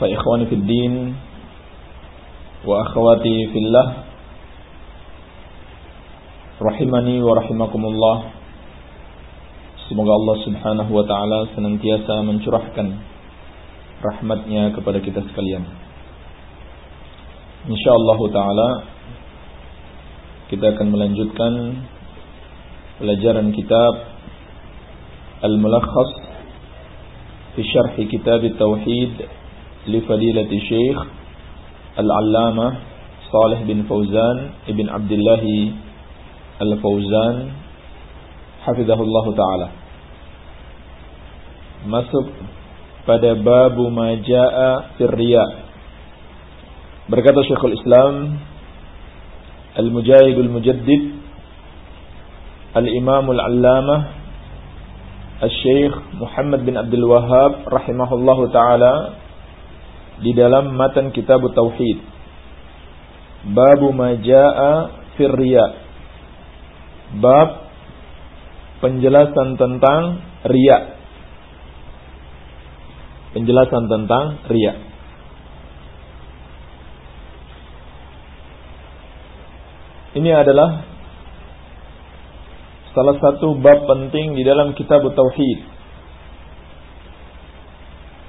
فإخواني في الدين وأخواتي في الله rahimani wa rahimakumullah Semoga Allah subhanahu wa ta'ala senantiasa mencurahkan rahmatnya kepada kita sekalian InsyaAllah ta'ala kita akan melanjutkan pelajaran kitab Al-Mulakhas fi syarh kitab Tauhid li fadilati Syekh Al-Allamah Salih bin Fauzan ibn Abdullah Al-Fauzan hafizahullah taala masuk pada babu majaa firriya berkata Syekhul Islam Al-Mujahid Al-Mujaddid Al-Imam Al-Allamah Al-Syekh Muhammad bin Abdul Wahab rahimahullahu taala di dalam matan kitab Tauhid. Babu majaa firriya Bab penjelasan tentang riya. Penjelasan tentang riya. Ini adalah salah satu bab penting di dalam kitab tauhid.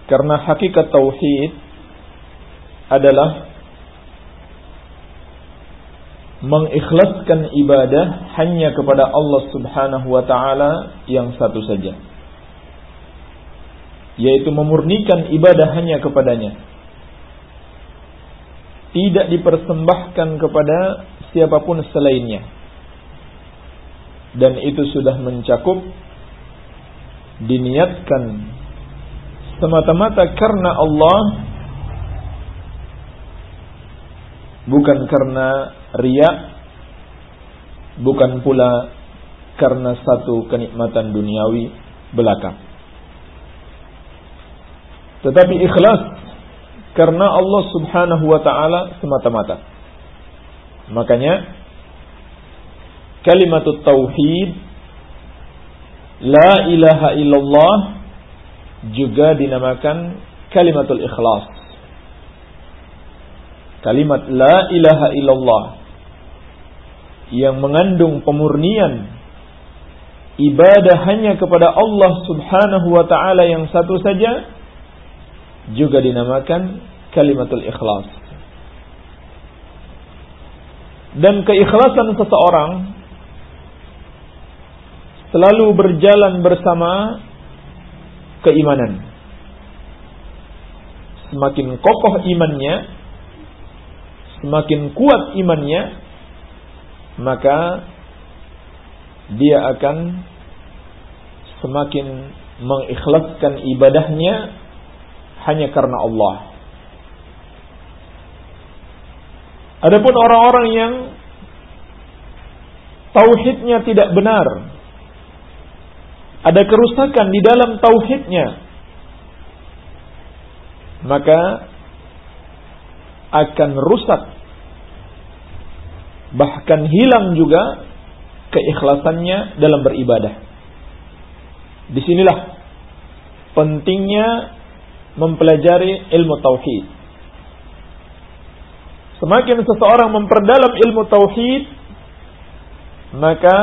Karena hakikat tauhid adalah mengikhlaskan ibadah hanya kepada Allah Subhanahu wa taala yang satu saja. Yaitu memurnikan ibadah hanya kepadanya. Tidak dipersembahkan kepada siapa pun selainnya dan itu sudah mencakup diniatkan semata-mata karena Allah bukan karena riya bukan pula karena satu kenikmatan duniawi belaka tetapi ikhlas karena Allah Subhanahu wa taala semata-mata makanya kalimat tauhid la ilaha illallah juga dinamakan kalimatul ikhlas. Kalimat la ilaha illallah yang mengandung pemurnian ibadah hanya kepada Allah Subhanahu wa taala yang satu saja juga dinamakan kalimatul ikhlas. Dan keikhlasan seseorang selalu berjalan bersama keimanan. Semakin kokoh imannya, semakin kuat imannya, maka dia akan semakin mengikhlaskan ibadahnya hanya karena Allah. Adapun orang-orang yang tauhidnya tidak benar, ada kerusakan di dalam tauhidnya, maka akan rusak. Bahkan hilang juga keikhlasannya dalam beribadah. Di sinilah pentingnya mempelajari ilmu tauhid. Semakin seseorang memperdalam ilmu tauhid, maka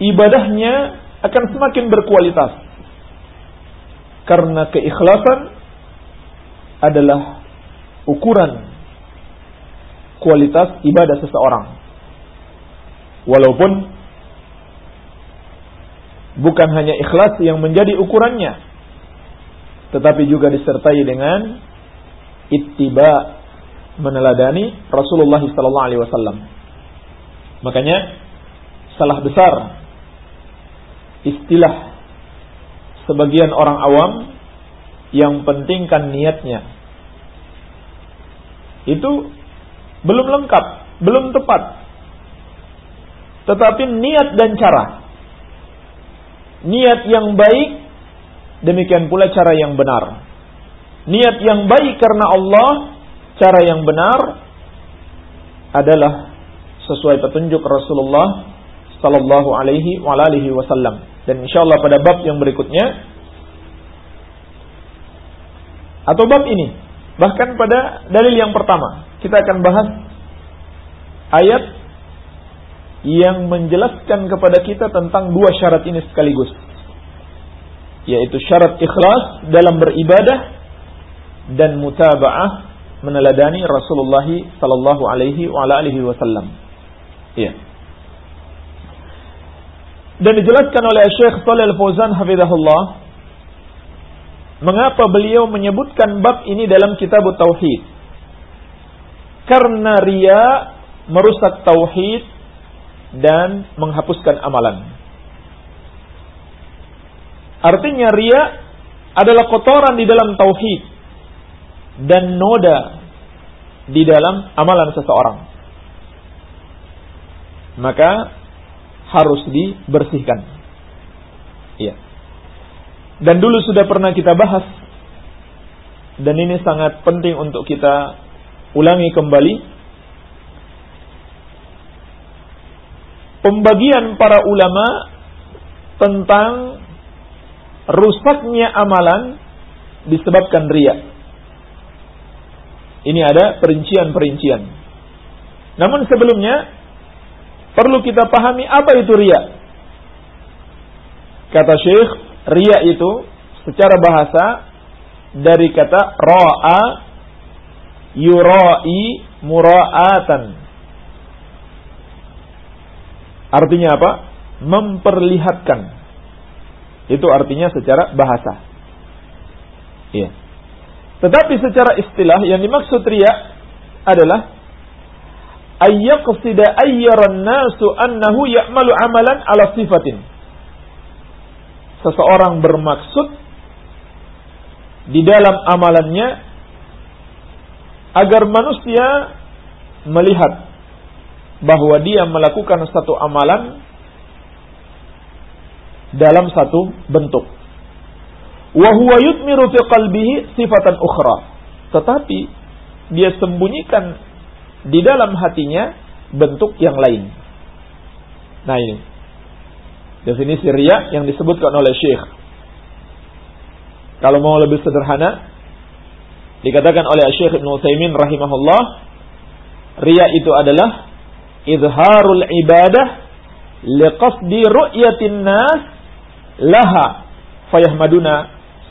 ibadahnya akan semakin berkualitas. Karena keikhlasan adalah ukuran kualitas ibadah seseorang. Walaupun bukan hanya ikhlas yang menjadi ukurannya, tetapi juga disertai dengan ittiba meneladani Rasulullah sallallahu alaihi wasallam. Makanya salah besar istilah sebagian orang awam Yang penting kan niatnya. Itu belum lengkap, belum tepat. Tetapi niat dan cara. Niat yang baik, demikian pula cara yang benar. Niat yang baik karena Allah, cara yang benar adalah sesuai petunjuk Rasulullah sallallahu alaihi wa alihi wasallam. Dan insyaallah pada bab yang berikutnya atau bab ini, bahkan pada dalil yang pertama, kita akan bahas ayat yang menjelaskan kepada kita tentang dua syarat ini sekaligus. Yaitu syarat ikhlas dalam beribadah dan mutaba'ah meneladani Rasulullah sallallahu alaihi wa alihi wasallam. Iya. Dan dijelaskan oleh Syekh Shalal Fauzan hafizahullah mengapa beliau menyebutkan bab ini dalam kitab tauhid. Karena ria merusak tauhid dan menghapuskan amalan. Artinya ria adalah kotoran di dalam tauhid dan noda di dalam amalan seseorang. Maka harus dibersihkan. Iya. Dan dulu sudah pernah kita bahas dan ini sangat penting untuk kita ulangi kembali. Pembagian para ulama tentang rusaknya amalan disebabkan riak. Ini ada perincian-perincian. Namun sebelumnya perlu kita pahami apa itu ria. Kata Syekh, ria itu secara bahasa dari kata ra'a yurai mura'atan. Artinya apa? Memperlihatkan. Itu artinya secara bahasa. Iya. Tetapi secara istilah yang dimaksud riya adalah ayyaqsida ayyaran nasu annahu ya'malu amalan ala sifatin. Seseorang bermaksud di dalam amalannya agar manusia melihat bahwa dia melakukan satu amalan dalam satu bentuk wa yutmiru fi qalbihi sifatan ukhra. Tetapi dia sembunyikan di dalam hatinya bentuk yang lain. Nah ini definisi riya yang disebutkan oleh Syekh. Kalau mau lebih sederhana, dikatakan oleh Syekh Ibn Utsaimin rahimahullah, riya itu adalah izharul ibadah liqasdi ru'yatin nas laha fayahmaduna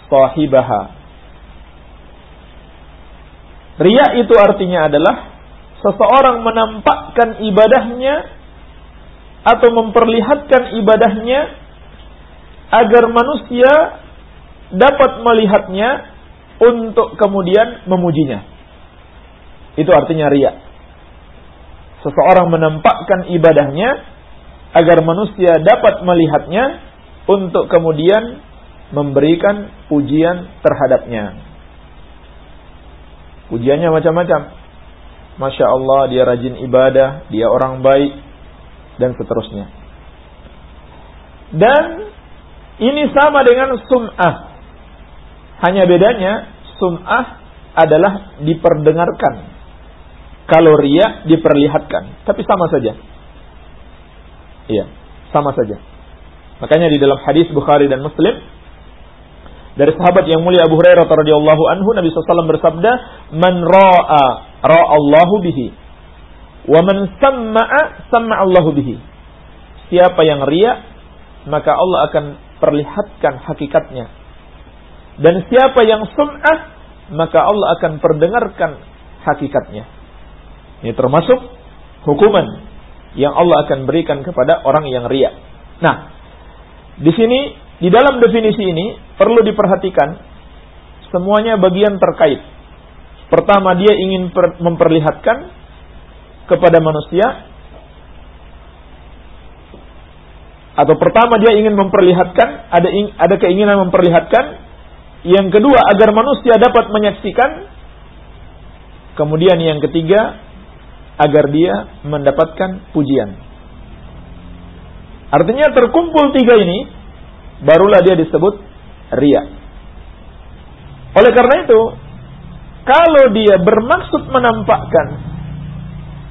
sahibaha. Ria itu artinya adalah seseorang menampakkan ibadahnya atau memperlihatkan ibadahnya agar manusia dapat melihatnya untuk kemudian memujinya. Itu artinya ria. Seseorang menampakkan ibadahnya agar manusia dapat melihatnya untuk kemudian memberikan pujian terhadapnya. Pujiannya macam-macam. Masya Allah dia rajin ibadah, dia orang baik, dan seterusnya. Dan ini sama dengan sum'ah. Hanya bedanya sum'ah adalah diperdengarkan. Kalau ria diperlihatkan. Tapi sama saja. Iya, sama saja. Makanya di dalam hadis Bukhari dan Muslim dari sahabat yang mulia Abu Hurairah radhiyallahu anhu Nabi SAW bersabda, "Man ra'a ra'a Allahu bihi, wa man samma'a samma'a Allahu bihi." Siapa yang ria, maka Allah akan perlihatkan hakikatnya. Dan siapa yang sum'ah, maka Allah akan perdengarkan hakikatnya. Ini termasuk hukuman yang Allah akan berikan kepada orang yang ria. Nah, di sini di dalam definisi ini perlu diperhatikan semuanya bagian terkait. Pertama dia ingin memperlihatkan kepada manusia atau pertama dia ingin memperlihatkan ada ada keinginan memperlihatkan Yang kedua agar manusia dapat menyaksikan. Kemudian yang ketiga agar dia mendapatkan pujian. Artinya terkumpul tiga ini barulah dia disebut ria. Oleh karena itu, kalau dia bermaksud menampakkan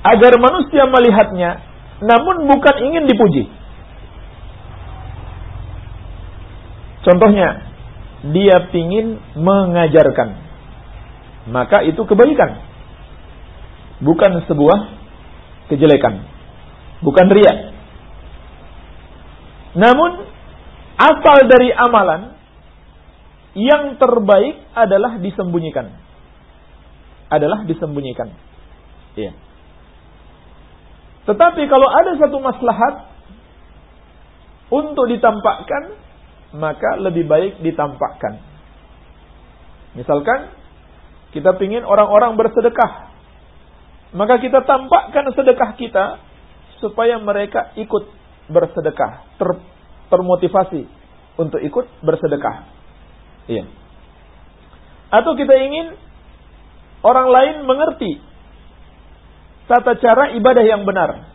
agar manusia melihatnya, namun bukan ingin dipuji. Contohnya, dia ingin mengajarkan, maka itu kebaikan, bukan sebuah kejelekan, bukan riak. Namun, asal dari amalan yang terbaik adalah disembunyikan adalah disembunyikan. Ya. Tetapi kalau ada satu maslahat untuk ditampakkan, maka lebih baik ditampakkan. Misalkan kita ingin orang-orang bersedekah, maka kita tampakkan sedekah kita supaya mereka ikut bersedekah, ter, termotivasi untuk ikut bersedekah. Iya. Atau kita ingin orang lain mengerti tata cara ibadah yang benar.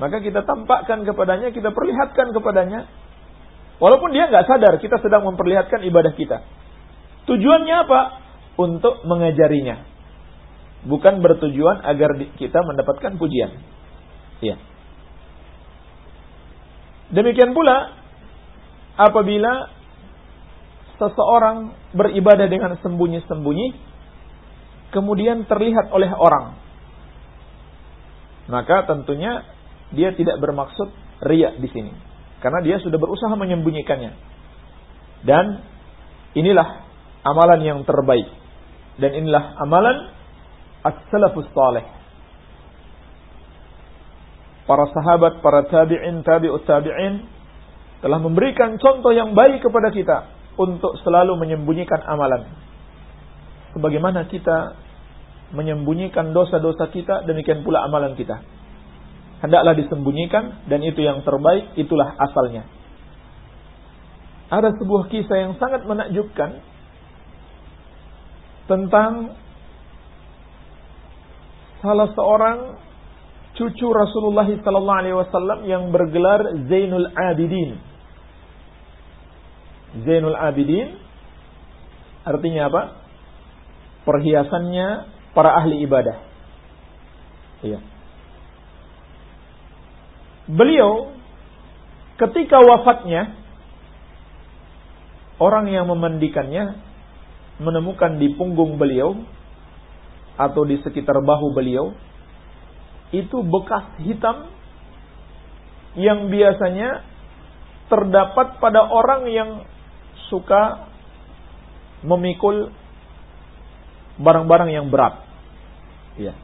Maka kita tampakkan kepadanya, kita perlihatkan kepadanya. Walaupun dia nggak sadar kita sedang memperlihatkan ibadah kita. Tujuannya apa? Untuk mengajarinya. Bukan bertujuan agar kita mendapatkan pujian. Iya. Demikian pula apabila seseorang beribadah dengan sembunyi-sembunyi, kemudian terlihat oleh orang. Maka tentunya dia tidak bermaksud riak di sini. Karena dia sudah berusaha menyembunyikannya. Dan inilah amalan yang terbaik. Dan inilah amalan as-salafus salih. Para sahabat, para tabi'in, tabi'ut tabi'in telah memberikan contoh yang baik kepada kita untuk selalu menyembunyikan amalan sebagaimana kita menyembunyikan dosa-dosa kita, demikian pula amalan kita. Hendaklah disembunyikan dan itu yang terbaik, itulah asalnya. Ada sebuah kisah yang sangat menakjubkan tentang salah seorang cucu Rasulullah sallallahu alaihi wasallam yang bergelar Zainul Abidin. Zainul Abidin artinya apa? perhiasannya para ahli ibadah. Iya. Beliau ketika wafatnya orang yang memandikannya menemukan di punggung beliau atau di sekitar bahu beliau itu bekas hitam yang biasanya terdapat pada orang yang suka memikul barang-barang yang berat. Ya.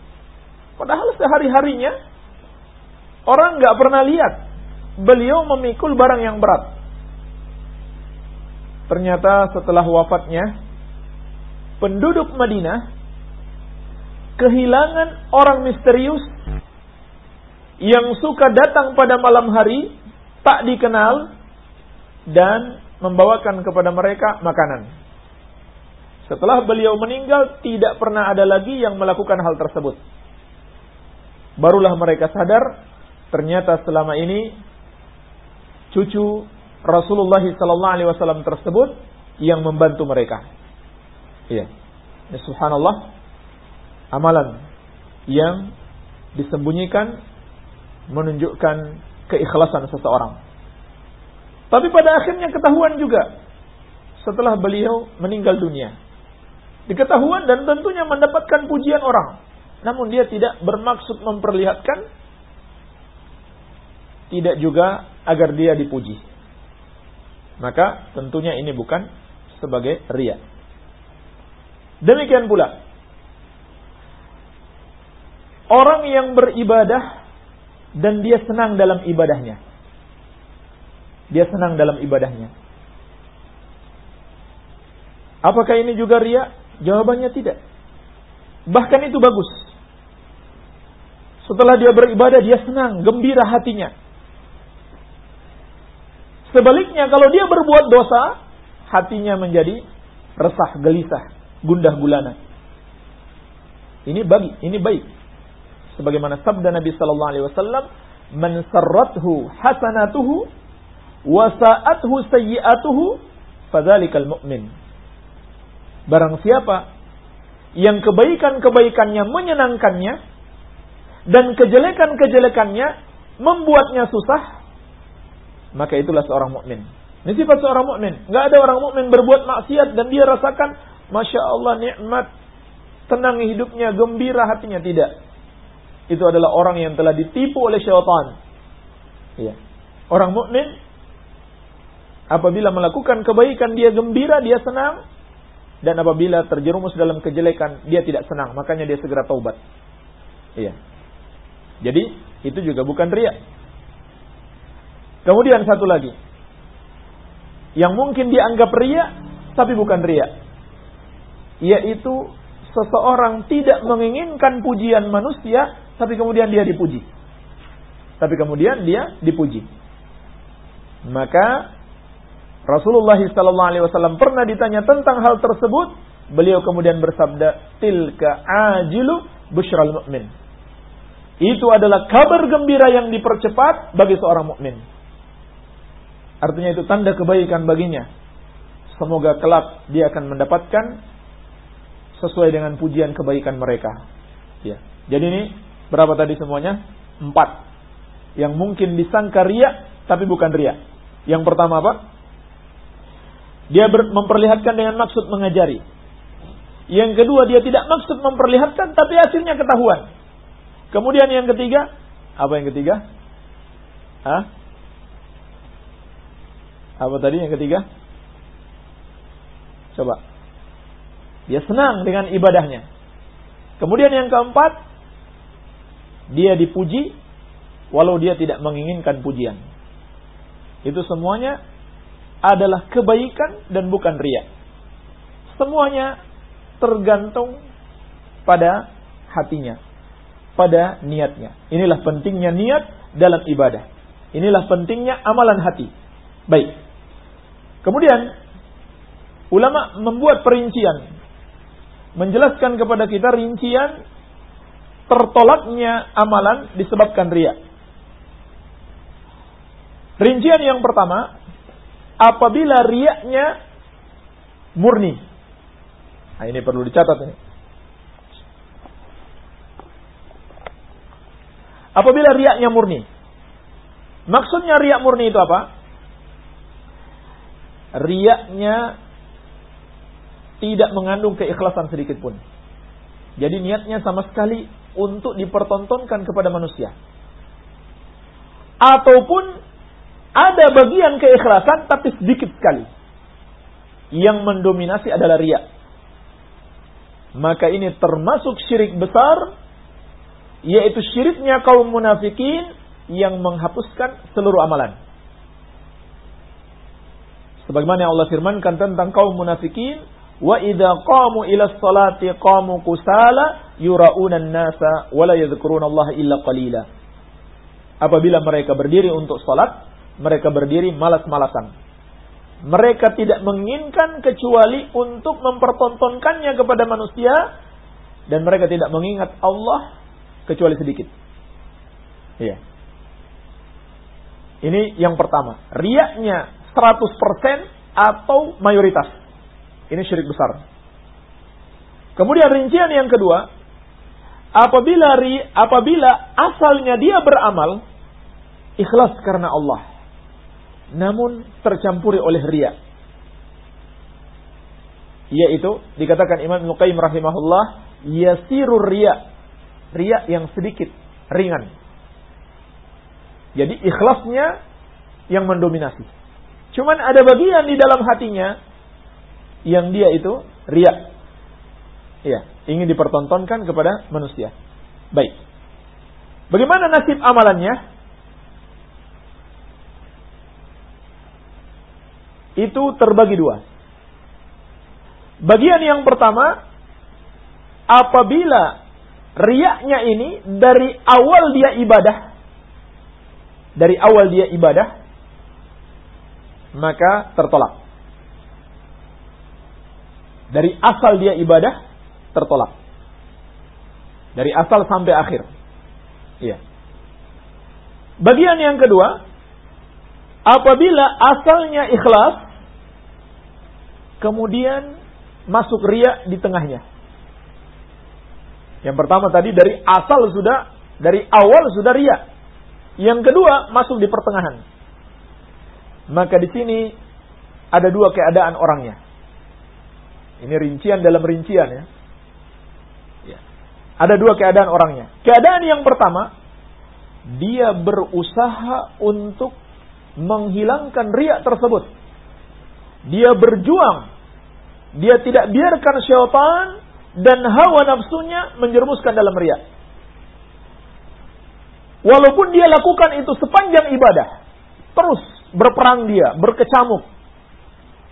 Padahal sehari-harinya orang nggak pernah lihat beliau memikul barang yang berat. Ternyata setelah wafatnya penduduk Madinah kehilangan orang misterius yang suka datang pada malam hari tak dikenal dan membawakan kepada mereka makanan. Setelah beliau meninggal, tidak pernah ada lagi yang melakukan hal tersebut. Barulah mereka sadar, ternyata selama ini cucu Rasulullah SAW tersebut yang membantu mereka. Iya. Ya, subhanallah, amalan yang disembunyikan menunjukkan keikhlasan seseorang. Tapi pada akhirnya ketahuan juga setelah beliau meninggal dunia diketahuan dan tentunya mendapatkan pujian orang. Namun dia tidak bermaksud memperlihatkan tidak juga agar dia dipuji. Maka tentunya ini bukan sebagai ria. Demikian pula orang yang beribadah dan dia senang dalam ibadahnya. Dia senang dalam ibadahnya. Apakah ini juga ria? Jawabannya tidak. Bahkan itu bagus. Setelah dia beribadah, dia senang, gembira hatinya. Sebaliknya, kalau dia berbuat dosa, hatinya menjadi resah, gelisah, gundah gulana. Ini bagi, ini baik. Sebagaimana sabda Nabi sallallahu alaihi wasallam, "Man sarrathu hasanatuhu wa sa'athu sayyi'atuhu, fadzalikal mu'min." Barang siapa yang kebaikan-kebaikannya menyenangkannya dan kejelekan-kejelekannya membuatnya susah, maka itulah seorang mukmin. Ini sifat seorang mukmin. Enggak ada orang mukmin berbuat maksiat dan dia rasakan, masya Allah nikmat, tenang hidupnya, gembira hatinya tidak. Itu adalah orang yang telah ditipu oleh syaitan. Ya. Orang mukmin apabila melakukan kebaikan dia gembira, dia senang dan apabila terjerumus dalam kejelekan dia tidak senang, makanya dia segera taubat. Iya. Jadi itu juga bukan riak. Kemudian satu lagi, yang mungkin dianggap ria tapi bukan ria yaitu seseorang tidak menginginkan pujian manusia tapi kemudian dia dipuji. Tapi kemudian dia dipuji. Maka Rasulullah wasallam pernah ditanya tentang hal tersebut. Beliau kemudian bersabda tilka ajilu busyral mu'min. Itu adalah kabar gembira yang dipercepat bagi seorang mukmin Artinya itu tanda kebaikan baginya. Semoga kelak dia akan mendapatkan sesuai dengan pujian kebaikan mereka. Ya. Jadi ini berapa tadi semuanya? Empat. Yang mungkin disangka riak, tapi bukan riak. Yang pertama apa? Dia memperlihatkan dengan maksud mengajari. Yang kedua dia tidak maksud memperlihatkan, tapi hasilnya ketahuan. Kemudian yang ketiga, apa yang ketiga? Hah? Apa tadi yang ketiga? Coba. Dia senang dengan ibadahnya. Kemudian yang keempat, dia dipuji walau dia tidak menginginkan pujian. Itu semuanya adalah kebaikan dan bukan ria. Semuanya tergantung pada hatinya, pada niatnya. Inilah pentingnya niat dalam ibadah. Inilah pentingnya amalan hati. Baik. Kemudian ulama membuat perincian menjelaskan kepada kita rincian tertolaknya amalan disebabkan ria. Rincian yang pertama, apabila riaknya murni. Nah, ini perlu dicatat ini. Apabila riaknya murni. Maksudnya riak murni itu apa? Riaknya tidak mengandung keikhlasan sedikit pun. Jadi niatnya sama sekali untuk dipertontonkan kepada manusia. Ataupun ada bagian keikhlasan tapi sedikit sekali. Yang mendominasi adalah riak. Maka ini termasuk syirik besar yaitu syiriknya kaum munafikin yang menghapuskan seluruh amalan. Sebagaimana yang Allah firmankan tentang kaum munafikin, wa idza qamu ila sholati qamu kusala yurauna an-nasa wa la yadhkuruna Allah illa qalila. Apabila mereka berdiri untuk salat, mereka berdiri malas-malasan. Mereka tidak menginginkan kecuali untuk mempertontonkannya kepada manusia dan mereka tidak mengingat Allah kecuali sedikit. Iya. Ini yang pertama. Riaknya 100% atau mayoritas. Ini syirik besar. Kemudian rincian yang kedua, apabila ri, apabila asalnya dia beramal ikhlas karena Allah, namun tercampuri oleh ria. Yaitu dikatakan Imam Nuqaim rahimahullah, yasirur ria. Ria yang sedikit, ringan. Jadi ikhlasnya yang mendominasi. Cuman ada bagian di dalam hatinya yang dia itu riak. Ya, ingin dipertontonkan kepada manusia. Baik. Bagaimana nasib amalannya? Itu terbagi dua. Bagian yang pertama, apabila riaknya ini dari awal dia ibadah, dari awal dia ibadah, maka tertolak. Dari asal dia ibadah tertolak. Dari asal sampai akhir. Iya. Bagian yang kedua, apabila asalnya ikhlas, kemudian masuk ria di tengahnya. Yang pertama tadi dari asal sudah, dari awal sudah ria. Yang kedua masuk di pertengahan. Maka di sini ada dua keadaan orangnya. Ini rincian dalam rincian ya. ya. Ada dua keadaan orangnya. Keadaan yang pertama, dia berusaha untuk menghilangkan riak tersebut. Dia berjuang. Dia tidak biarkan syaitan dan hawa nafsunya menjerumuskan dalam riak. Walaupun dia lakukan itu sepanjang ibadah, terus berperang dia, berkecamuk.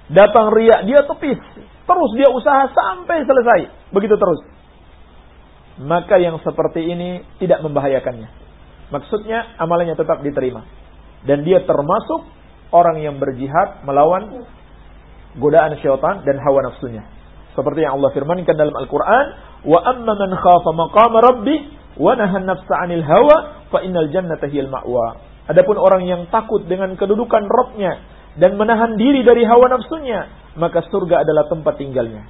Datang riak, dia tepis. Terus dia usaha sampai selesai. Begitu terus. Maka yang seperti ini tidak membahayakannya. Maksudnya amalannya tetap diterima. Dan dia termasuk orang yang berjihad melawan godaan syaitan dan hawa nafsunya. Seperti yang Allah firmankan dalam Al-Quran, Wa amma man khafa maqama rabbih wa nahan nafsa 'anil hawa fa innal jannata hiyal. Adapun orang yang takut dengan kedudukan Robnya dan menahan diri dari hawa nafsunya, maka surga adalah tempat tinggalnya.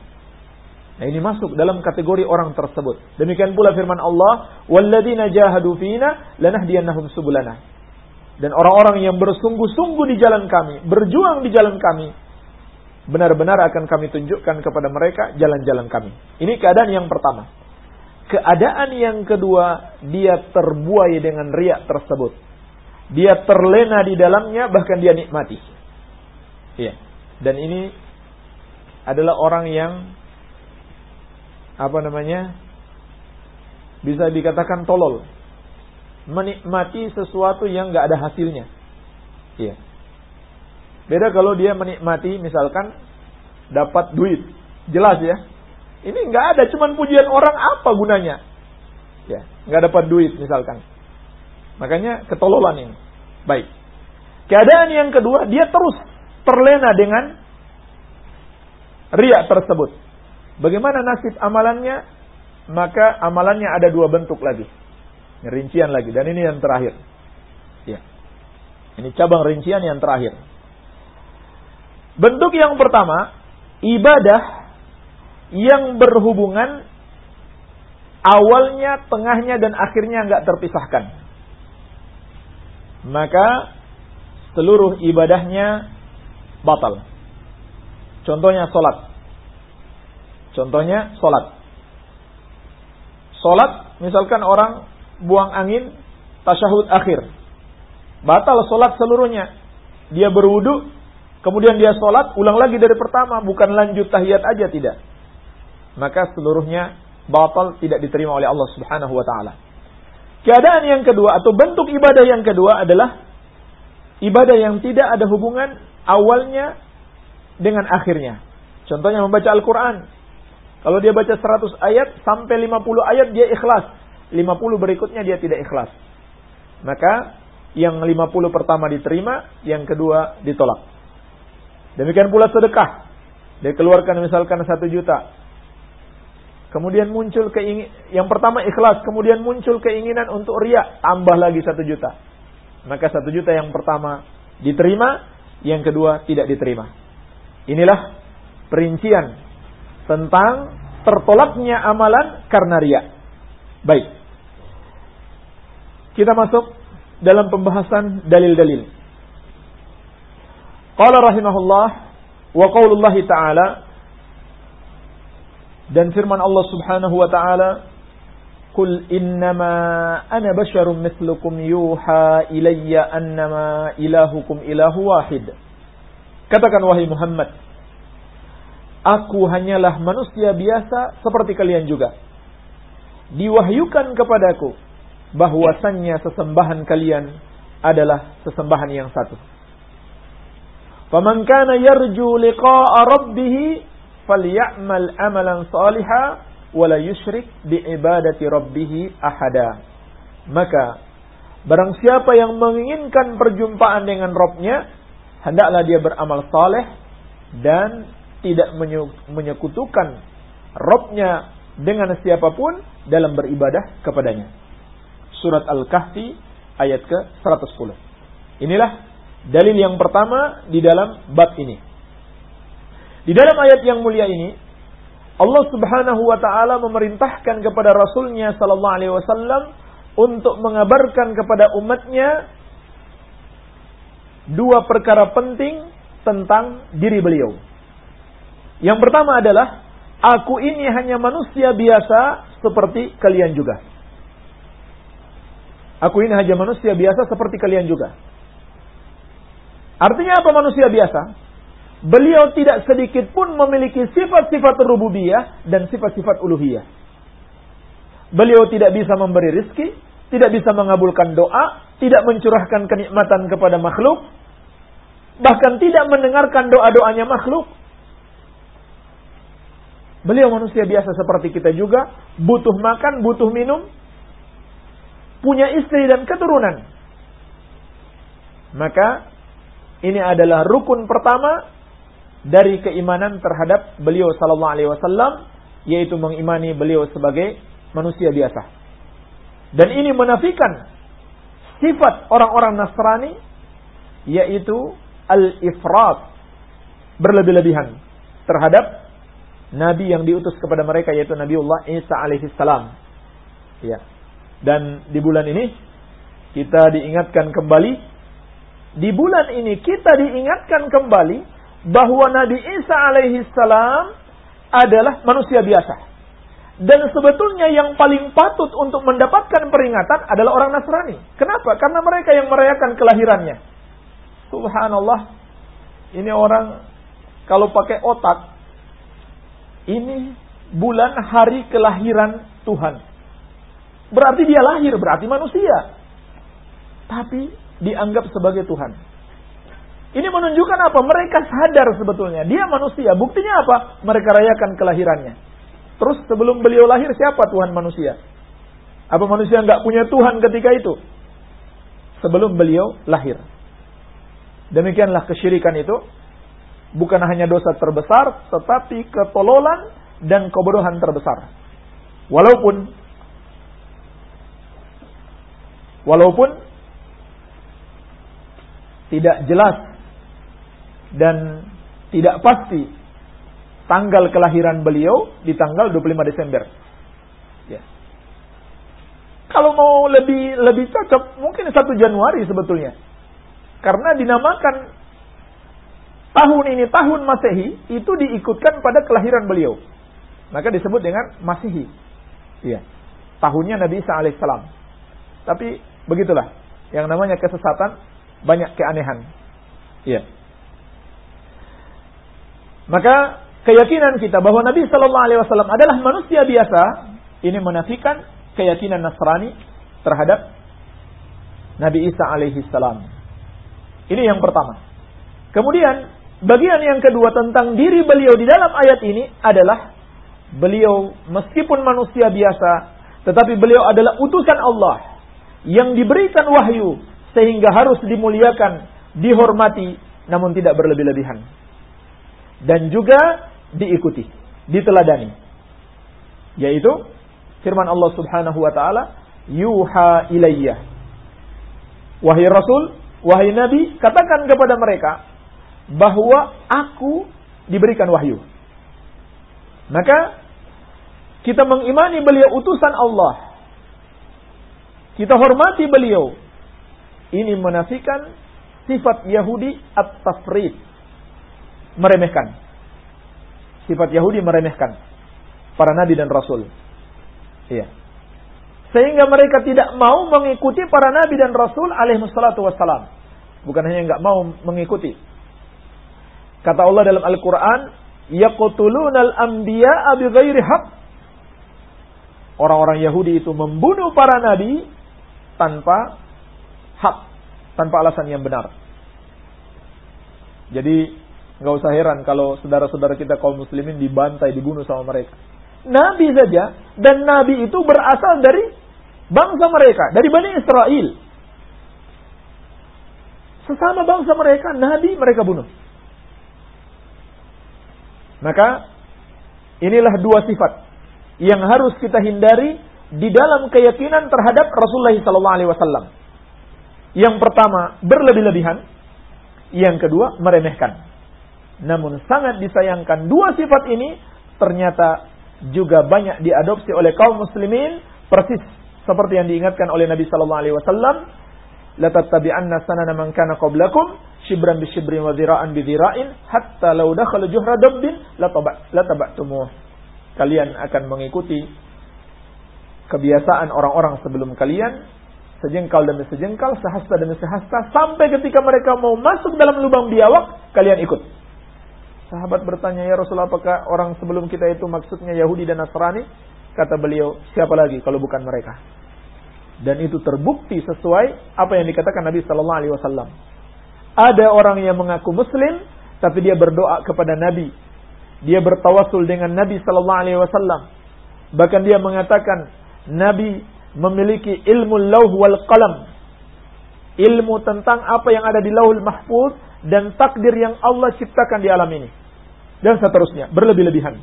Nah ini masuk dalam kategori orang tersebut. Demikian pula firman Allah, "Walladzina jahadu fina lanahdiyannahum subulana." Dan orang-orang yang bersungguh-sungguh di jalan kami, berjuang di jalan kami, benar-benar akan kami tunjukkan kepada mereka jalan-jalan kami. Ini keadaan yang pertama. Keadaan yang kedua, dia terbuai dengan riak tersebut. Dia terlena di dalamnya, bahkan dia nikmati. Iya. Dan ini adalah orang yang apa namanya? Bisa dikatakan tolol. Menikmati sesuatu yang nggak ada hasilnya. Iya. Beda kalau dia menikmati misalkan dapat duit. Jelas ya. Ini nggak ada, cuman pujian orang apa gunanya? Ya, nggak dapat duit misalkan. Makanya ketololan ini. Baik. Keadaan yang kedua, dia terus terlena dengan riak tersebut. Bagaimana nasib amalannya? Maka amalannya ada dua bentuk lagi. Rincian lagi. Dan ini yang terakhir. Ya. Ini cabang rincian yang terakhir. Bentuk yang pertama, ibadah yang berhubungan awalnya, tengahnya, dan akhirnya nggak terpisahkan. Maka seluruh ibadahnya batal. Contohnya solat. Contohnya solat. Solat, misalkan orang buang angin, tasyahud akhir. Batal solat seluruhnya. Dia berwudu, kemudian dia sholat, ulang lagi dari pertama, bukan lanjut tahiyat aja tidak. Maka seluruhnya batal tidak diterima oleh Allah Subhanahu wa taala. Keadaan yang kedua atau bentuk ibadah yang kedua adalah ibadah yang tidak ada hubungan awalnya dengan akhirnya. Contohnya membaca Al-Qur'an. Kalau dia baca 100 ayat sampai 50 ayat dia ikhlas. 50 berikutnya dia tidak ikhlas. Maka yang 50 pertama diterima, yang kedua ditolak. Demikian pula sedekah. Dia keluarkan misalkan satu juta. Kemudian muncul keingin, yang pertama ikhlas, kemudian muncul keinginan untuk ria, tambah lagi satu juta. Maka satu juta yang pertama diterima, yang kedua tidak diterima. Inilah perincian tentang tertolaknya amalan karena ria. Baik. Kita masuk dalam pembahasan dalil-dalil. Qala rahimahullah wa qaulullah ta'ala dan firman Allah Subhanahu wa taala Qul innama ana basyarum mithlukum yuha ilayya annama ilahukum ilahu wahid. Katakan wahai Muhammad Aku hanyalah manusia biasa seperti kalian juga. Diwahyukan kepadaku bahwasannya sesembahan kalian adalah sesembahan yang satu. Faman kana yarju liqa'a rabbih falyamal amalan salihan wala yusyrik bi ibadati rabbih ahada. Maka barang siapa yang menginginkan perjumpaan dengan Robnya, hendaklah dia beramal saleh dan tidak menyekutukan Robnya dengan siapa pun dalam beribadah kepadanya. Surat Al-Kahfi ayat ke-110. Inilah dalil yang pertama di dalam bab ini. Di dalam ayat yang mulia ini, Allah Subhanahu wa taala memerintahkan kepada Rasulnya sallallahu alaihi wasallam untuk mengabarkan kepada umatnya dua perkara penting tentang diri beliau. Yang pertama adalah aku ini hanya manusia biasa seperti kalian juga. Aku ini hanya manusia biasa seperti kalian juga. Artinya apa manusia biasa? Beliau tidak sedikit pun memiliki sifat-sifat rububiyah dan sifat-sifat uluhiyah. Beliau tidak bisa memberi rizki, tidak bisa mengabulkan doa, tidak mencurahkan kenikmatan kepada makhluk, bahkan tidak mendengarkan doa-doanya makhluk. Beliau manusia biasa seperti kita juga, butuh makan, butuh minum, punya istri dan keturunan. Maka ini adalah rukun pertama dari keimanan terhadap beliau sallallahu alaihi wasallam yaitu mengimani beliau sebagai manusia biasa. Dan ini menafikan sifat orang-orang Nasrani yaitu al-ifrat berlebih-lebihan terhadap nabi yang diutus kepada mereka yaitu Nabiullah Isa alaihi salam. Ya. Dan di bulan ini kita diingatkan kembali di bulan ini kita diingatkan kembali bahwa Nabi Isa alaihi salam adalah manusia biasa. Dan sebetulnya yang paling patut untuk mendapatkan peringatan adalah orang Nasrani. Kenapa? Karena mereka yang merayakan kelahirannya. Subhanallah. Ini orang kalau pakai otak ini bulan hari kelahiran Tuhan. Berarti dia lahir, berarti manusia. Tapi dianggap sebagai Tuhan. Ini menunjukkan apa? Mereka sadar sebetulnya. Dia manusia. Buktinya apa? Mereka rayakan kelahirannya. Terus sebelum beliau lahir siapa Tuhan manusia? Apa manusia nggak punya Tuhan ketika itu? Sebelum beliau lahir. Demikianlah kesyirikan itu. Bukan hanya dosa terbesar, tetapi ketololan dan kebodohan terbesar. Walaupun walaupun tidak jelas dan tidak pasti tanggal kelahiran beliau di tanggal 25 Desember. Ya. Kalau mau lebih lebih cocok mungkin 1 Januari sebetulnya. Karena dinamakan tahun ini tahun Masehi itu diikutkan pada kelahiran beliau. Maka disebut dengan Masehi. Iya. Tahunnya Nabi Isa alaihissalam. Tapi begitulah. Yang namanya kesesatan banyak keanehan. Iya. Maka keyakinan kita bahwa Nabi Shallallahu Alaihi Wasallam adalah manusia biasa ini menafikan keyakinan Nasrani terhadap Nabi Isa alaihi salam. Ini yang pertama. Kemudian bagian yang kedua tentang diri beliau di dalam ayat ini adalah beliau meskipun manusia biasa tetapi beliau adalah utusan Allah yang diberikan wahyu sehingga harus dimuliakan, dihormati namun tidak berlebih-lebihan dan juga diikuti, diteladani. Yaitu firman Allah Subhanahu wa taala, "Yuha ilayya." Wahai Rasul, wahai Nabi, katakan kepada mereka bahwa aku diberikan wahyu. Maka kita mengimani beliau utusan Allah. Kita hormati beliau. Ini menafikan sifat Yahudi at-tafrid meremehkan. Sifat Yahudi meremehkan para nabi dan rasul. Iya. Sehingga mereka tidak mau mengikuti para nabi dan rasul alaihi wassalam. Bukan hanya enggak mau mengikuti. Kata Allah dalam Al-Qur'an, al anbiya'a bighairi. Orang-orang Yahudi itu membunuh para nabi tanpa hak, tanpa alasan yang benar. Jadi Nggak usah heran kalau saudara-saudara kita kaum muslimin dibantai, dibunuh sama mereka. Nabi saja dan Nabi itu berasal dari bangsa mereka, dari Bani Israel. Sesama bangsa mereka, Nabi mereka bunuh. Maka inilah dua sifat yang harus kita hindari di dalam keyakinan terhadap Rasulullah SAW. Yang pertama, berlebih-lebihan. Yang kedua, meremehkan. Namun sangat disayangkan dua sifat ini ternyata juga banyak diadopsi oleh kaum muslimin persis seperti yang diingatkan oleh Nabi sallallahu alaihi wasallam la tattabi'anna sanana man kana qablakum shibran bi shibrin wa dhira'an bi dhira'in hatta law dakhala juhra dabbin la taba'tumuh. Kalian akan mengikuti kebiasaan orang-orang sebelum kalian sejengkal demi sejengkal sehasta demi sehasta sampai ketika mereka mau masuk dalam lubang biawak kalian ikut Sahabat bertanya, ya Rasul, apakah orang sebelum kita itu maksudnya Yahudi dan Nasrani? Kata beliau, siapa lagi kalau bukan mereka? Dan itu terbukti sesuai apa yang dikatakan Nabi Sallallahu Alaihi Wasallam. Ada orang yang mengaku Muslim, tapi dia berdoa kepada Nabi. Dia bertawasul dengan Nabi Sallallahu Alaihi Wasallam. Bahkan dia mengatakan, Nabi memiliki ilmu lauh wal qalam. Ilmu tentang apa yang ada di lauhul mahfuz dan takdir yang Allah ciptakan di alam ini dan seterusnya, berlebih-lebihan.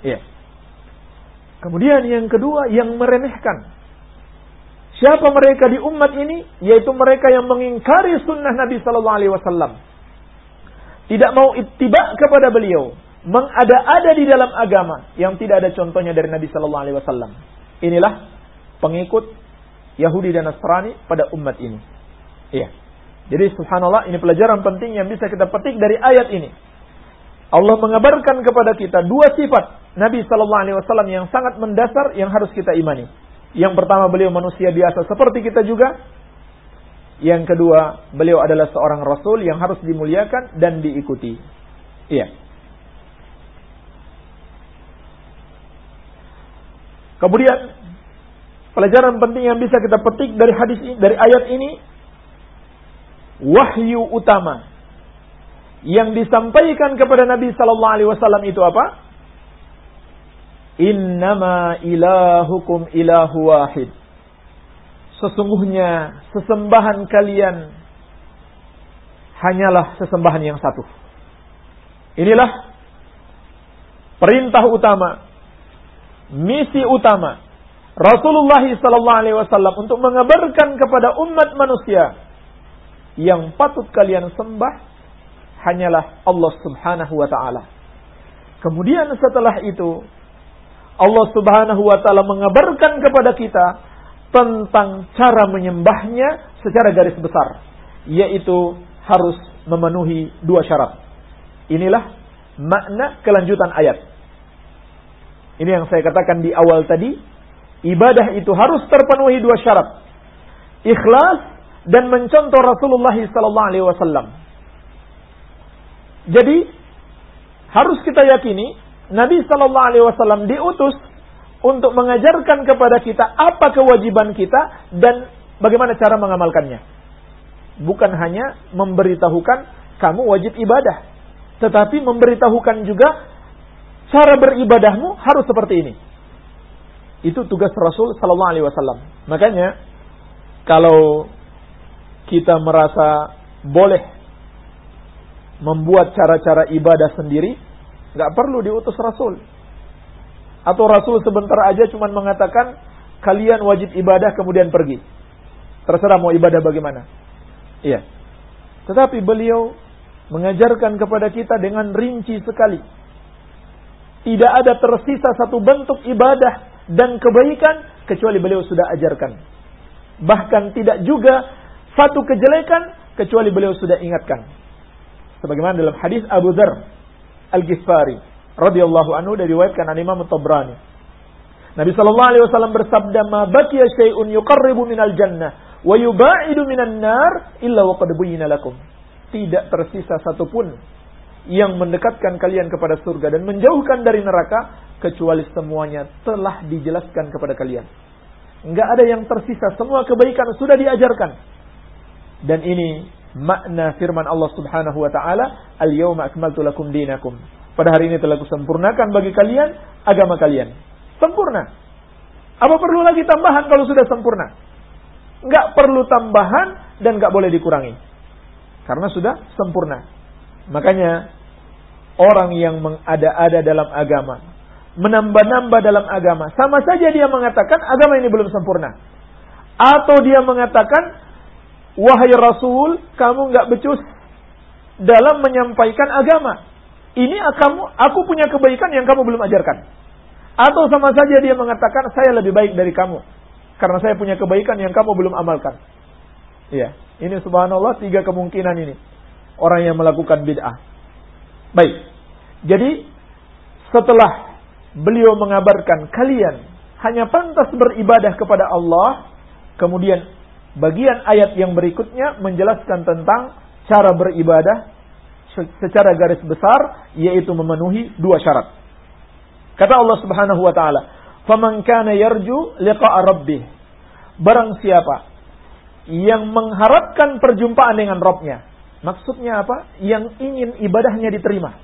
Iya. Kemudian yang kedua yang meremehkan. Siapa mereka di umat ini? Yaitu mereka yang mengingkari sunnah Nabi Sallallahu Alaihi Wasallam. Tidak mau ittiba kepada beliau. Mengada-ada di dalam agama yang tidak ada contohnya dari Nabi Sallallahu Alaihi Wasallam. Inilah pengikut Yahudi dan Nasrani pada umat ini. Iya. Jadi subhanallah ini pelajaran penting yang bisa kita petik dari ayat ini. Allah mengabarkan kepada kita dua sifat Nabi Sallallahu Alaihi Wasallam yang sangat mendasar yang harus kita imani. Yang pertama beliau manusia biasa seperti kita juga. Yang kedua beliau adalah seorang Rasul yang harus dimuliakan dan diikuti. Iya. Kemudian pelajaran penting yang bisa kita petik dari hadis ini, dari ayat ini wahyu utama yang disampaikan kepada Nabi sallallahu alaihi wasallam itu apa? Innama ilahukum ilahu wahid. Sesungguhnya sesembahan kalian hanyalah sesembahan yang satu. Inilah perintah utama, misi utama Rasulullah sallallahu alaihi wasallam untuk mengabarkan kepada umat manusia yang patut kalian sembah hanyalah Allah Subhanahu wa taala. Kemudian setelah itu Allah Subhanahu wa taala mengabarkan kepada kita tentang cara menyembahnya secara garis besar, yaitu harus memenuhi dua syarat. Inilah makna kelanjutan ayat. Ini yang saya katakan di awal tadi, ibadah itu harus terpenuhi dua syarat. Ikhlas dan mencontoh Rasulullah wasallam. Jadi harus kita yakini Nabi Shallallahu Alaihi Wasallam diutus untuk mengajarkan kepada kita apa kewajiban kita dan bagaimana cara mengamalkannya. Bukan hanya memberitahukan kamu wajib ibadah, tetapi memberitahukan juga cara beribadahmu harus seperti ini. Itu tugas Rasul Shallallahu Alaihi Wasallam. Makanya kalau kita merasa boleh membuat cara-cara ibadah sendiri, nggak perlu diutus Rasul. Atau Rasul sebentar aja cuma mengatakan kalian wajib ibadah kemudian pergi. Terserah mau ibadah bagaimana. Iya. Tetapi beliau mengajarkan kepada kita dengan rinci sekali. Tidak ada tersisa satu bentuk ibadah dan kebaikan kecuali beliau sudah ajarkan. Bahkan tidak juga satu kejelekan kecuali beliau sudah ingatkan sebagaimana dalam hadis Abu Dzar Al-Ghifari radhiyallahu anhu dari riwayatkan an Imam Tabrani. Nabi sallallahu alaihi wasallam bersabda, "Ma baqiya syai'un yuqarribu minal jannah wa yubaidu minan nar illa wa qad lakum." Tidak tersisa satupun yang mendekatkan kalian kepada surga dan menjauhkan dari neraka kecuali semuanya telah dijelaskan kepada kalian. Enggak ada yang tersisa, semua kebaikan sudah diajarkan. Dan ini makna firman Allah Subhanahu wa taala, "Al-yauma akmaltu lakum dinakum." Pada hari ini telah kusempurnakan bagi kalian agama kalian. Sempurna. Apa perlu lagi tambahan kalau sudah sempurna? Enggak perlu tambahan dan enggak boleh dikurangi. Karena sudah sempurna. Makanya orang yang mengada-ada dalam agama, menambah-nambah dalam agama, sama saja dia mengatakan agama ini belum sempurna. Atau dia mengatakan, wahai Rasul, kamu nggak becus dalam menyampaikan agama. Ini kamu, aku punya kebaikan yang kamu belum ajarkan. Atau sama saja dia mengatakan, saya lebih baik dari kamu. Karena saya punya kebaikan yang kamu belum amalkan. Iya, ini subhanallah tiga kemungkinan ini. Orang yang melakukan bid'ah. Baik. Jadi, setelah beliau mengabarkan kalian hanya pantas beribadah kepada Allah, kemudian bagian ayat yang berikutnya menjelaskan tentang cara beribadah secara garis besar yaitu memenuhi dua syarat. Kata Allah Subhanahu wa taala, "Faman kana yarju liqa'a rabbih." Barang siapa yang mengharapkan perjumpaan dengan Rabbnya. Maksudnya apa? Yang ingin ibadahnya diterima.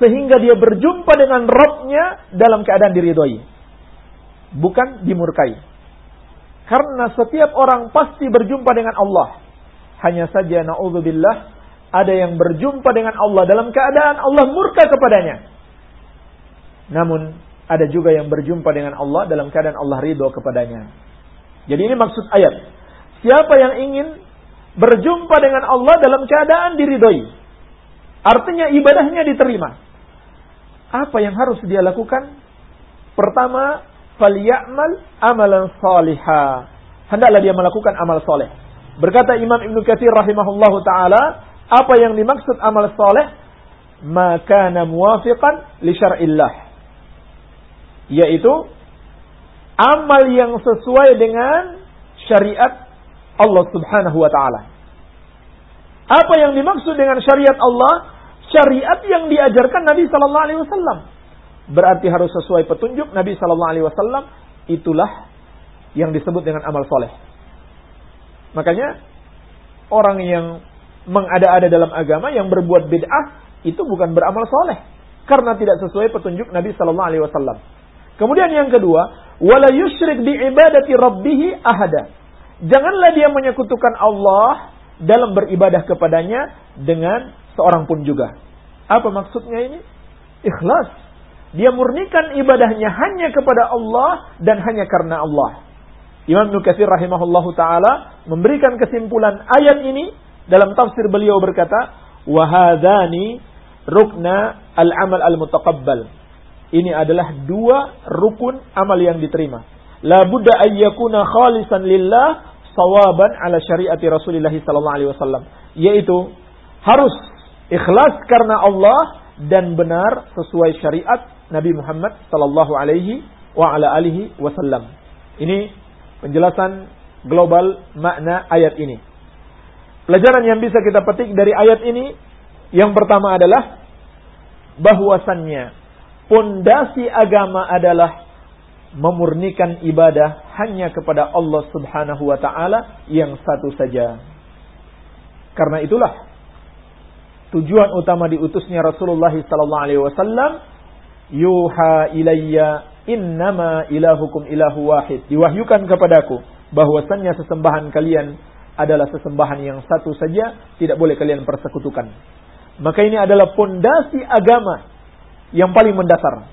Sehingga dia berjumpa dengan Rabbnya dalam keadaan diridhoi. Bukan dimurkai. Karena setiap orang pasti berjumpa dengan Allah. Hanya saja na'udzubillah ada yang berjumpa dengan Allah dalam keadaan Allah murka kepadanya. Namun ada juga yang berjumpa dengan Allah dalam keadaan Allah ridho kepadanya. Jadi ini maksud ayat. Siapa yang ingin berjumpa dengan Allah dalam keadaan diridhoi. Artinya ibadahnya diterima. Apa yang harus dia lakukan? Pertama, falyamal amalan salihah. Hendaklah dia melakukan amal soleh. Berkata Imam Ibn Katsir rahimahullah taala, apa yang dimaksud amal soleh? Maka muwafiqan li syar'illah. Yaitu amal yang sesuai dengan syariat Allah Subhanahu wa taala. Apa yang dimaksud dengan syariat Allah? Syariat yang diajarkan Nabi sallallahu alaihi wasallam. Berarti harus sesuai petunjuk Nabi sallallahu alaihi wasallam. Itulah yang disebut dengan amal soleh. Makanya orang yang mengada-ada dalam agama yang berbuat bid'ah itu bukan beramal soleh karena tidak sesuai petunjuk Nabi Sallallahu Alaihi Wasallam. Kemudian yang kedua, wala yusyrik bi ibadati rabbih ahada. Janganlah dia menyekutukan Allah dalam beribadah kepadanya dengan seorang pun juga. Apa maksudnya ini? Ikhlas. Dia murnikan ibadahnya hanya kepada Allah dan hanya karena Allah. Imam Nukathir rahimahullahu taala memberikan kesimpulan ayat ini dalam tafsir beliau berkata, "Wahadani rukna al-amal al-mutaqabbal." Ini adalah dua rukun amal yang diterima. La budda ayyakuna khalisan lillah sawaban ala syariati Rasulullah sallallahu alaihi wasallam, yaitu harus ikhlas karena Allah dan benar sesuai syariat Nabi Muhammad sallallahu alaihi wa ala alihi wasallam. Ini penjelasan global makna ayat ini. Pelajaran yang bisa kita petik dari ayat ini yang pertama adalah bahwasannya pondasi agama adalah memurnikan ibadah hanya kepada Allah Subhanahu wa taala yang satu saja. Karena itulah tujuan utama diutusnya Rasulullah sallallahu alaihi wasallam yuha ilayya innama ilahukum ilahu wahid. Diwahyukan kepadaku bahwasannya sesembahan kalian adalah sesembahan yang satu saja, tidak boleh kalian persekutukan. Maka ini adalah pondasi agama yang paling mendasar.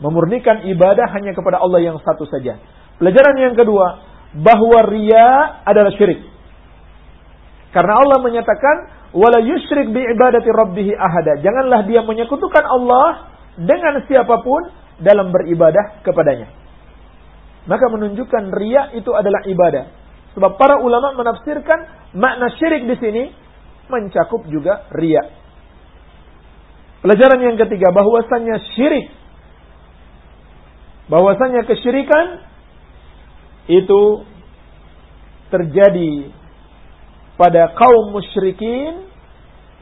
Memurnikan ibadah hanya kepada Allah yang satu saja. Pelajaran yang kedua, bahwa ria adalah syirik. Karena Allah menyatakan, wala yusyrik bi ibadati rabbih ahada. Janganlah dia menyekutukan Allah dengan siapa pun dalam beribadah kepadanya. Maka menunjukkan ria itu adalah ibadah. Sebab para ulama menafsirkan makna syirik di sini mencakup juga ria. Pelajaran yang ketiga bahwasanya syirik bahwasanya kesyirikan itu terjadi pada kaum musyrikin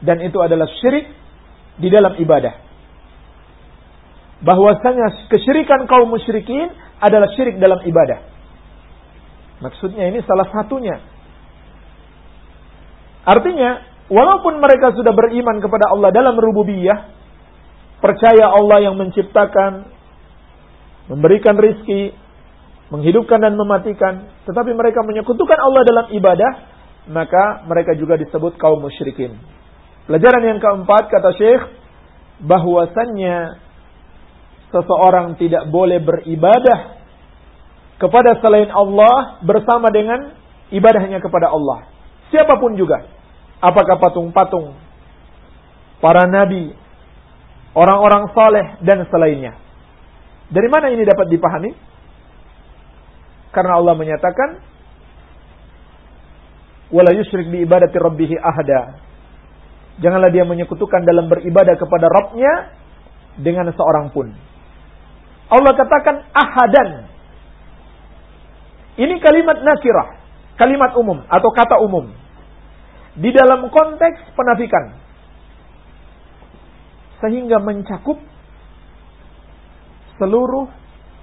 dan itu adalah syirik di dalam ibadah bahwasanya kesyirikan kaum musyrikin adalah syirik dalam ibadah. Maksudnya ini salah satunya. Artinya, walaupun mereka sudah beriman kepada Allah dalam rububiyah, percaya Allah yang menciptakan, memberikan rizki, menghidupkan dan mematikan, tetapi mereka menyekutukan Allah dalam ibadah, maka mereka juga disebut kaum musyrikin. Pelajaran yang keempat kata Syekh, bahwasannya seseorang tidak boleh beribadah kepada selain Allah bersama dengan ibadahnya kepada Allah. Siapa pun juga. Apakah patung-patung, para nabi, orang-orang saleh dan selainnya. Dari mana ini dapat dipahami? Karena Allah menyatakan wala yusyrik bi ibadati rabbih ahada. Janganlah dia menyekutukan dalam beribadah kepada Rabbnya dengan seorang pun. Allah katakan ahadan. Ini kalimat nakirah, kalimat umum atau kata umum. Di dalam konteks penafikan. Sehingga mencakup seluruh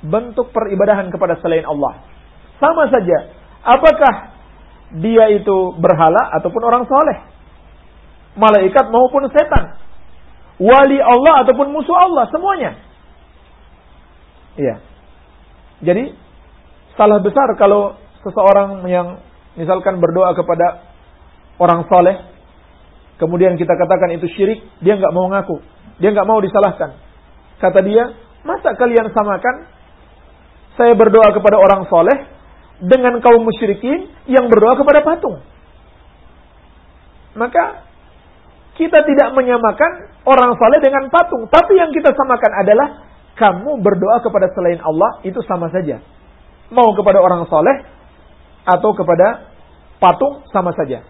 bentuk peribadahan kepada selain Allah. Sama saja, apakah dia itu berhala ataupun orang soleh? malaikat maupun setan. Wali Allah ataupun musuh Allah, semuanya. Iya. Jadi, salah besar kalau seseorang yang misalkan berdoa kepada orang soleh, kemudian kita katakan itu syirik, dia nggak mau ngaku, dia nggak mau disalahkan. Kata dia, masa kalian samakan saya berdoa kepada orang soleh dengan kaum musyrikin yang berdoa kepada patung? Maka kita tidak menyamakan orang saleh dengan patung. Tapi yang kita samakan adalah kamu berdoa kepada selain Allah itu sama saja. Mau kepada orang saleh atau kepada patung sama saja.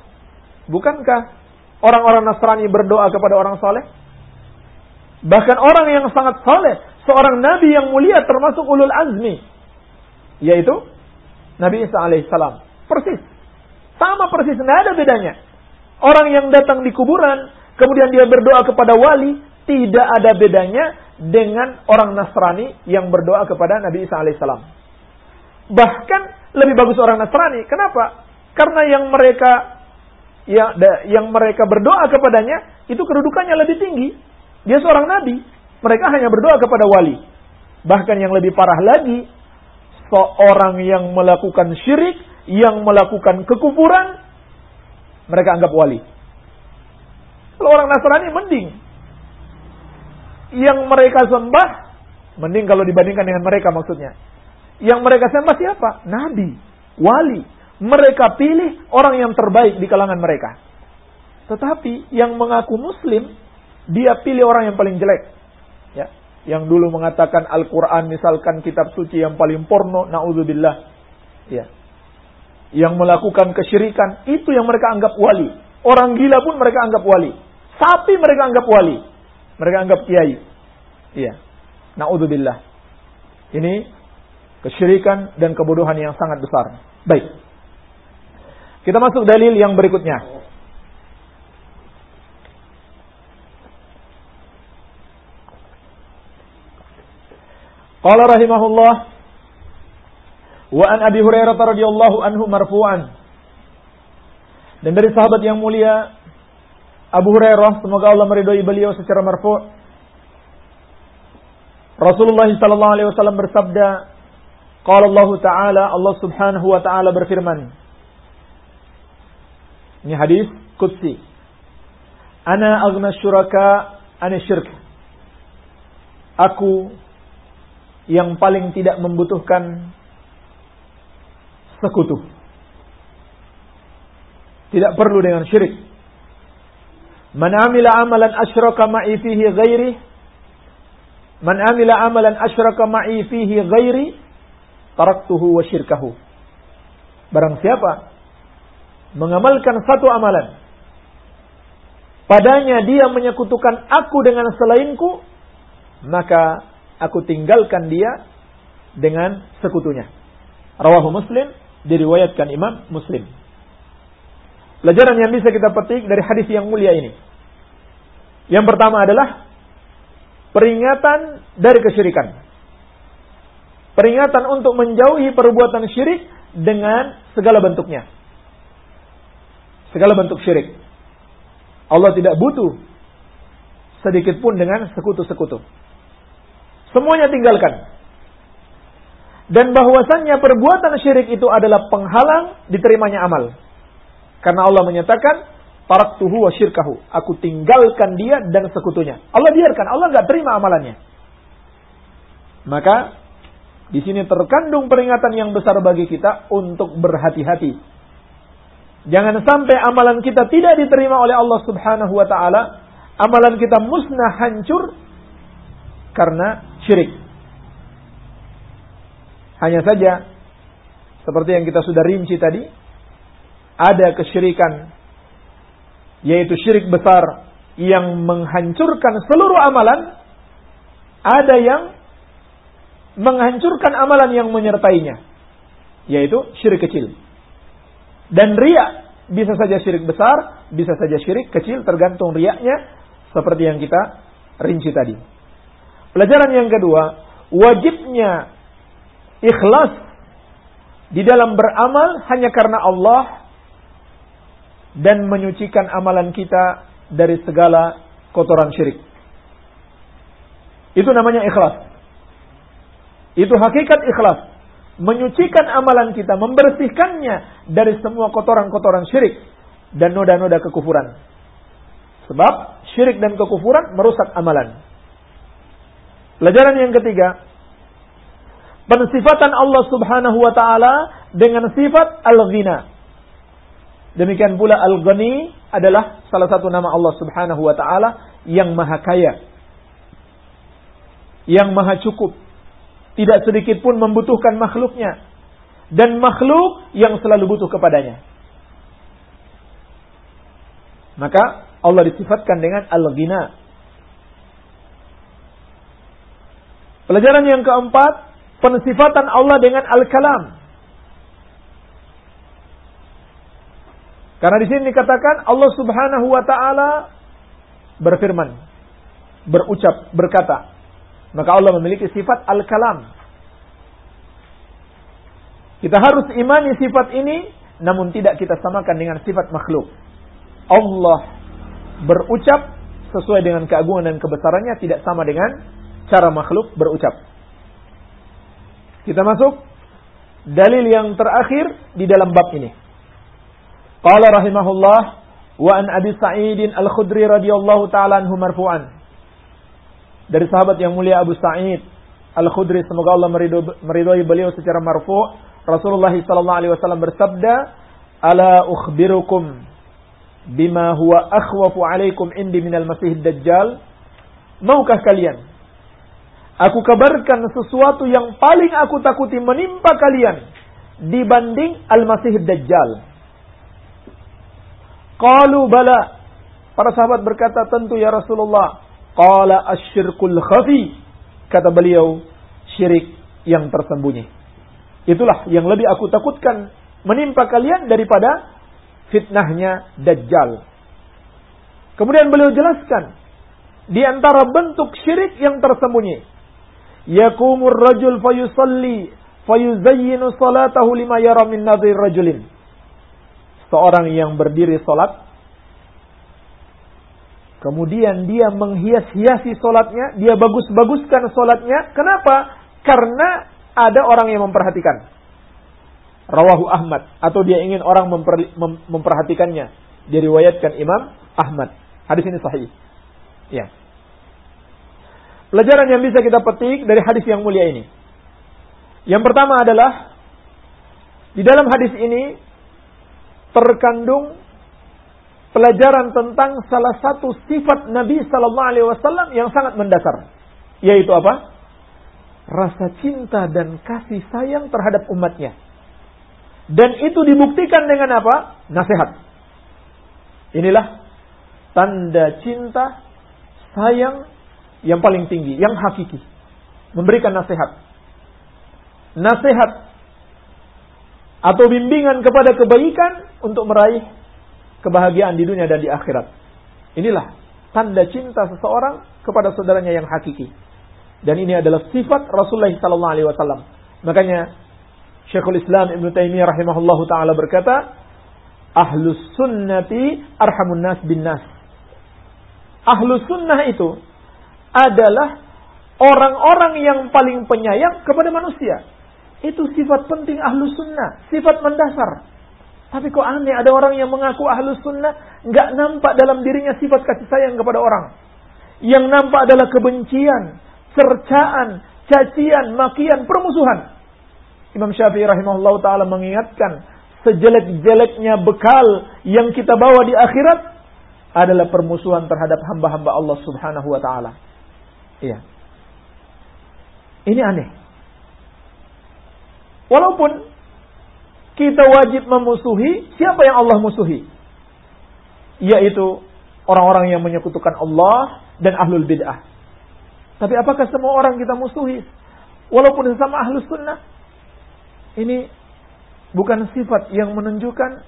Bukankah orang-orang Nasrani berdoa kepada orang saleh? Bahkan orang yang sangat saleh, seorang nabi yang mulia termasuk ulul azmi, yaitu Nabi Isa alaihissalam. Persis. Sama persis, tidak ada bedanya. Orang yang datang di kuburan, kemudian dia berdoa kepada wali, tidak ada bedanya dengan orang Nasrani yang berdoa kepada Nabi Isa alaihissalam. Bahkan lebih bagus orang Nasrani. Kenapa? Karena yang mereka yang, yang mereka berdoa kepadanya itu kedudukannya lebih tinggi. Dia seorang nabi. Mereka hanya berdoa kepada wali. Bahkan yang lebih parah lagi, seorang yang melakukan syirik, yang melakukan kekufuran, mereka anggap wali. Kalau orang Nasrani mending. Yang mereka sembah, mending kalau dibandingkan dengan mereka maksudnya. Yang mereka sembah siapa? Nabi, wali. Mereka pilih orang yang terbaik di kalangan mereka. Tetapi yang mengaku muslim, dia pilih orang yang paling jelek. Ya, yang dulu mengatakan Al-Quran misalkan kitab suci yang paling porno, na'udzubillah. Ya, yang melakukan kesyirikan, itu yang mereka anggap wali. Orang gila pun mereka anggap wali. Sapi mereka anggap wali. Mereka anggap kiai. Iya. Na'udzubillah. Ini kesyirikan dan kebodohan yang sangat besar. Baik. Kita masuk dalil yang berikutnya. Qala rahimahullah Wa an Abi Hurairah radhiyallahu anhu marfu'an. Dan dari sahabat yang mulia Abu Hurairah, semoga Allah meridhai beliau secara marfu'. Rasulullah sallallahu alaihi wasallam bersabda, qala Allah Ta'ala, Allah Subhanahu wa taala berfirman. Ini hadis qudsi. Ana aghna syuraka ana syirk. Aku yang paling tidak membutuhkan sekutu. Tidak perlu dengan syirik. Man amila amalan asyraka ma'i fihi ghairi Man amila amalan asyraka ma'i fihi ghairi taraktuhu wa syirkahu. Barang siapa mengamalkan satu amalan padanya dia menyekutukan aku dengan selainku maka aku tinggalkan dia dengan sekutunya. Rawahu Muslim diriwayatkan Imam Muslim. Pelajaran yang bisa kita petik dari hadis yang mulia ini. Yang pertama adalah peringatan dari kesyirikan. Peringatan untuk menjauhi perbuatan syirik dengan segala bentuknya. Segala bentuk syirik. Allah tidak butuh sedikit pun dengan sekutu-sekutu. Semuanya tinggalkan dan bahwasannya perbuatan syirik itu adalah penghalang diterimanya amal. Karena Allah menyatakan, taraktuhu wa syirkahu. Aku tinggalkan dia dan sekutunya. Allah biarkan, Allah nggak terima amalannya. Maka di sini terkandung peringatan yang besar bagi kita untuk berhati-hati. Jangan sampai amalan kita tidak diterima oleh Allah Subhanahu wa taala, amalan kita musnah hancur karena syirik. Hanya saja seperti yang kita sudah rinci tadi, ada kesyirikan yaitu syirik besar yang menghancurkan seluruh amalan, ada yang menghancurkan amalan yang menyertainya, yaitu syirik kecil. Dan ria bisa saja syirik besar, bisa saja syirik kecil, tergantung riaknya, seperti yang kita rinci tadi. Pelajaran yang kedua, wajibnya ikhlas di dalam beramal hanya karena Allah dan menyucikan amalan kita dari segala kotoran syirik. Itu namanya ikhlas. Itu hakikat ikhlas. Menyucikan amalan kita, membersihkannya dari semua kotoran-kotoran syirik dan noda-noda kekufuran. Sebab syirik dan kekufuran merusak amalan. Pelajaran yang ketiga, pensifatan Allah Subhanahu wa taala dengan sifat al-ghina. Demikian pula Al-Ghani adalah salah satu nama Allah Subhanahu wa taala yang maha kaya. Yang maha cukup. Tidak sedikit pun membutuhkan makhluknya. Dan makhluk yang selalu butuh kepadanya. Maka Allah disifatkan dengan Al-Ghina. Pelajaran yang keempat, pensifatan Allah dengan Al-Kalam. Karena di sini dikatakan Allah Subhanahu wa taala berfirman, berucap, berkata. Maka Allah memiliki sifat al-kalam. Kita harus imani sifat ini namun tidak kita samakan dengan sifat makhluk. Allah berucap sesuai dengan keagungan dan kebesarannya tidak sama dengan cara makhluk berucap. Kita masuk dalil yang terakhir di dalam bab ini. Qala rahimahullah wa an Abi Sa'id Al-Khudri radhiyallahu taala anhu marfu'an. Dari sahabat yang mulia Abu Sa'id Al-Khudri semoga Allah meridhoi beliau secara marfu' Rasulullah sallallahu alaihi wasallam bersabda, "Ala ukhbirukum bima huwa akhwafu alaikum indi minal masih dajjal?" Maukah kalian Aku kabarkan sesuatu yang paling aku takuti menimpa kalian dibanding Al-Masih Dajjal. Qalu bala. Para sahabat berkata, tentu ya Rasulullah. Qala asyirkul khafi. Kata beliau, syirik yang tersembunyi. Itulah yang lebih aku takutkan menimpa kalian daripada fitnahnya Dajjal. Kemudian beliau jelaskan, di antara bentuk syirik yang tersembunyi. Yakumur rajul fayusalli fayuzayyinu salatahu lima yara min nadhir rajulin seorang yang berdiri sholat, kemudian dia menghias-hiasi sholatnya, dia bagus-baguskan sholatnya. Kenapa? Karena ada orang yang memperhatikan. Rawahu Ahmad. Atau dia ingin orang memper, mem, memperhatikannya. Diriwayatkan Imam Ahmad. Hadis ini sahih. Ya. Pelajaran yang bisa kita petik dari hadis yang mulia ini. Yang pertama adalah di dalam hadis ini terkandung pelajaran tentang salah satu sifat Nabi Sallallahu Alaihi Wasallam yang sangat mendasar, yaitu apa? Rasa cinta dan kasih sayang terhadap umatnya. Dan itu dibuktikan dengan apa? Nasihat. Inilah tanda cinta, sayang yang paling tinggi, yang hakiki. Memberikan nasihat. Nasihat atau bimbingan kepada kebaikan untuk meraih kebahagiaan di dunia dan di akhirat. Inilah tanda cinta seseorang kepada saudaranya yang hakiki. Dan ini adalah sifat Rasulullah sallallahu alaihi wasallam. Makanya Syekhul Islam Ibn Taimiyah rahimahullahu taala berkata, "Ahlus sunnati arhamun nas bin nas." Ahlus sunnah itu adalah orang-orang yang paling penyayang kepada manusia. Itu sifat penting ahlu sunnah, sifat mendasar. Tapi kok aneh ada orang yang mengaku ahlus sunnah nggak nampak dalam dirinya sifat kasih sayang kepada orang. Yang nampak adalah kebencian, cercaan, cacian, makian, permusuhan. Imam Syafi'i rahimahullah taala mengingatkan sejelek-jeleknya bekal yang kita bawa di akhirat adalah permusuhan terhadap hamba-hamba Allah Subhanahu wa taala. Iya. Ini aneh. Walaupun kita wajib memusuhi siapa yang Allah musuhi? Yaitu orang-orang yang menyekutukan Allah dan ahlul bid'ah. Tapi apakah semua orang kita musuhi? Walaupun sesama ahlus sunnah. Ini bukan sifat yang menunjukkan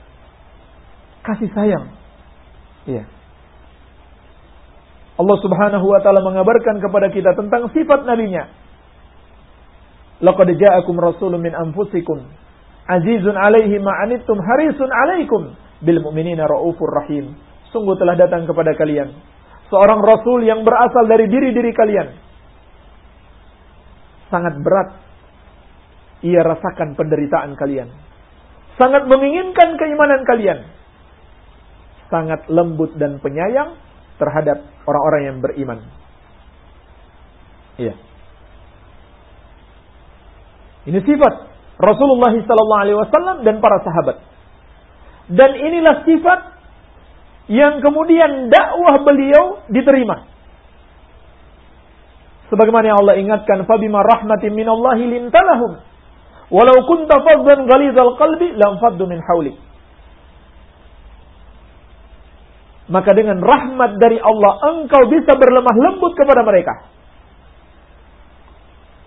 kasih sayang. Iya. Allah Subhanahu wa taala mengabarkan kepada kita tentang sifat nabinya. Laqad ja'akum rasulun min anfusikum Azizun alaihi ma'anittum harisun alaikum bil mu'minina raufur rahim. Sungguh telah datang kepada kalian seorang rasul yang berasal dari diri-diri kalian. Sangat berat ia rasakan penderitaan kalian. Sangat menginginkan keimanan kalian. Sangat lembut dan penyayang terhadap orang-orang yang beriman. Iya. Ini sifat Rasulullah sallallahu alaihi wasallam dan para sahabat. Dan inilah sifat yang kemudian dakwah beliau diterima. Sebagaimana yang Allah ingatkan, "Fabima rahmatin minallahi lintalahum, walau kunta faddan ghalizal qalbi lam faddu min hawlik." Maka dengan rahmat dari Allah engkau bisa berlemah lembut kepada mereka.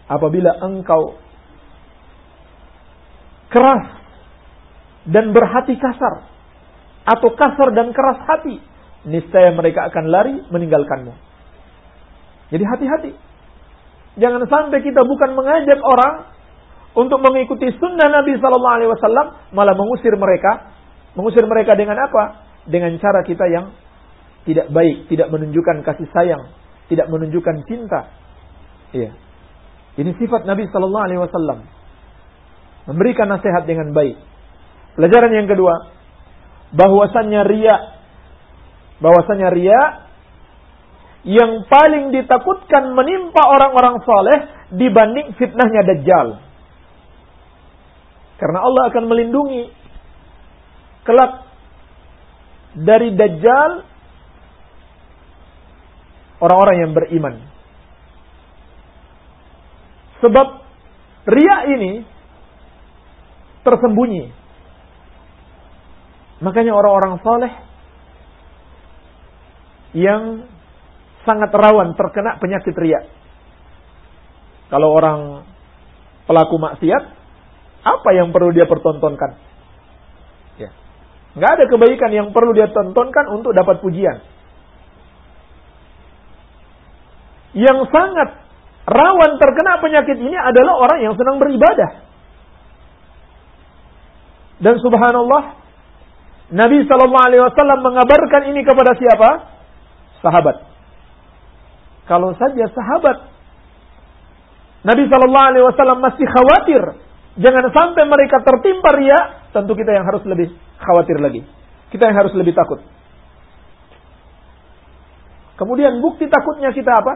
Apabila engkau keras dan berhati kasar atau kasar dan keras hati, niscaya mereka akan lari meninggalkanmu. Jadi hati-hati. Jangan sampai kita bukan mengajak orang untuk mengikuti sunnah Nabi Sallallahu Alaihi Wasallam, malah mengusir mereka. Mengusir mereka dengan apa? Dengan cara kita yang tidak baik, tidak menunjukkan kasih sayang, tidak menunjukkan cinta. Iya. Ini sifat Nabi Sallallahu Alaihi Wasallam. Memberikan nasihat dengan baik. Pelajaran yang kedua, bahwasannya ria, bahwasannya ria yang paling ditakutkan menimpa orang-orang soleh dibanding fitnahnya Dajjal. Karena Allah akan melindungi kelak dari Dajjal orang-orang yang beriman. Sebab ria ini tersembunyi. Makanya orang-orang soleh yang sangat rawan terkena penyakit riak. Kalau orang pelaku maksiat, apa yang perlu dia pertontonkan? Ya. Nggak ada kebaikan yang perlu dia tontonkan untuk dapat pujian. Yang sangat rawan terkena penyakit ini adalah orang yang senang beribadah. Dan subhanallah, Nabi Shallallahu Alaihi Wasallam mengabarkan ini kepada siapa? Sahabat. Kalau saja sahabat Nabi Shallallahu Alaihi Wasallam masih khawatir, jangan sampai mereka tertimpa ria, tentu kita yang harus lebih khawatir lagi. Kita yang harus lebih takut. Kemudian bukti takutnya kita apa?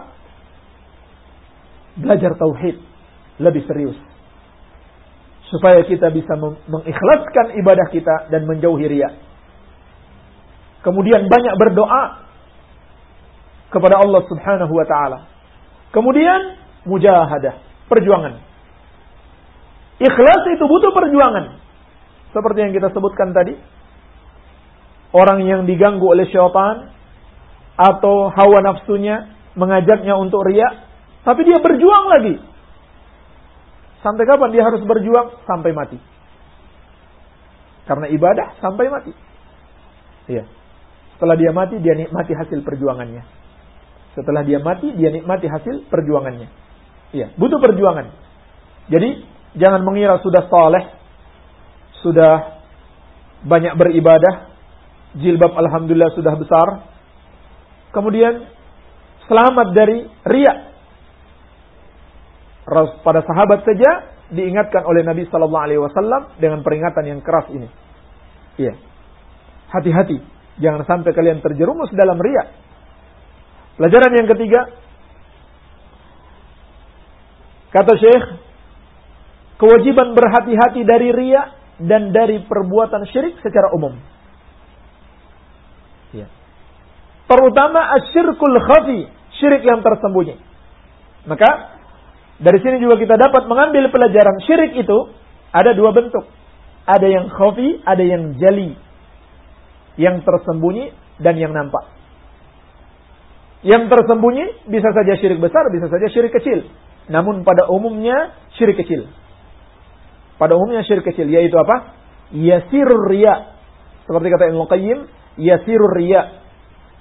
Belajar tauhid lebih serius supaya kita bisa mengikhlaskan ibadah kita dan menjauhi riya. Kemudian banyak berdoa kepada Allah Subhanahu wa taala. Kemudian mujahadah, perjuangan. Ikhlas itu butuh perjuangan. Seperti yang kita sebutkan tadi. Orang yang diganggu oleh syaitan atau hawa nafsunya mengajaknya untuk riak, tapi dia berjuang lagi Sampai kapan dia harus berjuang? Sampai mati. Karena ibadah sampai mati. Iya. Setelah dia mati, dia nikmati hasil perjuangannya. Setelah dia mati, dia nikmati hasil perjuangannya. Iya, butuh perjuangan. Jadi, jangan mengira sudah soleh, sudah banyak beribadah, jilbab alhamdulillah sudah besar. Kemudian selamat dari riak pada sahabat saja diingatkan oleh Nabi Sallallahu Alaihi Wasallam dengan peringatan yang keras ini. Iya. Hati-hati. Jangan sampai kalian terjerumus dalam riak. Pelajaran yang ketiga. Kata Syekh. Kewajiban berhati-hati dari riak dan dari perbuatan syirik secara umum. Ya. Terutama asyirkul khafi. Syirik yang tersembunyi. Maka dari sini juga kita dapat mengambil pelajaran syirik itu ada dua bentuk. Ada yang khafi, ada yang jali. Yang tersembunyi dan yang nampak. Yang tersembunyi bisa saja syirik besar, bisa saja syirik kecil. Namun pada umumnya syirik kecil. Pada umumnya syirik kecil yaitu apa? Yasirur riya. Seperti kata Ibnu Qayyim, yasirur riya.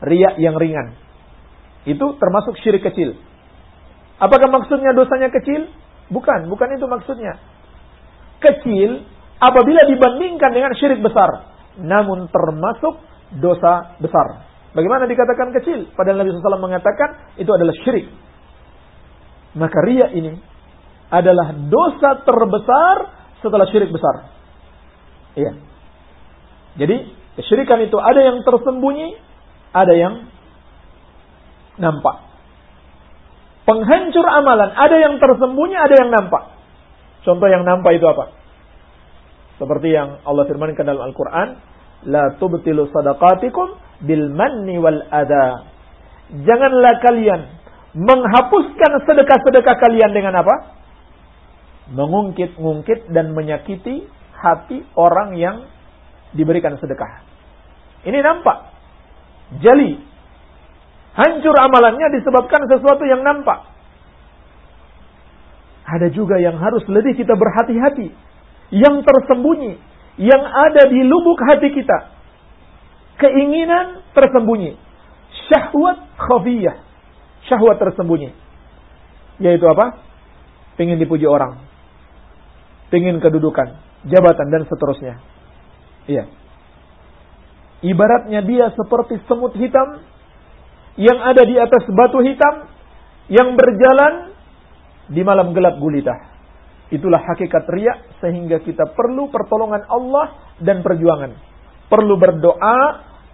Riya yang ringan. Itu termasuk syirik kecil. Apakah maksudnya dosanya kecil? Bukan, bukan itu maksudnya. Kecil apabila dibandingkan dengan syirik besar. Namun termasuk dosa besar. Bagaimana dikatakan kecil? Padahal Nabi SAW mengatakan itu adalah syirik. Maka ria ini adalah dosa terbesar setelah syirik besar. Iya. Jadi kesyirikan itu ada yang tersembunyi, ada yang nampak. Penghancur amalan, ada yang tersembunyi, ada yang nampak. Contoh yang nampak itu apa? Seperti yang Allah firmankan dalam Al-Quran, La tubtilu sadaqatikum bil manni wal ada. Janganlah kalian menghapuskan sedekah-sedekah kalian dengan apa? Mengungkit-ungkit dan menyakiti hati orang yang diberikan sedekah. Ini nampak. Jali. Hancur amalannya disebabkan sesuatu yang nampak. Ada juga yang harus lebih kita berhati-hati. Yang tersembunyi. Yang ada di lubuk hati kita. Keinginan tersembunyi. Syahwat khafiyah. Syahwat tersembunyi. Yaitu apa? Pengen dipuji orang. Pengen kedudukan. Jabatan dan seterusnya. Iya. Ibaratnya dia seperti semut hitam yang ada di atas batu hitam yang berjalan di malam gelap gulita. Itulah hakikat riak sehingga kita perlu pertolongan Allah dan perjuangan. Perlu berdoa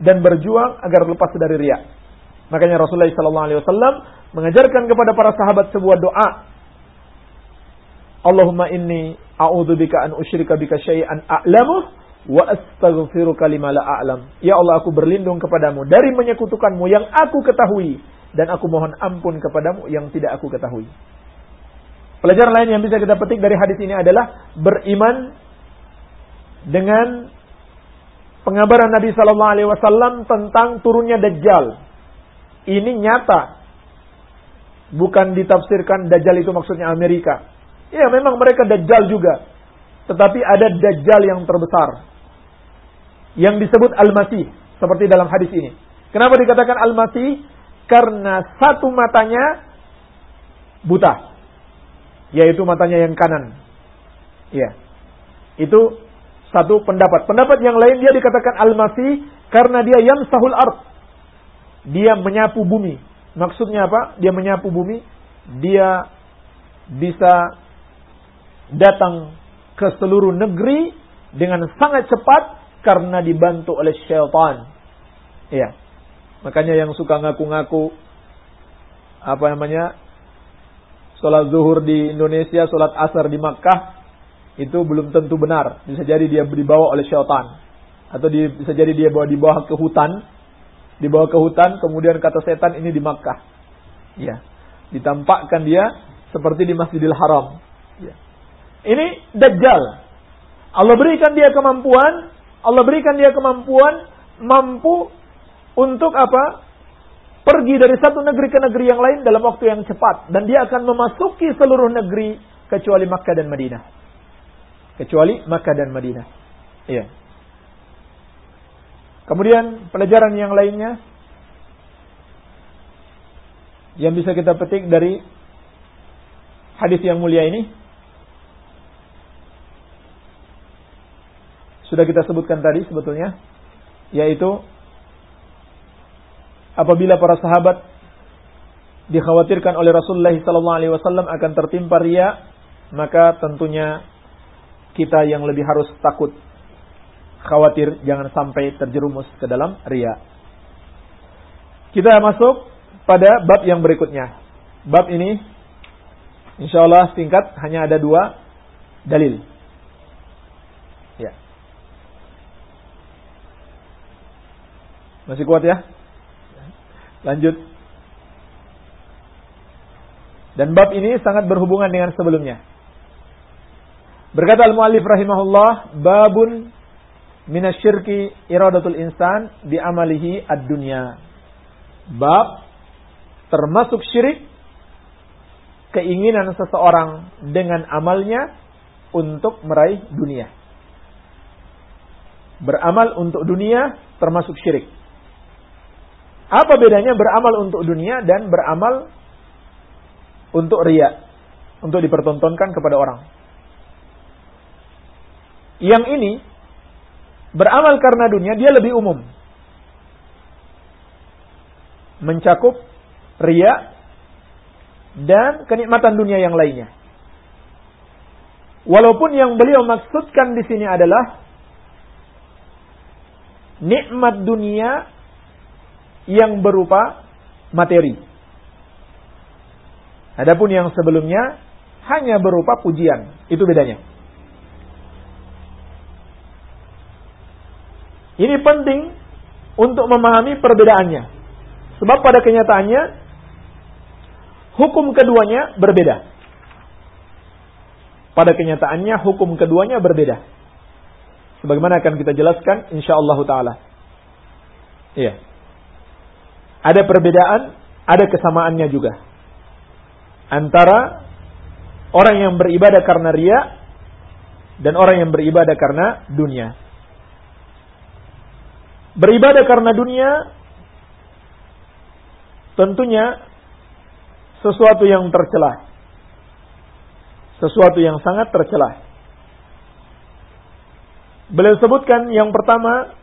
dan berjuang agar lepas dari riak. Makanya Rasulullah SAW mengajarkan kepada para sahabat sebuah doa. Allahumma inni a'udzubika an usyrika bika syai'an a'lamuh wa astaghfiruka lima la a'lam. Ya Allah, aku berlindung kepadamu dari menyekutukanmu yang aku ketahui dan aku mohon ampun kepadamu yang tidak aku ketahui. Pelajaran lain yang bisa kita petik dari hadis ini adalah beriman dengan pengabaran Nabi Sallallahu Alaihi Wasallam tentang turunnya Dajjal. Ini nyata, bukan ditafsirkan Dajjal itu maksudnya Amerika. Ya memang mereka Dajjal juga, tetapi ada Dajjal yang terbesar yang disebut Al-Masih seperti dalam hadis ini. Kenapa dikatakan Al-Masih? Karena satu matanya buta, yaitu matanya yang kanan. Ya. Itu satu pendapat. Pendapat yang lain dia dikatakan Al-Masih karena dia yang sahul art. Dia menyapu bumi. Maksudnya apa? Dia menyapu bumi. Dia bisa datang ke seluruh negeri dengan sangat cepat karena dibantu oleh syaitan. Iya. Makanya yang suka ngaku-ngaku apa namanya? Salat zuhur di Indonesia, salat asar di Makkah itu belum tentu benar. Bisa jadi dia dibawa oleh syaitan atau di, bisa jadi dia bawa dibawa ke hutan, dibawa ke hutan kemudian kata setan ini di Makkah. Ya. Ditampakkan dia seperti di Masjidil Haram. Ya. Ini dajjal. Allah berikan dia kemampuan Allah berikan dia kemampuan mampu untuk apa? Pergi dari satu negeri ke negeri yang lain dalam waktu yang cepat dan dia akan memasuki seluruh negeri kecuali Makkah dan Madinah. Kecuali Makkah dan Madinah. Iya. Kemudian pelajaran yang lainnya yang bisa kita petik dari hadis yang mulia ini sudah kita sebutkan tadi sebetulnya yaitu apabila para sahabat dikhawatirkan oleh Rasulullah SAW akan tertimpa ria maka tentunya kita yang lebih harus takut khawatir jangan sampai terjerumus ke dalam ria. Kita masuk pada bab yang berikutnya. Bab ini insya Allah singkat hanya ada dua dalil. Masih kuat ya? Lanjut. Dan bab ini sangat berhubungan dengan sebelumnya. Berkata al-muallif rahimahullah, babun minasyirki iradatul insan bi amalihi ad-dunya. Bab termasuk syirik keinginan seseorang dengan amalnya untuk meraih dunia. Beramal untuk dunia termasuk syirik. Apa bedanya beramal untuk dunia dan beramal untuk ria, untuk dipertontonkan kepada orang? Yang ini beramal karena dunia dia lebih umum. Mencakup ria dan kenikmatan dunia yang lainnya. Walaupun yang beliau maksudkan di sini adalah nikmat dunia yang berupa materi. Adapun yang sebelumnya hanya berupa pujian. Itu bedanya. Ini penting untuk memahami perbedaannya. Sebab pada kenyataannya hukum keduanya berbeda. Pada kenyataannya hukum keduanya berbeda. Sebagaimana akan kita jelaskan insyaallah taala. Iya. Ada perbedaan, ada kesamaannya juga. Antara orang yang beribadah karena ria dan orang yang beribadah karena dunia. Beribadah karena dunia tentunya sesuatu yang tercelah. Sesuatu yang sangat tercelah. Beliau sebutkan yang pertama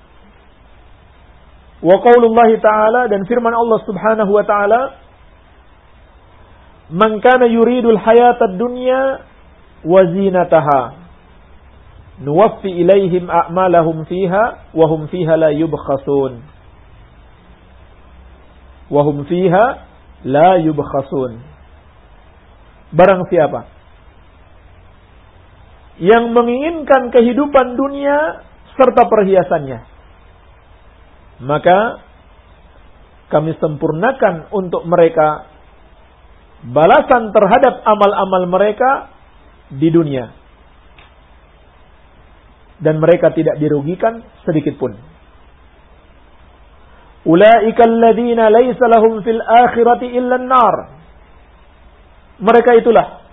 Wa qaulullah ta'ala dan firman Allah Subhanahu wa ta'ala Man kana yuridul hayatad dunya wa zinataha nuwaffi ilaihim a'malahum fiha wa hum fiha la yubkhasun. Wa hum fiha la yubkhasun. Barang siapa yang menginginkan kehidupan dunia serta perhiasannya maka kami sempurnakan untuk mereka balasan terhadap amal-amal mereka di dunia. Dan mereka tidak dirugikan sedikit pun. Ulaika laisa lahum fil akhirati illa nar Mereka itulah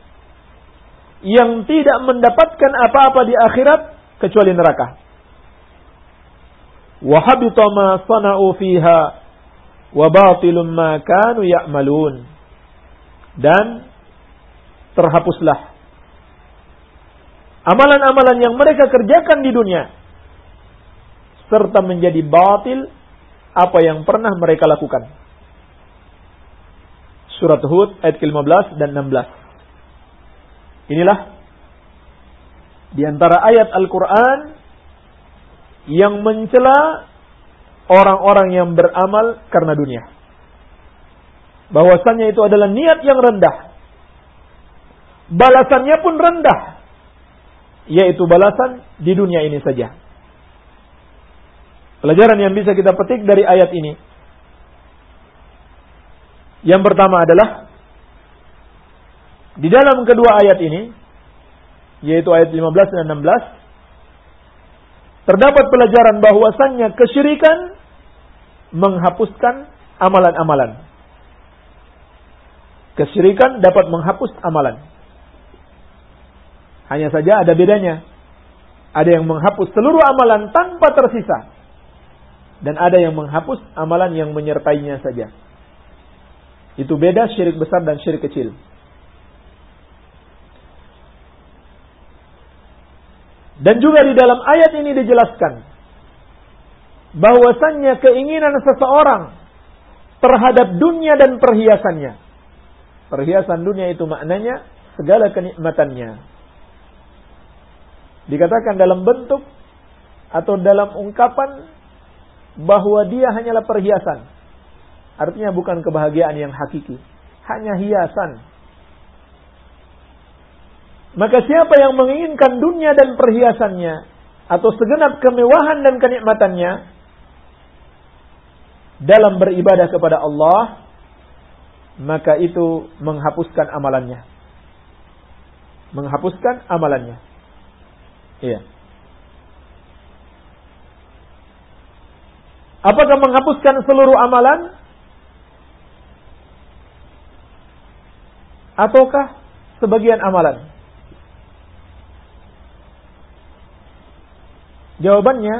yang tidak mendapatkan apa-apa di akhirat kecuali neraka wa habita ma sana'u fiha wa batilum ma dan terhapuslah amalan-amalan yang mereka kerjakan di dunia serta menjadi batil apa yang pernah mereka lakukan. Surat Hud ayat ke-15 dan 16 inilah di antara ayat Al-Qur'an yang mencela orang-orang yang beramal karena dunia. Bahwasannya itu adalah niat yang rendah. Balasannya pun rendah. Yaitu balasan di dunia ini saja. Pelajaran yang bisa kita petik dari ayat ini. Yang pertama adalah di dalam kedua ayat ini yaitu ayat 15 dan 16 terdapat pelajaran bahwasannya kesyirikan menghapuskan amalan-amalan. Kesyirikan dapat menghapus amalan. Hanya saja ada bedanya. Ada yang menghapus seluruh amalan tanpa tersisa. Dan ada yang menghapus amalan yang menyertainya saja. Itu beda syirik besar dan syirik kecil. Dan juga di dalam ayat ini dijelaskan bahwasannya keinginan seseorang terhadap dunia dan perhiasannya. Perhiasan dunia itu maknanya segala kenikmatannya. Dikatakan dalam bentuk atau dalam ungkapan bahwa dia hanyalah perhiasan. Artinya bukan kebahagiaan yang hakiki, hanya hiasan. Maka siapa yang menginginkan dunia dan perhiasannya atau segenap kemewahan dan kenikmatannya dalam beribadah kepada Allah, maka itu menghapuskan amalannya. Menghapuskan amalannya. Iya. Apakah menghapuskan seluruh amalan? Ataukah sebagian amalan? Jawabannya,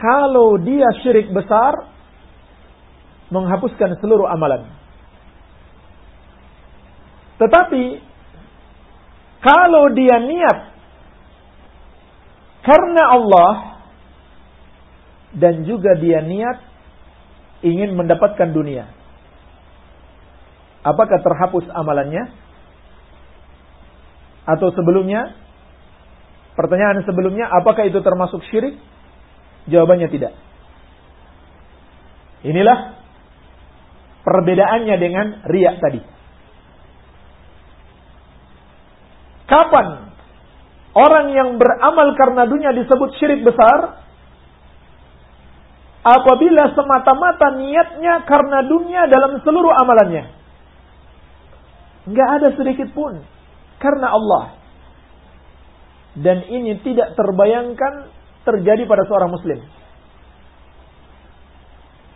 kalau dia syirik besar, menghapuskan seluruh amalan. Tetapi, kalau dia niat karena Allah, dan juga dia niat ingin mendapatkan dunia. Apakah terhapus amalannya? Atau sebelumnya? Pertanyaan sebelumnya, apakah itu termasuk syirik? Jawabannya tidak. Inilah perbedaannya dengan riak tadi. Kapan orang yang beramal karena dunia disebut syirik besar? apabila semata-mata niatnya karena dunia dalam seluruh amalannya. Enggak ada sedikit pun karena Allah. Dan ini tidak terbayangkan terjadi pada seorang muslim.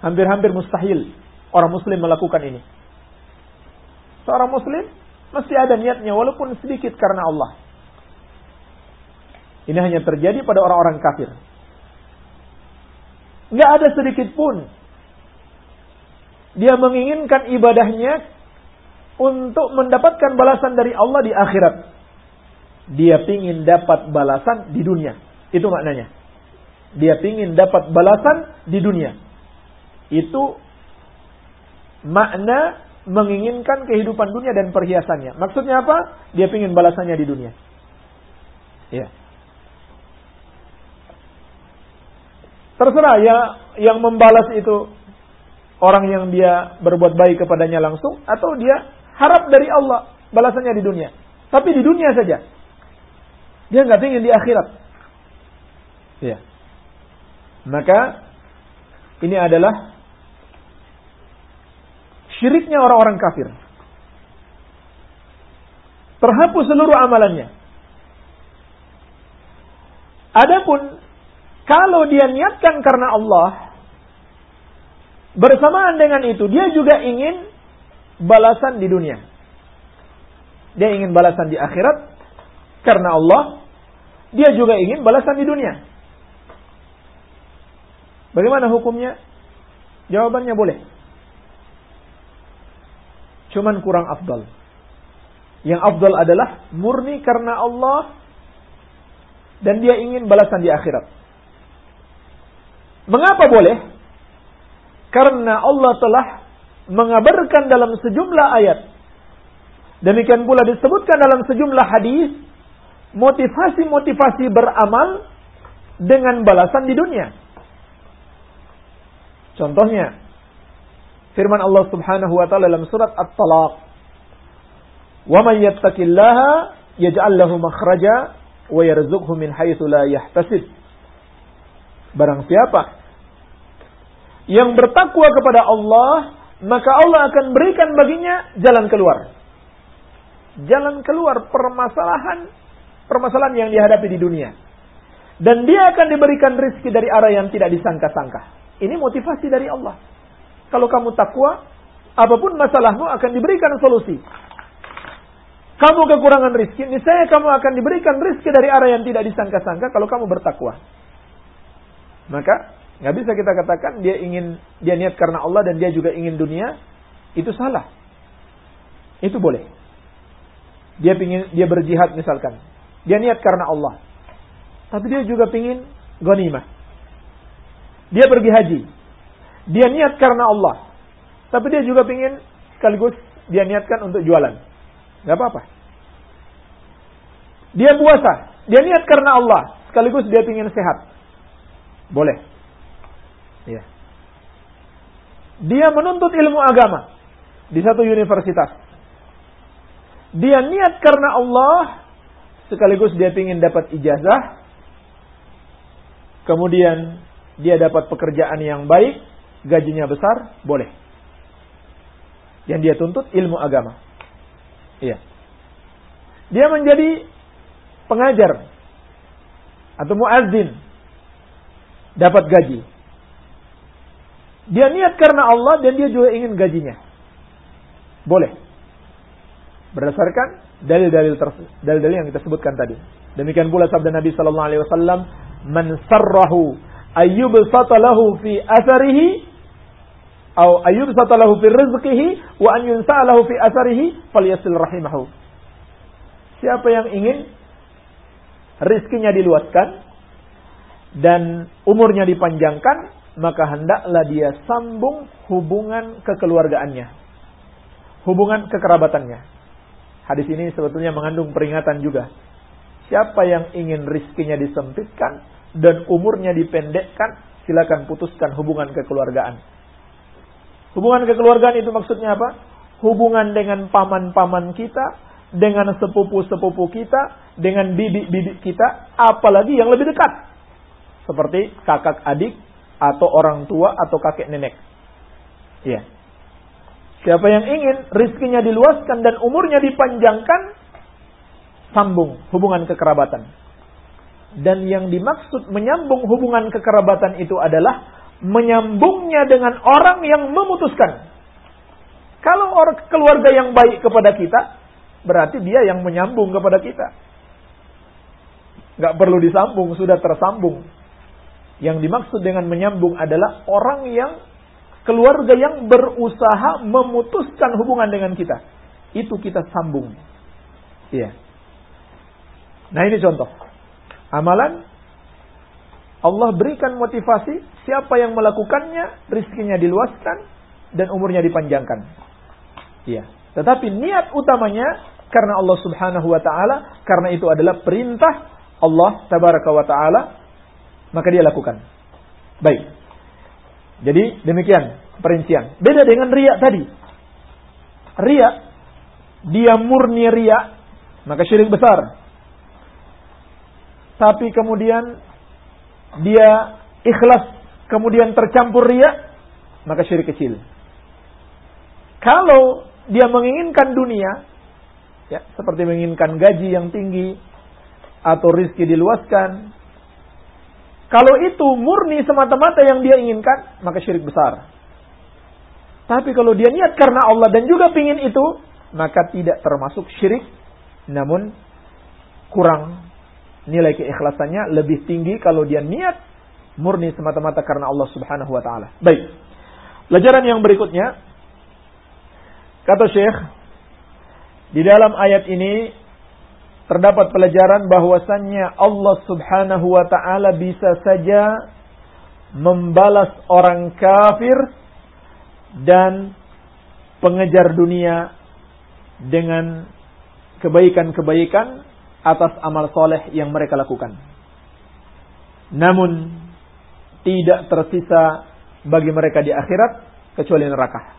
Hampir-hampir mustahil orang muslim melakukan ini. Seorang muslim mesti ada niatnya walaupun sedikit karena Allah. Ini hanya terjadi pada orang-orang kafir. Nggak ada sedikit pun. Dia menginginkan ibadahnya untuk mendapatkan balasan dari Allah di akhirat. Dia ingin dapat balasan di dunia. Itu maknanya. Dia ingin dapat balasan di dunia. Itu makna menginginkan kehidupan dunia dan perhiasannya. Maksudnya apa? Dia ingin balasannya di dunia. Ya. Terserah ya yang membalas itu orang yang dia berbuat baik kepadanya langsung atau dia harap dari Allah balasannya di dunia. Tapi di dunia saja. Dia nggak ingin di akhirat. Ya. Maka ini adalah syiriknya orang-orang kafir. Terhapus seluruh amalannya. Adapun kalau dia niatkan karena Allah, bersamaan dengan itu dia juga ingin balasan di dunia. Dia ingin balasan di akhirat karena Allah, dia juga ingin balasan di dunia. Bagaimana hukumnya? Jawabannya boleh. Cuman kurang afdal. Yang afdal adalah murni karena Allah dan dia ingin balasan di akhirat. Mengapa boleh? Karena Allah telah mengabarkan dalam sejumlah ayat. Demikian pula disebutkan dalam sejumlah hadis motivasi-motivasi beramal dengan balasan di dunia. Contohnya firman Allah Subhanahu wa taala dalam surat At-Talaq. "Wa may yattaqillaha yaj'al lahu makhraja wa yarzuqhu min haitsu la yahtasib." Barang siapa yang bertakwa kepada Allah, maka Allah akan berikan baginya jalan keluar. Jalan keluar permasalahan permasalahan yang dihadapi di dunia. Dan dia akan diberikan rezeki dari arah yang tidak disangka-sangka. Ini motivasi dari Allah. Kalau kamu takwa, apa pun masalahmu akan diberikan solusi. Kamu kekurangan rezeki, niscaya kamu akan diberikan rezeki dari arah yang tidak disangka-sangka kalau kamu bertakwa. Maka nggak bisa kita katakan dia ingin dia niat karena Allah dan dia juga ingin dunia itu salah. Itu boleh. Dia pingin dia berjihad misalkan. Dia niat karena Allah. Tapi dia juga pingin ghanimah. Dia pergi haji. Dia niat karena Allah. Tapi dia juga pingin sekaligus dia niatkan untuk jualan. Gak apa-apa. Dia puasa. Dia niat karena Allah sekaligus dia ingin sehat. Boleh. Ya. Dia menuntut ilmu agama di satu universitas. Dia niat karena Allah, sekaligus dia ingin dapat ijazah. Kemudian dia dapat pekerjaan yang baik, gajinya besar, boleh. Yang dia tuntut ilmu agama. Iya. Dia menjadi pengajar atau muazzin dapat gaji. Dia niat karena Allah dan dia juga ingin gajinya. Boleh. Berdasarkan dalil-dalil dalil-dalil yang kita sebutkan tadi. Demikian pula sabda Nabi sallallahu alaihi wasallam, "Man sarrahu ayyubsata lahu fi atharihi atau ayyubsata lahu fi rizqihi wa an yunsa'a lahu fi atharihi falyasil rahimahu." Siapa yang ingin rizkinya diluaskan, dan umurnya dipanjangkan, maka hendaklah dia sambung hubungan kekeluargaannya. Hubungan kekerabatannya. Hadis ini sebetulnya mengandung peringatan juga. Siapa yang ingin rizkinya disempitkan dan umurnya dipendekkan, silakan putuskan hubungan kekeluargaan. Hubungan kekeluargaan itu maksudnya apa? Hubungan dengan paman-paman kita, dengan sepupu-sepupu kita, dengan bibi-bibi kita, apalagi yang lebih dekat seperti kakak adik atau orang tua atau kakek nenek. Iya. Siapa yang ingin rizkinya diluaskan dan umurnya dipanjangkan, sambung hubungan kekerabatan. Dan yang dimaksud menyambung hubungan kekerabatan itu adalah menyambungnya dengan orang yang memutuskan. Kalau orang keluarga yang baik kepada kita, berarti dia yang menyambung kepada kita. Gak perlu disambung, sudah tersambung. Yang dimaksud dengan menyambung adalah orang yang keluarga yang berusaha memutuskan hubungan dengan kita. Itu kita sambung. Iya. Nah ini contoh. Amalan Allah berikan motivasi siapa yang melakukannya rizkinya diluaskan dan umurnya dipanjangkan. Iya. Tetapi niat utamanya karena Allah Subhanahu wa taala karena itu adalah perintah Allah tabaraka wa taala maka dia lakukan. Baik. Jadi demikian perincian. Beda dengan riak tadi. Riak, dia murni riak, maka syirik besar. Tapi kemudian dia ikhlas, kemudian tercampur riak, maka syirik kecil. Kalau dia menginginkan dunia, ya seperti menginginkan gaji yang tinggi atau rizki diluaskan kalau itu murni semata-mata yang dia inginkan, maka syirik besar. Tapi kalau dia niat karena Allah dan juga pingin itu, maka tidak termasuk syirik, namun kurang nilai keikhlasannya lebih tinggi kalau dia niat murni semata-mata karena Allah Subhanahu wa taala. Baik. Pelajaran yang berikutnya kata Syekh di dalam ayat ini terdapat pelajaran bahwasannya Allah Subhanahu wa taala bisa saja membalas orang kafir dan pengejar dunia dengan kebaikan-kebaikan atas amal soleh yang mereka lakukan. Namun tidak tersisa bagi mereka di akhirat kecuali neraka.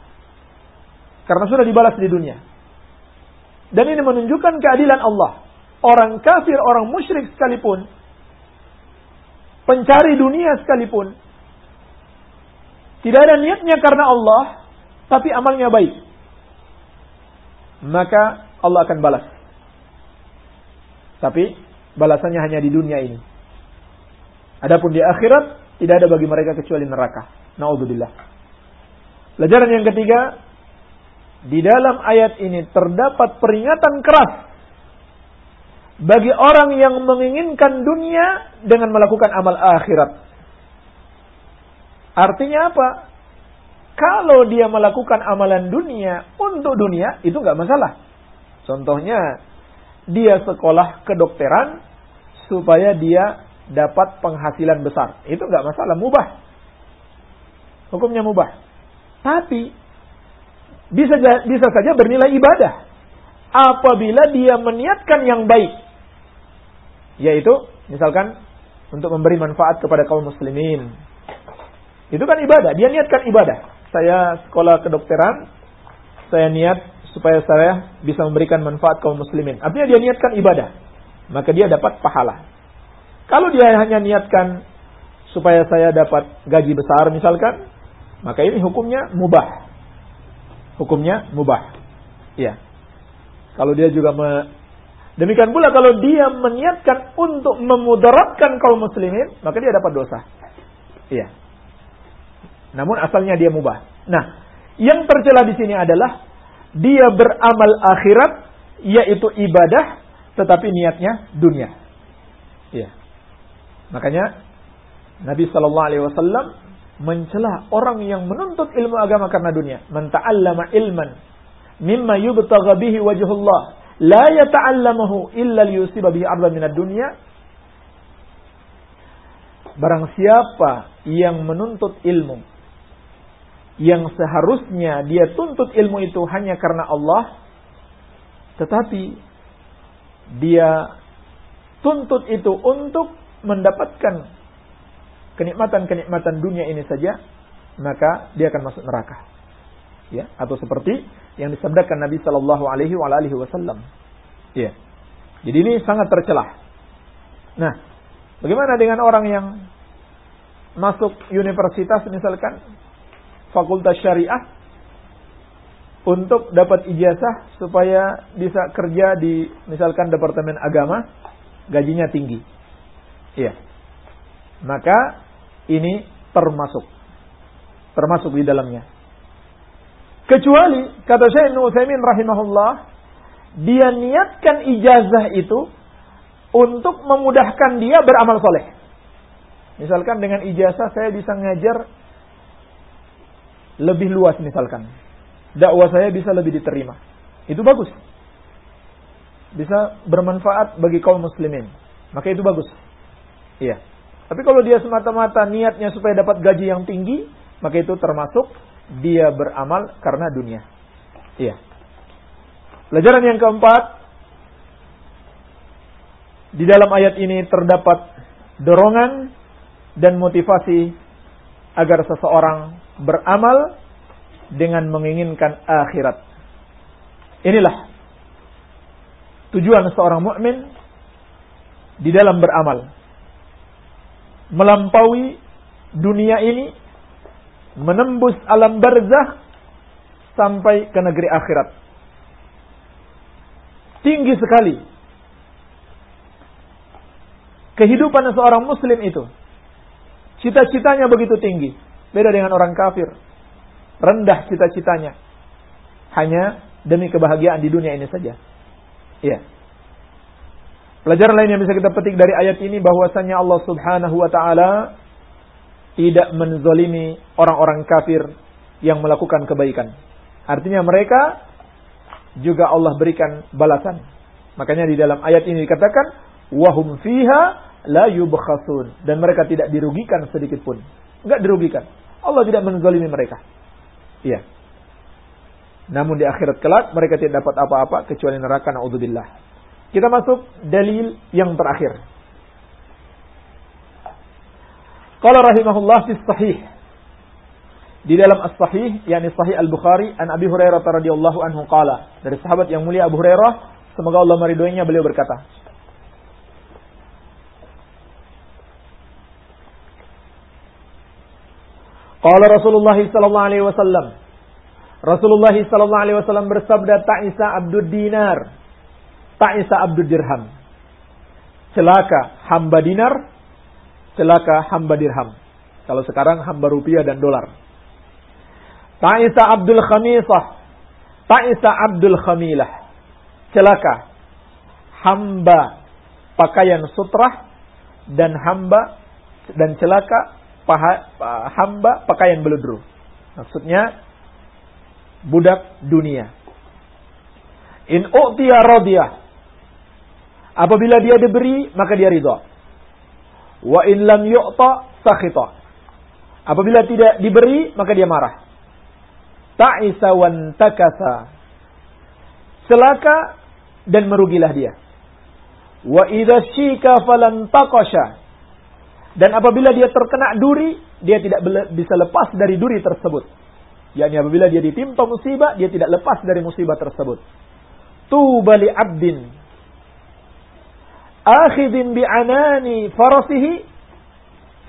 Karena sudah dibalas di dunia. Dan ini menunjukkan keadilan Allah orang kafir, orang musyrik sekalipun, pencari dunia sekalipun, tidak ada niatnya karena Allah, tapi amalnya baik. Maka Allah akan balas. Tapi balasannya hanya di dunia ini. Adapun di akhirat tidak ada bagi mereka kecuali neraka. Nauzubillah. Pelajaran yang ketiga, di dalam ayat ini terdapat peringatan keras bagi orang yang menginginkan dunia dengan melakukan amal akhirat. Artinya apa? Kalau dia melakukan amalan dunia untuk dunia, itu nggak masalah. Contohnya, dia sekolah kedokteran supaya dia dapat penghasilan besar. Itu nggak masalah, mubah. Hukumnya mubah. Tapi bisa bisa saja bernilai ibadah apabila dia meniatkan yang baik yaitu misalkan untuk memberi manfaat kepada kaum muslimin. Itu kan ibadah, dia niatkan ibadah. Saya sekolah kedokteran, saya niat supaya saya bisa memberikan manfaat kaum muslimin. Artinya dia niatkan ibadah, maka dia dapat pahala. Kalau dia hanya niatkan supaya saya dapat gaji besar misalkan, maka ini hukumnya mubah. Hukumnya mubah. Iya. Kalau dia juga. Demikian pula kalau dia meniatkan untuk memudaratkan kaum muslimin, maka dia dapat dosa. Iya. Namun asalnya dia mubah. Nah, yang tercela di sini adalah dia beramal akhirat yaitu ibadah tetapi niatnya dunia. Iya. Makanya Nabi Shallallahu Alaihi Wasallam mencela orang yang menuntut ilmu agama karena dunia. Menta'allama ilman mimma yubtagha bihi wajhullah la yata'allamahu illa liyusiba bihi arda minad dunya. Barang siapa yang menuntut ilmu yang seharusnya dia tuntut ilmu itu hanya karena Allah tetapi dia tuntut itu untuk mendapatkan kenikmatan-kenikmatan dunia ini saja, maka dia akan masuk neraka. Ya, atau seperti yang disabdakan Nabi Shallallahu Alaihi Wasallam. Ya, jadi ini sangat tercelah. Nah, bagaimana dengan orang yang masuk universitas misalkan fakultas syariah untuk dapat ijazah supaya bisa kerja di misalkan departemen agama gajinya tinggi. Iya. Maka ini termasuk termasuk di dalamnya. Kecuali kata Syekh Nu'utsaimin rahimahullah, dia niatkan ijazah itu untuk memudahkan dia beramal soleh. Misalkan dengan ijazah saya bisa ngajar lebih luas misalkan. Dakwah saya bisa lebih diterima. Itu bagus. Bisa bermanfaat bagi kaum muslimin. Maka itu bagus. Iya. Tapi kalau dia semata-mata niatnya supaya dapat gaji yang tinggi, maka itu termasuk dia beramal karena dunia. Iya. Pelajaran yang keempat, di dalam ayat ini terdapat dorongan dan motivasi agar seseorang beramal dengan menginginkan akhirat. Inilah tujuan seorang mukmin di dalam beramal melampaui dunia ini, menembus alam barzah sampai ke negeri akhirat. Tinggi sekali kehidupan seorang muslim itu. Cita-citanya begitu tinggi. Beda dengan orang kafir. Rendah cita-citanya. Hanya demi kebahagiaan di dunia ini saja. Iya. Pelajaran lain yang bisa kita petik dari ayat ini bahwasanya Allah Subhanahu wa taala tidak menzalimi orang-orang kafir yang melakukan kebaikan. Artinya mereka juga Allah berikan balasan. Makanya di dalam ayat ini dikatakan wahum fiha la yubkhasun dan mereka tidak dirugikan sedikit pun. Enggak dirugikan. Allah tidak menzalimi mereka. Iya. Namun di akhirat kelak mereka tidak dapat apa-apa kecuali neraka naudzubillah. Kita masuk dalil yang terakhir. Qala rahimahullah fi sahih. Di dalam as-sahih, yakni sahih al-Bukhari, an Abi Hurairah radhiyallahu anhu qala. Dari sahabat yang mulia Abu Hurairah, semoga Allah meridhoinya, beliau berkata, Qala Rasulullah sallallahu alaihi wasallam Rasulullah sallallahu alaihi wasallam bersabda Ta'isa Abdul Dinar Ta'isa Abdul Dirham. Celaka hamba dinar, celaka hamba dirham. Kalau sekarang hamba rupiah dan dolar. Ta'isa Abdul Khamisah. Ta'isa Abdul Khamilah. Celaka hamba pakaian sutrah dan hamba dan celaka paha, hamba pakaian beludru. Maksudnya budak dunia. In u'tiya radiyah. Apabila dia diberi, maka dia ridha. Wa in lam yu'ta sakhita. Apabila tidak diberi, maka dia marah. Ta'isa wan takasa. Celaka dan merugilah dia. Wa idza syika falan taqasha. Dan apabila dia terkena duri, dia tidak bisa lepas dari duri tersebut. Yani apabila dia ditimpa musibah, dia tidak lepas dari musibah tersebut. Tuba li abdin akhidin bi'anani farasihi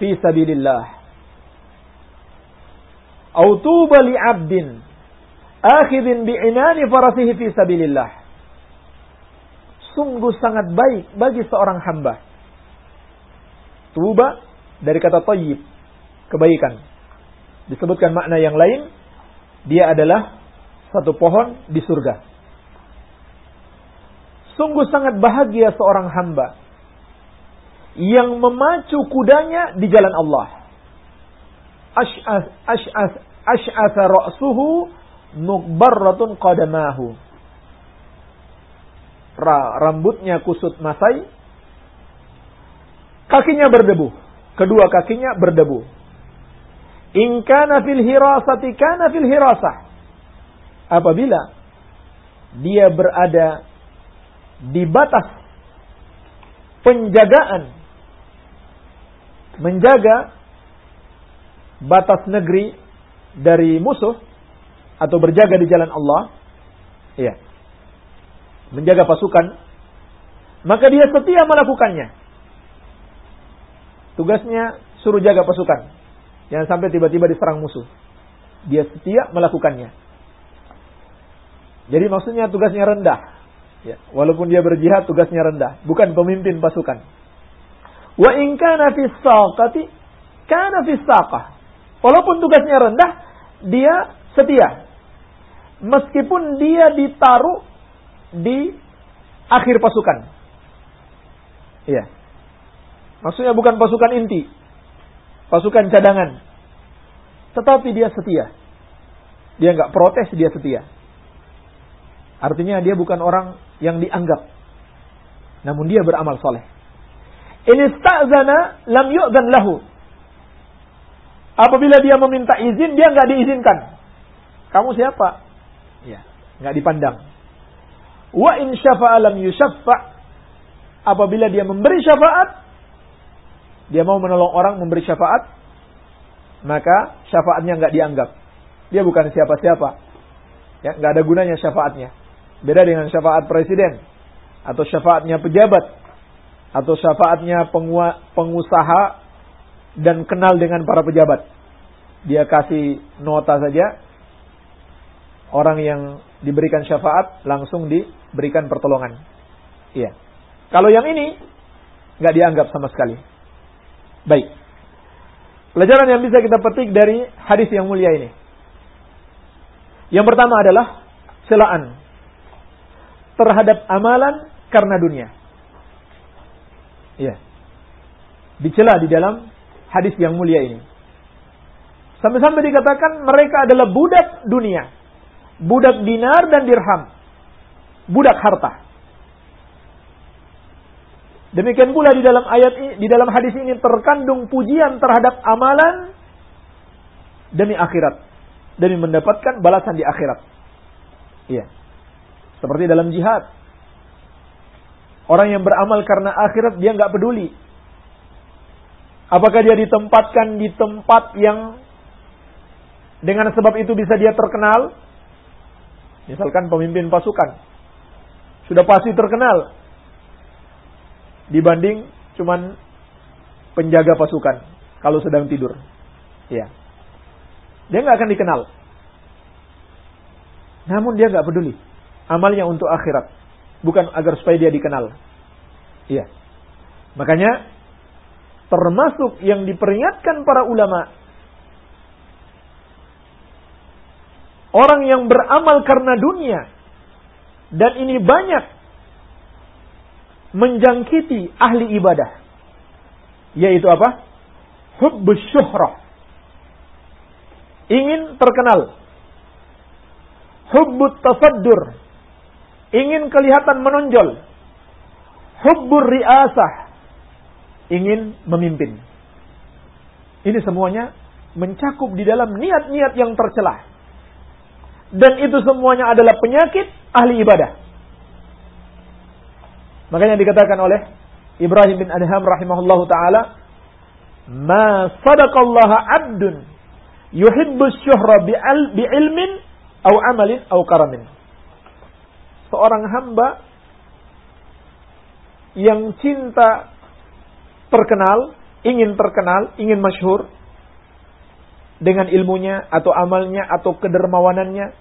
fi sabilillah. Au tuba li abdin akhidin bi'inani farasihi fi sabilillah. Sungguh sangat baik bagi seorang hamba Tuba dari kata tayyib, kebaikan. Disebutkan makna yang lain, dia adalah satu pohon di surga. Sungguh sangat bahagia seorang hamba yang memacu kudanya di jalan Allah. Ash'as ra'suhu mukbarratun qadamahu. Rambutnya kusut masai, Kakinya berdebu. Kedua kakinya berdebu. In kana fil hirasati kana fil hirasah. Apabila dia berada di batas penjagaan menjaga batas negeri dari musuh atau berjaga di jalan Allah, ya. Menjaga pasukan, maka dia setia melakukannya. Tugasnya suruh jaga pasukan. Jangan sampai tiba-tiba diserang musuh. Dia setia melakukannya. Jadi maksudnya tugasnya rendah. Ya, walaupun dia berjihad tugasnya rendah, bukan pemimpin pasukan. Wa in kana fi saqati kana fi saqah. Walaupun tugasnya rendah, dia setia. Meskipun dia ditaruh di akhir pasukan. Iya. Maksudnya bukan pasukan inti. Pasukan cadangan. Tetapi dia setia. Dia nggak protes, dia setia. Artinya dia bukan orang yang dianggap. Namun dia beramal soleh. Ini sta'zana lam yu'dan lahu. Apabila dia meminta izin, dia nggak diizinkan. Kamu siapa? Ya, nggak dipandang. Wa in syafa'a lam yushaffa. Apabila dia memberi syafaat, dia mau menolong orang memberi syafaat, maka syafaatnya nggak dianggap. Dia bukan siapa-siapa. Ya, nggak ada gunanya syafaatnya. Beda dengan syafaat presiden atau syafaatnya pejabat atau syafaatnya pengusaha dan kenal dengan para pejabat. Dia kasih nota saja, orang yang diberikan syafaat langsung diberikan pertolongan. Iya. Kalau yang ini nggak dianggap sama sekali. Baik. Pelajaran yang bisa kita petik dari hadis yang mulia ini. Yang pertama adalah celaan terhadap amalan karena dunia. Iya. Dicela di dalam hadis yang mulia ini. Sampai-sampai dikatakan mereka adalah budak dunia. Budak dinar dan dirham. Budak harta. Demikian pula di dalam ayat ini, di dalam hadis ini terkandung pujian terhadap amalan demi akhirat, demi mendapatkan balasan di akhirat. Iya. Seperti dalam jihad. Orang yang beramal karena akhirat dia nggak peduli. Apakah dia ditempatkan di tempat yang dengan sebab itu bisa dia terkenal? Misalkan pemimpin pasukan. Sudah pasti terkenal dibanding cuman penjaga pasukan kalau sedang tidur. Ya. Dia nggak akan dikenal. Namun dia nggak peduli. Amalnya untuk akhirat, bukan agar supaya dia dikenal. Iya. Makanya termasuk yang diperingatkan para ulama orang yang beramal karena dunia dan ini banyak menjangkiti ahli ibadah. Yaitu apa? Hubbus syuhrah. Ingin terkenal. Hubbut tasaddur. Ingin kelihatan menonjol. Hubbur riasah. Ingin memimpin. Ini semuanya mencakup di dalam niat-niat yang tercelah. Dan itu semuanya adalah penyakit ahli ibadah. Makanya dikatakan oleh Ibrahim bin Adham rahimahullahu taala, Ma sadaqallaha abdun yuhibbu syuhra bi ilmin au amalin au karamin. Seorang hamba yang cinta terkenal, ingin terkenal, ingin masyhur dengan ilmunya atau amalnya atau kedermawanannya,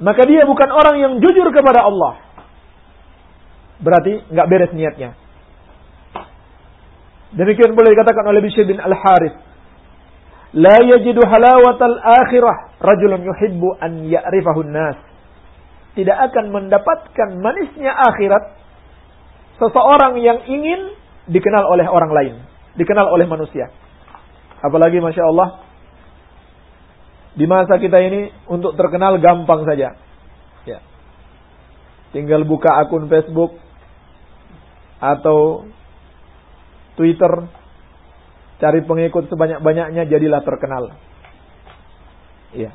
maka dia bukan orang yang jujur kepada Allah. Berarti nggak beres niatnya. Demikian boleh dikatakan oleh Bishr bin Al-Harith. La yajidu halawatal akhirah rajulun yuhibbu an ya'rifahu nas. Tidak akan mendapatkan manisnya akhirat seseorang yang ingin dikenal oleh orang lain, dikenal oleh manusia. Apalagi Masya Allah, di masa kita ini untuk terkenal gampang saja. Ya. Tinggal buka akun Facebook atau Twitter, cari pengikut sebanyak-banyaknya jadilah terkenal. Iya.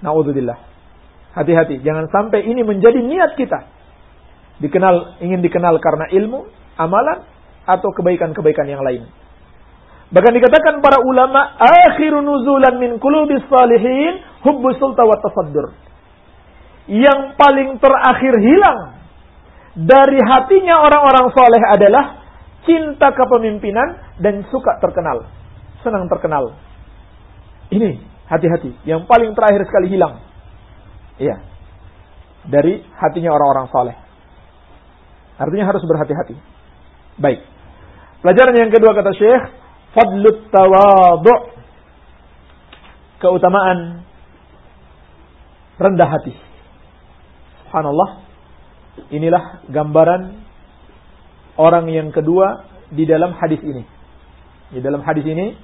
Naudzubillah. Hati-hati, jangan sampai ini menjadi niat kita. Dikenal, ingin dikenal karena ilmu, amalan, atau kebaikan-kebaikan yang lain. Bahkan dikatakan para ulama, akhiru nuzulan min kulubis salihin, hubbu sulta wa tasaddur. Yang paling terakhir hilang dari hatinya orang-orang soleh adalah cinta kepemimpinan dan suka terkenal. Senang terkenal. Ini hati-hati. Yang paling terakhir sekali hilang. Iya. Dari hatinya orang-orang soleh. Artinya harus berhati-hati. Baik. Pelajaran yang kedua kata Syekh, fadlut tawadu' keutamaan rendah hati. Subhanallah. Inilah gambaran orang yang kedua di dalam hadis ini. Di dalam hadis ini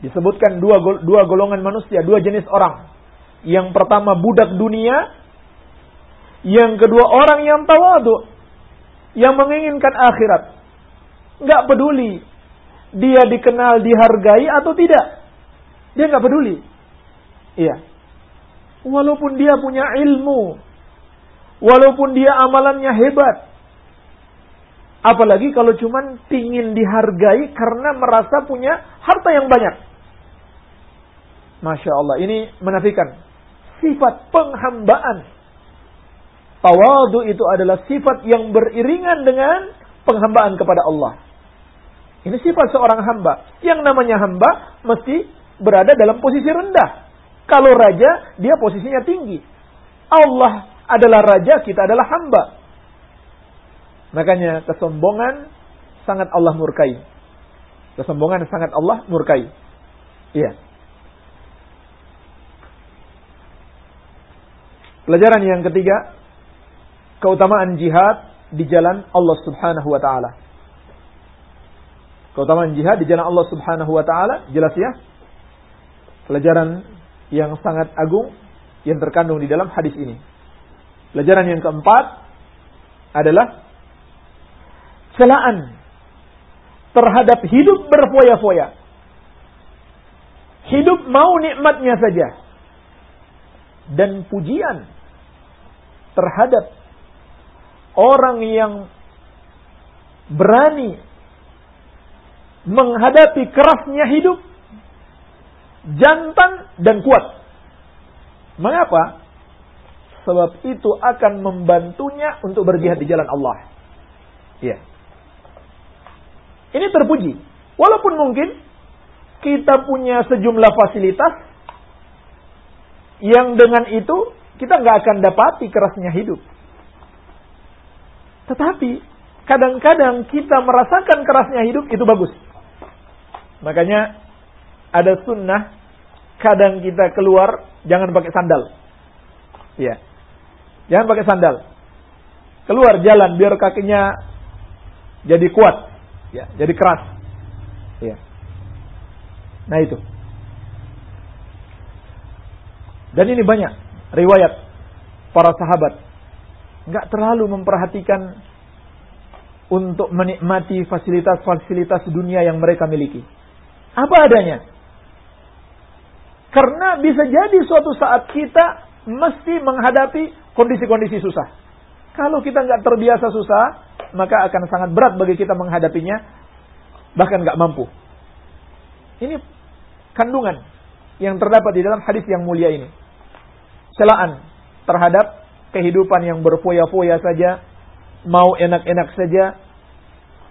disebutkan dua dua golongan manusia, dua jenis orang. Yang pertama budak dunia, yang kedua orang yang tawadu, yang menginginkan akhirat. Nggak peduli dia dikenal, dihargai atau tidak. Dia nggak peduli. Iya. Walaupun dia punya ilmu, walaupun dia amalannya hebat, apalagi kalau cuman pingin dihargai karena merasa punya harta yang banyak. Masya Allah, ini menafikan sifat penghambaan Tawadu itu adalah sifat yang beriringan dengan penghambaan kepada Allah. Ini sifat seorang hamba. Yang namanya hamba mesti berada dalam posisi rendah. Kalau raja, dia posisinya tinggi. Allah adalah raja, kita adalah hamba. Makanya kesombongan sangat Allah murkai. Kesombongan sangat Allah murkai. Iya. Pelajaran yang ketiga, keutamaan jihad di jalan Allah Subhanahu wa taala. Keutamaan jihad di jalan Allah Subhanahu wa taala jelas ya. Pelajaran yang sangat agung yang terkandung di dalam hadis ini. Pelajaran yang keempat adalah celaan terhadap hidup berfoya-foya. Hidup mau nikmatnya saja. Dan pujian terhadap orang yang berani menghadapi kerasnya hidup, jantan dan kuat. Mengapa? Sebab itu akan membantunya untuk berjihad di jalan Allah. Ya. Ini terpuji. Walaupun mungkin kita punya sejumlah fasilitas yang dengan itu kita nggak akan dapati kerasnya hidup. Tetapi kadang-kadang kita merasakan kerasnya hidup itu bagus. Makanya ada sunnah kadang kita keluar jangan pakai sandal. Iya. Jangan pakai sandal. Keluar jalan biar kakinya jadi kuat, ya, jadi keras. Iya. Nah itu. Dan ini banyak riwayat para sahabat nggak terlalu memperhatikan untuk menikmati fasilitas-fasilitas dunia yang mereka miliki. Apa adanya. Karena bisa jadi suatu saat kita mesti menghadapi kondisi-kondisi susah. Kalau kita nggak terbiasa susah, maka akan sangat berat bagi kita menghadapinya, bahkan nggak mampu. Ini kandungan yang terdapat di dalam hadis yang mulia ini. Celaan terhadap kehidupan yang berfoya-foya saja, mau enak-enak saja.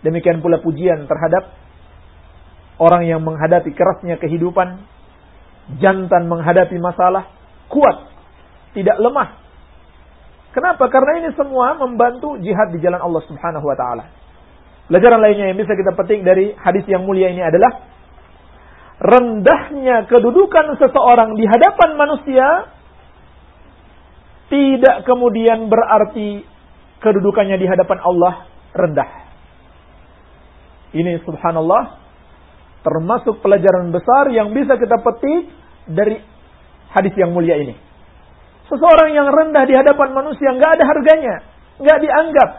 Demikian pula pujian terhadap orang yang menghadapi kerasnya kehidupan, jantan menghadapi masalah, kuat, tidak lemah. Kenapa? Karena ini semua membantu jihad di jalan Allah Subhanahu wa taala. Pelajaran lainnya yang bisa kita petik dari hadis yang mulia ini adalah rendahnya kedudukan seseorang di hadapan manusia tidak kemudian berarti kedudukannya di hadapan Allah rendah. Ini subhanallah termasuk pelajaran besar yang bisa kita petik dari hadis yang mulia ini. Seseorang yang rendah di hadapan manusia nggak ada harganya, nggak dianggap.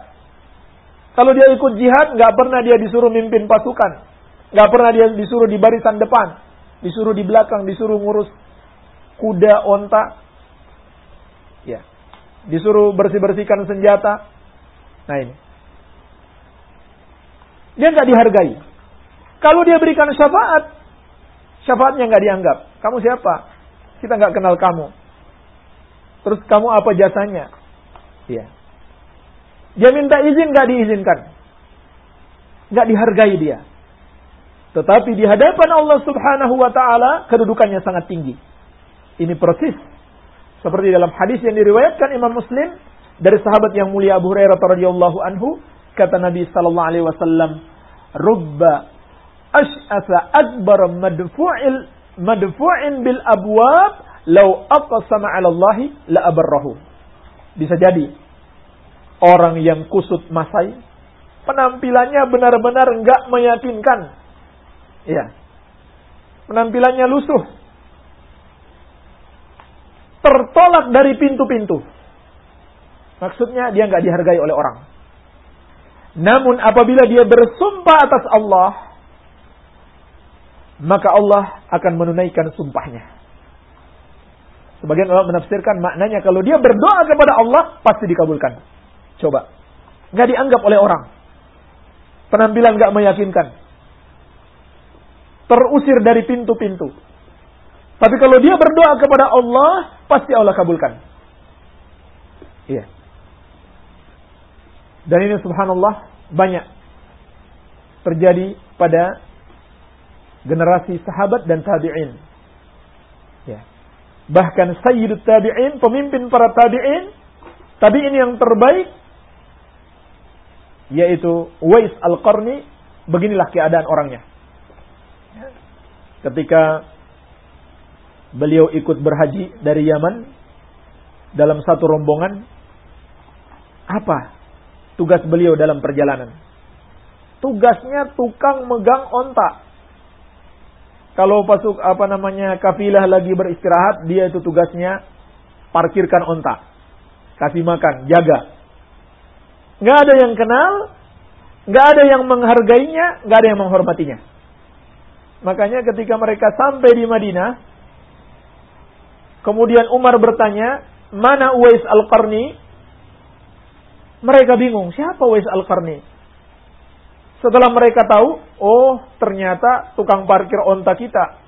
Kalau dia ikut jihad, nggak pernah dia disuruh mimpin pasukan, nggak pernah dia disuruh di barisan depan, disuruh di belakang, disuruh ngurus kuda, onta, disuruh bersih bersihkan senjata. Nah ini, dia nggak dihargai. Kalau dia berikan syafaat, syafaatnya nggak dianggap. Kamu siapa? Kita nggak kenal kamu. Terus kamu apa jasanya? Iya. Dia minta izin nggak diizinkan. Nggak dihargai dia. Tetapi di hadapan Allah Subhanahu wa taala kedudukannya sangat tinggi. Ini persis seperti dalam hadis yang diriwayatkan Imam Muslim dari sahabat yang mulia Abu Hurairah radhiyallahu anhu kata Nabi sallallahu alaihi wasallam rubba ash'asa akbar madfu'il madfu'in bil abwab lau aqsama 'ala Allah la abarrahu. Bisa jadi orang yang kusut masai penampilannya benar-benar enggak meyakinkan. Iya. Penampilannya lusuh. Tertolak dari pintu-pintu. Maksudnya dia enggak dihargai oleh orang. Namun apabila dia bersumpah atas Allah, maka Allah akan menunaikan sumpahnya. Sebagian orang menafsirkan maknanya kalau dia berdoa kepada Allah pasti dikabulkan. Coba. Nggak dianggap oleh orang. Penampilan nggak meyakinkan. Terusir dari pintu-pintu. Tapi kalau dia berdoa kepada Allah, pasti Allah kabulkan. Iya. Dan ini subhanallah banyak terjadi pada generasi sahabat dan tabi'in. Ya. Bahkan Sayyidut Tabi'in, pemimpin para tabi'in, tabi'in yang terbaik, yaitu Wais Al-Qarni, beginilah keadaan orangnya. Ketika beliau ikut berhaji dari Yaman, dalam satu rombongan, apa tugas beliau dalam perjalanan? Tugasnya tukang megang ontak. Kalau pasuk apa namanya kafilah lagi beristirahat, dia itu tugasnya parkirkan onta, kasih makan, jaga. Nggak ada yang kenal, nggak ada yang menghargainya, nggak ada yang menghormatinya. Makanya ketika mereka sampai di Madinah, kemudian Umar bertanya, mana Uwais Al-Qarni? Mereka bingung, siapa Uwais Al-Qarni? Setelah mereka tahu, oh ternyata tukang parkir onta kita.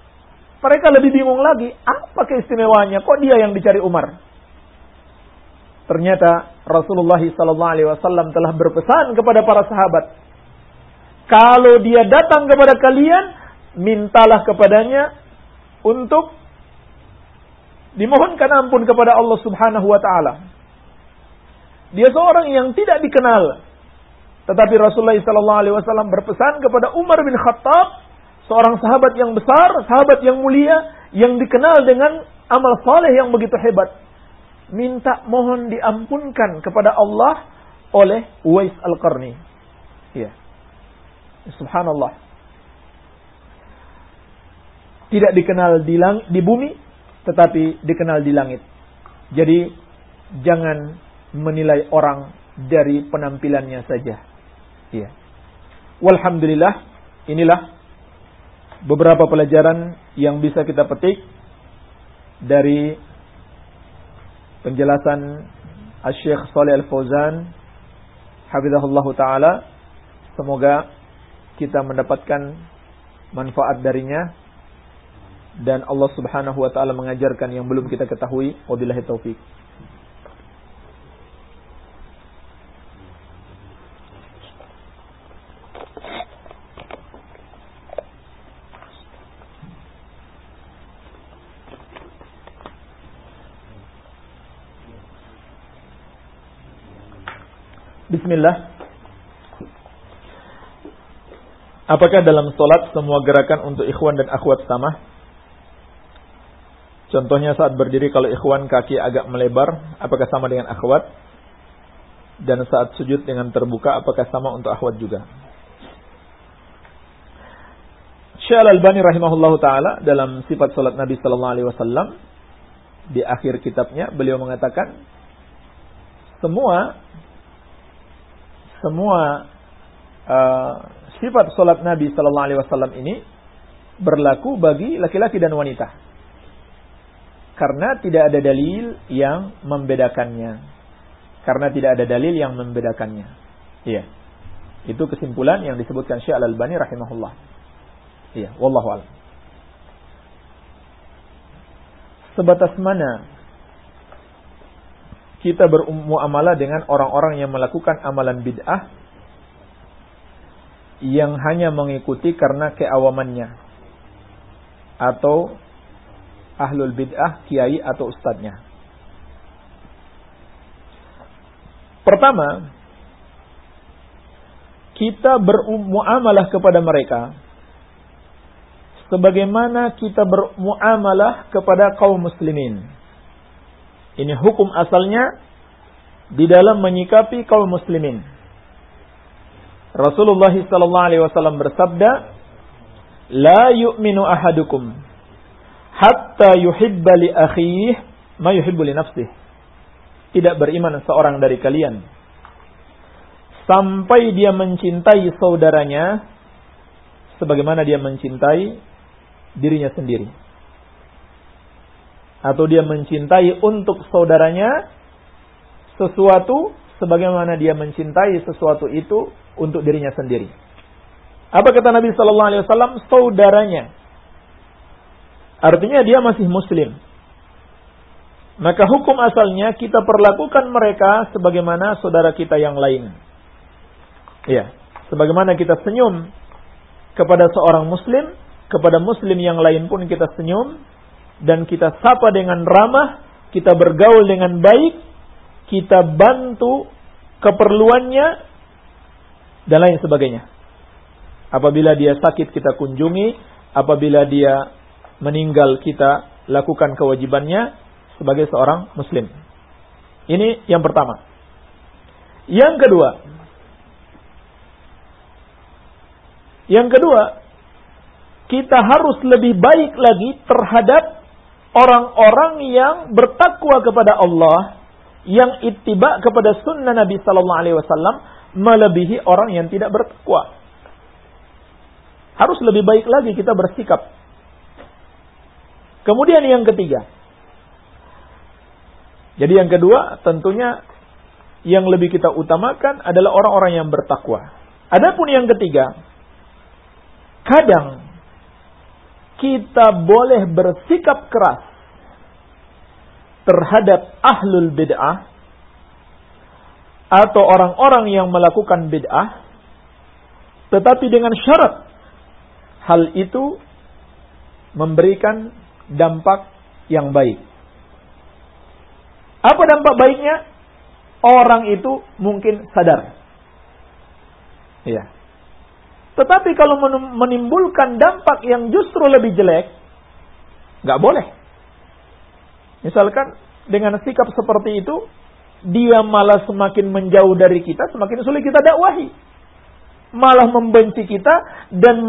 Mereka lebih bingung lagi, apa keistimewaannya? Kok dia yang dicari Umar? Ternyata Rasulullah SAW telah berpesan kepada para sahabat, kalau dia datang kepada kalian, mintalah kepadanya untuk dimohonkan ampun kepada Allah Subhanahu wa taala. Dia seorang yang tidak dikenal tetapi Rasulullah SAW berpesan kepada Umar bin Khattab, seorang sahabat yang besar, sahabat yang mulia, yang dikenal dengan amal saleh yang begitu hebat. Minta mohon diampunkan kepada Allah oleh Uwais Al-Qarni. Ya. Subhanallah. Tidak dikenal di, lang di bumi, tetapi dikenal di langit. Jadi, jangan menilai orang dari penampilannya saja Iya. Walhamdulillah, inilah beberapa pelajaran yang bisa kita petik dari penjelasan Syekh Saleh Al-Fauzan hafizahullah taala semoga kita mendapatkan manfaat darinya dan Allah Subhanahu wa taala mengajarkan yang belum kita ketahui wabillahi taufik Bismillah. Apakah dalam solat semua gerakan untuk ikhwan dan akhwat sama? Contohnya saat berdiri kalau ikhwan kaki agak melebar, apakah sama dengan akhwat? Dan saat sujud dengan terbuka, apakah sama untuk akhwat juga? Syekh Al-Albani rahimahullahu taala dalam sifat salat Nabi sallallahu alaihi wasallam di akhir kitabnya beliau mengatakan semua semua uh, sifat solat Nabi Sallallahu Alaihi Wasallam ini berlaku bagi laki-laki dan wanita. Karena tidak ada dalil yang membedakannya. Karena tidak ada dalil yang membedakannya. Iya. Itu kesimpulan yang disebutkan Syekh Al-Albani rahimahullah. Iya, wallahu a'lam. Sebatas mana kita bermuamalah dengan orang-orang yang melakukan amalan bid'ah yang hanya mengikuti karena keawamannya atau ahlul bid'ah kiai atau ustadznya. Pertama, kita bermuamalah kepada mereka sebagaimana kita bermuamalah kepada kaum muslimin ini hukum asalnya di dalam menyikapi kaum muslimin. Rasulullah sallallahu bersabda, "La yu'minu ahadukum hatta yuhibba li akhihi ma yuhibbu li nafsihi." Tidak beriman seorang dari kalian sampai dia mencintai saudaranya sebagaimana dia mencintai dirinya sendiri atau dia mencintai untuk saudaranya sesuatu sebagaimana dia mencintai sesuatu itu untuk dirinya sendiri. Apa kata Nabi sallallahu alaihi wasallam? Saudaranya. Artinya dia masih muslim. Maka hukum asalnya kita perlakukan mereka sebagaimana saudara kita yang lain. Ya, sebagaimana kita senyum kepada seorang muslim, kepada muslim yang lain pun kita senyum, dan kita sapa dengan ramah, kita bergaul dengan baik, kita bantu keperluannya dan lain sebagainya. Apabila dia sakit kita kunjungi, apabila dia meninggal kita lakukan kewajibannya sebagai seorang muslim. Ini yang pertama. Yang kedua, yang kedua, kita harus lebih baik lagi terhadap orang-orang yang bertakwa kepada Allah, yang ittiba kepada sunnah Nabi Sallallahu Alaihi Wasallam melebihi orang yang tidak bertakwa. Harus lebih baik lagi kita bersikap. Kemudian yang ketiga. Jadi yang kedua tentunya yang lebih kita utamakan adalah orang-orang yang bertakwa. Adapun yang ketiga, kadang kita boleh bersikap keras terhadap ahlul bid'ah atau orang-orang yang melakukan bid'ah tetapi dengan syarat hal itu memberikan dampak yang baik. Apa dampak baiknya? Orang itu mungkin sadar. Iya. Tetapi kalau menimbulkan dampak yang justru lebih jelek, nggak boleh. Misalkan dengan sikap seperti itu, dia malah semakin menjauh dari kita, semakin sulit kita dakwahi. Malah membenci kita dan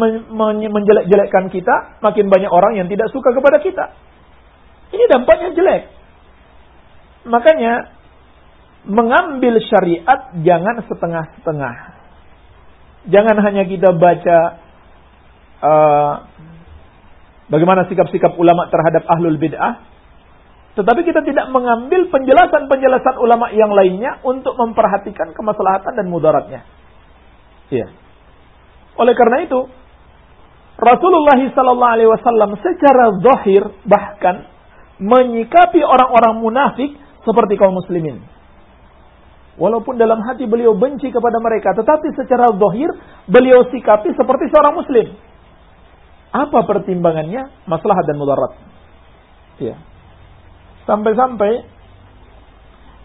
menjelek-jelekkan kita, makin banyak orang yang tidak suka kepada kita. Ini dampaknya jelek. Makanya, mengambil syariat jangan setengah-setengah. Jangan hanya kita baca uh, bagaimana sikap-sikap ulama terhadap ahlul bid'ah, Tetapi kita tidak mengambil penjelasan-penjelasan ulama yang lainnya untuk memperhatikan kemaslahatan dan mudaratnya. Iya. Oleh karena itu, Rasulullah wasallam secara zahir bahkan menyikapi orang-orang munafik seperti kaum muslimin. Walaupun dalam hati beliau benci kepada mereka, tetapi secara zahir beliau sikapi seperti seorang muslim. Apa pertimbangannya? Maslahat dan mudarat. Ya. Sampai-sampai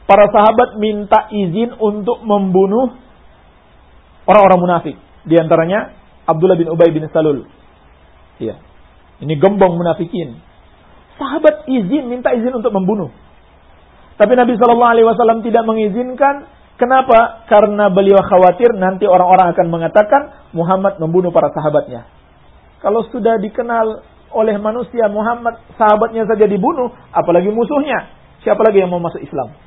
para sahabat minta izin untuk membunuh orang-orang munafik. Di antaranya Abdullah bin Ubay bin Salul. Ya. Ini gembong munafikin. Sahabat izin, minta izin untuk membunuh. Tapi Nabi Shallallahu Alaihi Wasallam tidak mengizinkan. Kenapa? Karena beliau khawatir nanti orang-orang akan mengatakan Muhammad membunuh para sahabatnya. Kalau sudah dikenal oleh manusia Muhammad sahabatnya saja dibunuh, apalagi musuhnya. Siapa lagi yang mau masuk Islam?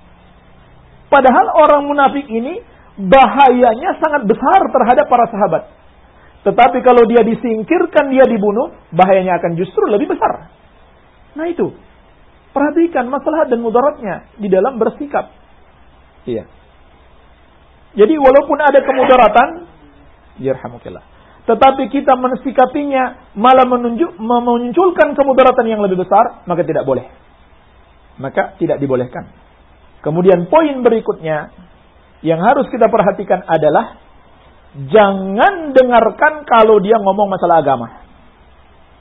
Padahal orang munafik ini bahayanya sangat besar terhadap para sahabat. Tetapi kalau dia disingkirkan, dia dibunuh, bahayanya akan justru lebih besar. Nah itu. Perhatikan masalah dan mudaratnya di dalam bersikap. Iya. Jadi walaupun ada kemudaratan, yarhamukallah. Tetapi kita mensikapinya malah menunjuk, memunculkan kemudaratan yang lebih besar, maka tidak boleh. Maka tidak dibolehkan. Kemudian poin berikutnya yang harus kita perhatikan adalah jangan dengarkan kalau dia ngomong masalah agama.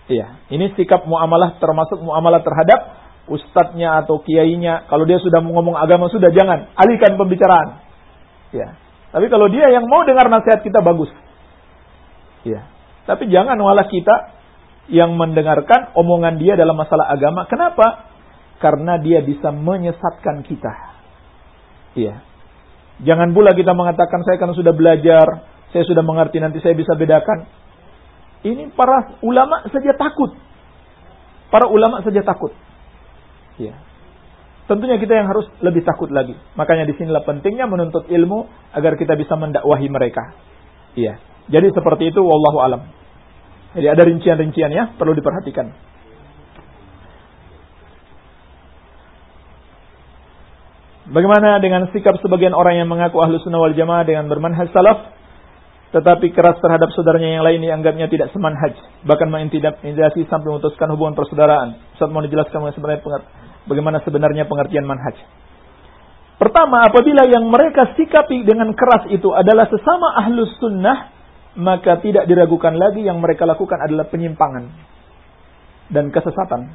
Iya, ini sikap muamalah termasuk muamalah terhadap ustadznya atau kiainya. Kalau dia sudah ngomong agama sudah jangan alihkan pembicaraan. Ya. Tapi kalau dia yang mau dengar nasihat kita bagus. Ya. Tapi jangan malah kita yang mendengarkan omongan dia dalam masalah agama. Kenapa? Karena dia bisa menyesatkan kita. Iya. Jangan pula kita mengatakan saya kan sudah belajar, saya sudah mengerti nanti saya bisa bedakan. Ini para ulama saja takut. Para ulama saja takut. Ya. Tentunya kita yang harus lebih takut lagi. Makanya di sinilah pentingnya menuntut ilmu agar kita bisa mendakwahi mereka. Iya. Jadi seperti itu wallahu alam. Jadi ada rincian-rincian ya, perlu diperhatikan. Bagaimana dengan sikap sebagian orang yang mengaku ahlu sunnah wal jamaah dengan bermanhaj salaf, tetapi keras terhadap saudaranya yang lain dianggapnya tidak semanhaj, bahkan mengintimidasi sampai memutuskan hubungan persaudaraan. Saat mau dijelaskan sebenarnya bagaimana sebenarnya pengertian manhaj. Pertama, apabila yang mereka sikapi dengan keras itu adalah sesama ahlus sunnah, maka tidak diragukan lagi yang mereka lakukan adalah penyimpangan dan kesesatan.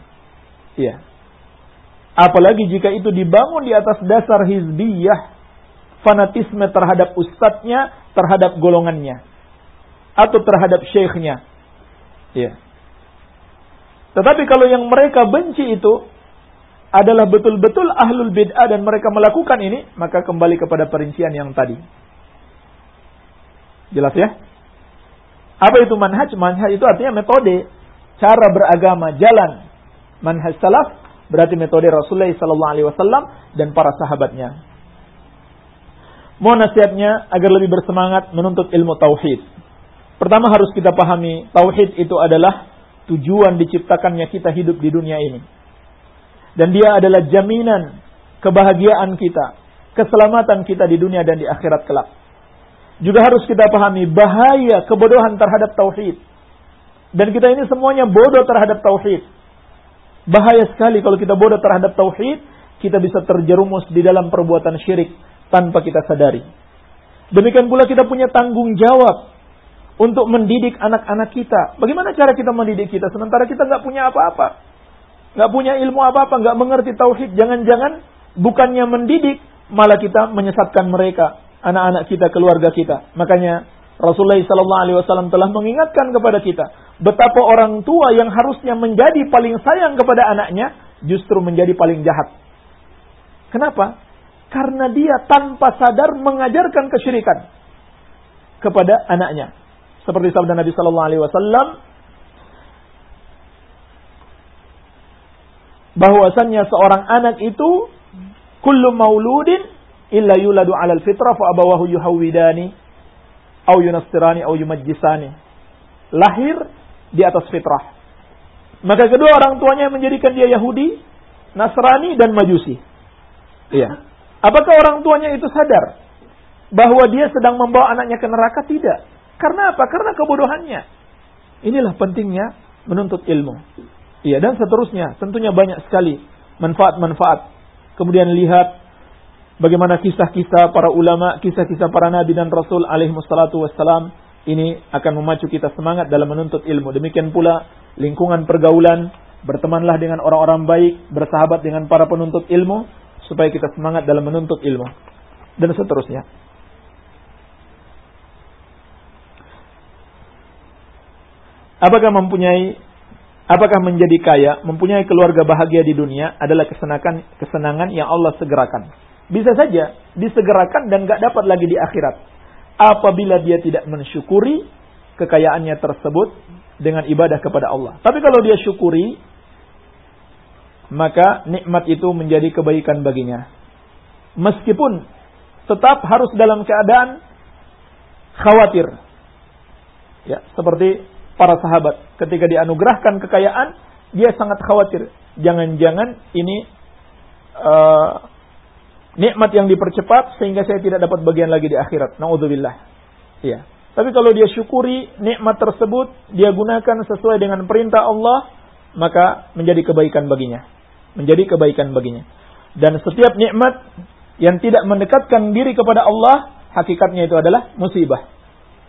Iya. Apalagi jika itu dibangun di atas dasar hizbiyah, fanatisme terhadap ustadznya, terhadap golongannya, atau terhadap syekhnya. Iya. Tetapi kalau yang mereka benci itu adalah betul-betul ahlul bid'ah dan mereka melakukan ini, maka kembali kepada perincian yang tadi. Jelas ya? Apa itu manhaj? Manhaj itu artinya metode, cara beragama, jalan. Manhaj salaf berarti metode Rasulullah sallallahu alaihi wasallam dan para sahabatnya. Mohon nasihatnya agar lebih bersemangat menuntut ilmu tauhid. Pertama harus kita pahami, tauhid itu adalah tujuan diciptakannya kita hidup di dunia ini dan dia adalah jaminan kebahagiaan kita, keselamatan kita di dunia dan di akhirat kelak. Juga harus kita pahami bahaya kebodohan terhadap tauhid. Dan kita ini semuanya bodoh terhadap tauhid. Bahaya sekali kalau kita bodoh terhadap tauhid, kita bisa terjerumus di dalam perbuatan syirik tanpa kita sadari. Demikian pula kita punya tanggung jawab untuk mendidik anak-anak kita. Bagaimana cara kita mendidik kita sementara kita nggak punya apa-apa? nggak punya ilmu apa-apa, nggak mengerti tauhid, jangan-jangan bukannya mendidik, malah kita menyesatkan mereka, anak-anak kita, keluarga kita. Makanya Rasulullah Sallallahu Alaihi Wasallam telah mengingatkan kepada kita betapa orang tua yang harusnya menjadi paling sayang kepada anaknya justru menjadi paling jahat. Kenapa? Karena dia tanpa sadar mengajarkan kesyirikan kepada anaknya. Seperti sabda Nabi Sallallahu Alaihi Wasallam, bahwasannya seorang anak itu kullu mauludin illa yuladu 'alal fitrah fa abawahu yuhawidani au yunastirani au yumajjisani. Lahir di atas fitrah. Maka kedua orang tuanya menjadikan dia Yahudi Nasrani dan Majusi. Iya. Apakah orang tuanya itu sadar bahwa dia sedang membawa anaknya ke neraka? Tidak. Karena apa? Karena kebodohannya. Inilah pentingnya menuntut ilmu. Iya, dan seterusnya. Tentunya banyak sekali manfaat-manfaat. Kemudian lihat bagaimana kisah-kisah para ulama, kisah-kisah para nabi dan rasul alaihi wassalatu wassalam. Ini akan memacu kita semangat dalam menuntut ilmu. Demikian pula lingkungan pergaulan, bertemanlah dengan orang-orang baik, bersahabat dengan para penuntut ilmu, supaya kita semangat dalam menuntut ilmu. Dan seterusnya. Apakah mempunyai apakah menjadi kaya, mempunyai keluarga bahagia di dunia adalah kesenangan kesenangan yang Allah segerakan. Bisa saja disegerakan dan gak dapat lagi di akhirat. Apabila dia tidak mensyukuri kekayaannya tersebut dengan ibadah kepada Allah. Tapi kalau dia syukuri, maka nikmat itu menjadi kebaikan baginya. Meskipun tetap harus dalam keadaan khawatir. Ya, seperti para sahabat. Ketika dianugerahkan kekayaan, dia sangat khawatir. Jangan-jangan ini uh, nikmat yang dipercepat sehingga saya tidak dapat bagian lagi di akhirat. Nauzubillah. Iya. Tapi kalau dia syukuri nikmat tersebut, dia gunakan sesuai dengan perintah Allah, maka menjadi kebaikan baginya. Menjadi kebaikan baginya. Dan setiap nikmat yang tidak mendekatkan diri kepada Allah, hakikatnya itu adalah musibah.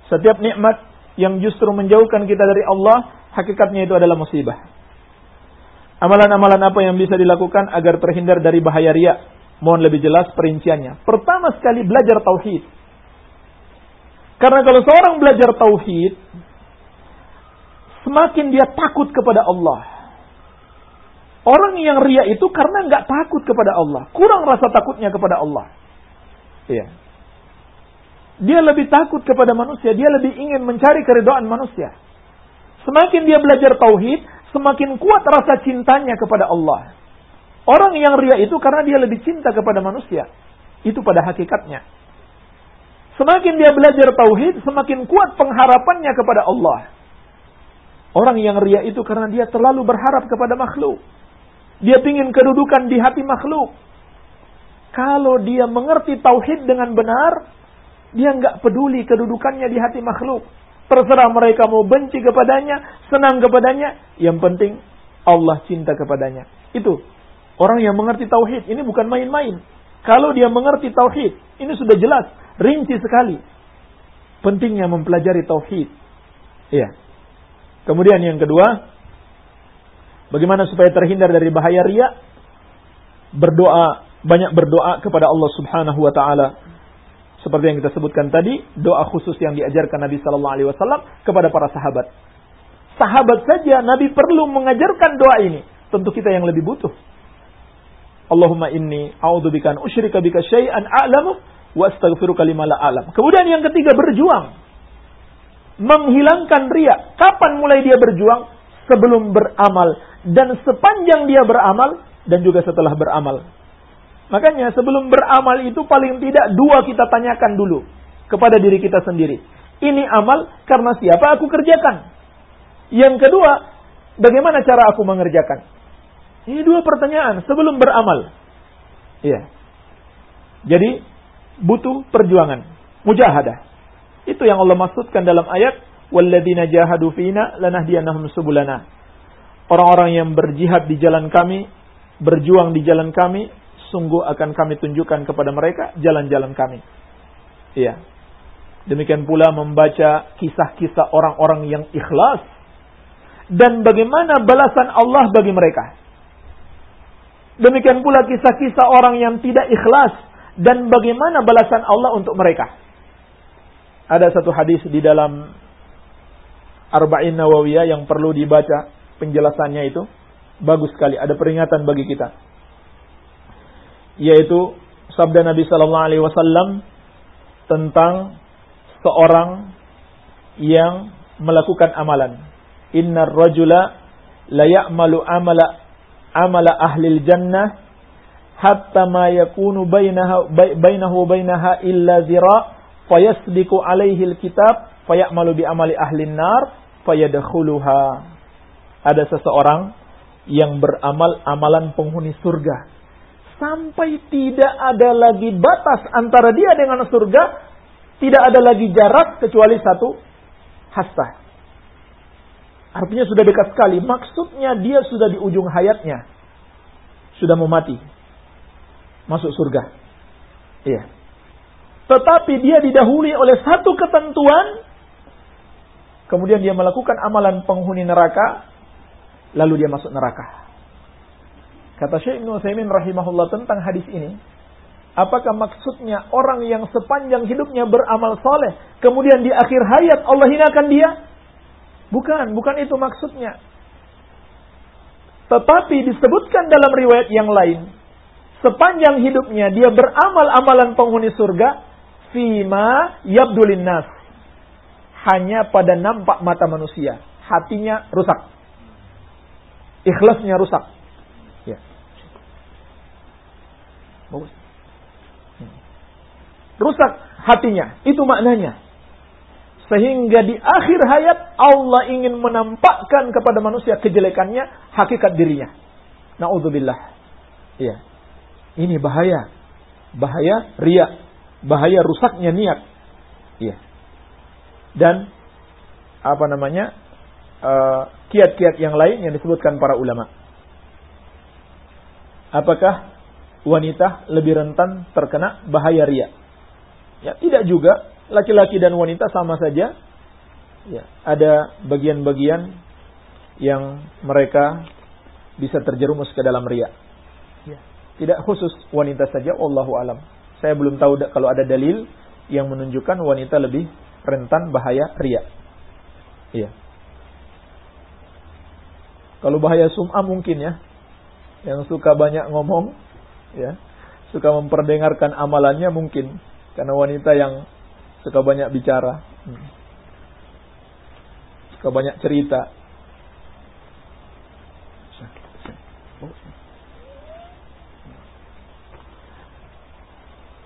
Setiap nikmat yang justru menjauhkan kita dari Allah, hakikatnya itu adalah musibah. Amalan-amalan apa yang bisa dilakukan agar terhindar dari bahaya riak? Mohon lebih jelas perinciannya. Pertama sekali belajar tauhid. Karena kalau seorang belajar tauhid, semakin dia takut kepada Allah. Orang yang ria itu karena nggak takut kepada Allah, kurang rasa takutnya kepada Allah. Iya. Dia lebih takut kepada manusia, dia lebih ingin mencari keridhaan manusia. Semakin dia belajar tauhid, semakin kuat rasa cintanya kepada Allah. Orang yang ria itu karena dia lebih cinta kepada manusia. Itu pada hakikatnya. Semakin dia belajar tauhid, semakin kuat pengharapannya kepada Allah. Orang yang ria itu karena dia terlalu berharap kepada makhluk. Dia ingin kedudukan di hati makhluk. Kalau dia mengerti tauhid dengan benar, dia nggak peduli kedudukannya di hati makhluk. Terserah mereka mau benci kepadanya, senang kepadanya. Yang penting Allah cinta kepadanya. Itu orang yang mengerti tauhid. Ini bukan main-main. Kalau dia mengerti tauhid, ini sudah jelas, rinci sekali. Pentingnya mempelajari tauhid. Iya. Kemudian yang kedua, bagaimana supaya terhindar dari bahaya ria? Berdoa, banyak berdoa kepada Allah Subhanahu wa taala seperti yang kita sebutkan tadi, doa khusus yang diajarkan Nabi Sallallahu Alaihi Wasallam kepada para sahabat. Sahabat saja Nabi perlu mengajarkan doa ini. Tentu kita yang lebih butuh. Allahumma inni a'udzubika an usyrika bika syai'an a'lamu wa astaghfiruka lima la a'lam. Kemudian yang ketiga berjuang. Menghilangkan ria. Kapan mulai dia berjuang? Sebelum beramal dan sepanjang dia beramal dan juga setelah beramal. Makanya sebelum beramal itu paling tidak dua kita tanyakan dulu kepada diri kita sendiri. Ini amal karena siapa aku kerjakan. Yang kedua, bagaimana cara aku mengerjakan? Ini dua pertanyaan sebelum beramal. Iya. Jadi butuh perjuangan, mujahadah. Itu yang Allah maksudkan dalam ayat walladzina jahadu fina lanahdiyannahum subulana. Orang-orang yang berjihad di jalan kami, berjuang di jalan kami, sungguh akan kami tunjukkan kepada mereka jalan-jalan kami. Iya. Demikian pula membaca kisah-kisah orang-orang yang ikhlas dan bagaimana balasan Allah bagi mereka. Demikian pula kisah-kisah orang yang tidak ikhlas dan bagaimana balasan Allah untuk mereka. Ada satu hadis di dalam Arba'in Nawawiyah yang perlu dibaca penjelasannya itu bagus sekali. Ada peringatan bagi kita yaitu sabda Nabi sallallahu alaihi wasallam tentang seorang yang melakukan amalan. Innar rajula la ya'malu amala amala ahli jannah hatta ma yakunu bainaha bainahu bainaha illa zira fayasbiqu alaihi alkitab fayamalu bi amali ahli nar fayadkhuluha. Ada seseorang yang beramal amalan penghuni surga. Sampai tidak ada lagi batas antara dia dengan surga, tidak ada lagi jarak kecuali satu hasta. Artinya sudah dekat sekali. Maksudnya dia sudah di ujung hayatnya. Sudah mau mati. Masuk surga. Iya. Tetapi dia didahului oleh satu ketentuan kemudian dia melakukan amalan penghuni neraka, lalu dia masuk neraka. Kata Syekh Ibn Utsaimin rahimahullah tentang hadis ini, apakah maksudnya orang yang sepanjang hidupnya beramal soleh, kemudian di akhir hayat Allah hinakan dia? Bukan, bukan itu maksudnya. Tetapi disebutkan dalam riwayat yang lain, sepanjang hidupnya dia beramal amalan penghuni surga, fima yabdulin nas hanya pada nampak mata manusia. Hatinya rusak. Ikhlasnya rusak. Ya. Bagus. Hmm. Rusak hatinya. Itu maknanya. Sehingga di akhir hayat Allah ingin menampakkan kepada manusia kejelekannya, hakikat dirinya. Na'udzubillah. Iya. Ini bahaya. Bahaya riak. Bahaya rusaknya niat. Iya dan apa namanya eh, kiat-kiat uh, yang lain yang disebutkan para ulama. Apakah wanita lebih rentan terkena bahaya ria? Ya, tidak juga. Laki-laki dan wanita sama saja. Ya, ada bagian-bagian yang mereka bisa terjerumus ke dalam ria. Ya, tidak khusus wanita saja, Allahu alam. Saya belum tahu kalau ada dalil yang menunjukkan wanita lebih rentan bahaya ria. Iya. Kalau bahaya sum'ah mungkin ya. Yang suka banyak ngomong, ya. Suka memperdengarkan amalannya mungkin. Karena wanita yang suka banyak bicara. Hmm. Suka banyak cerita.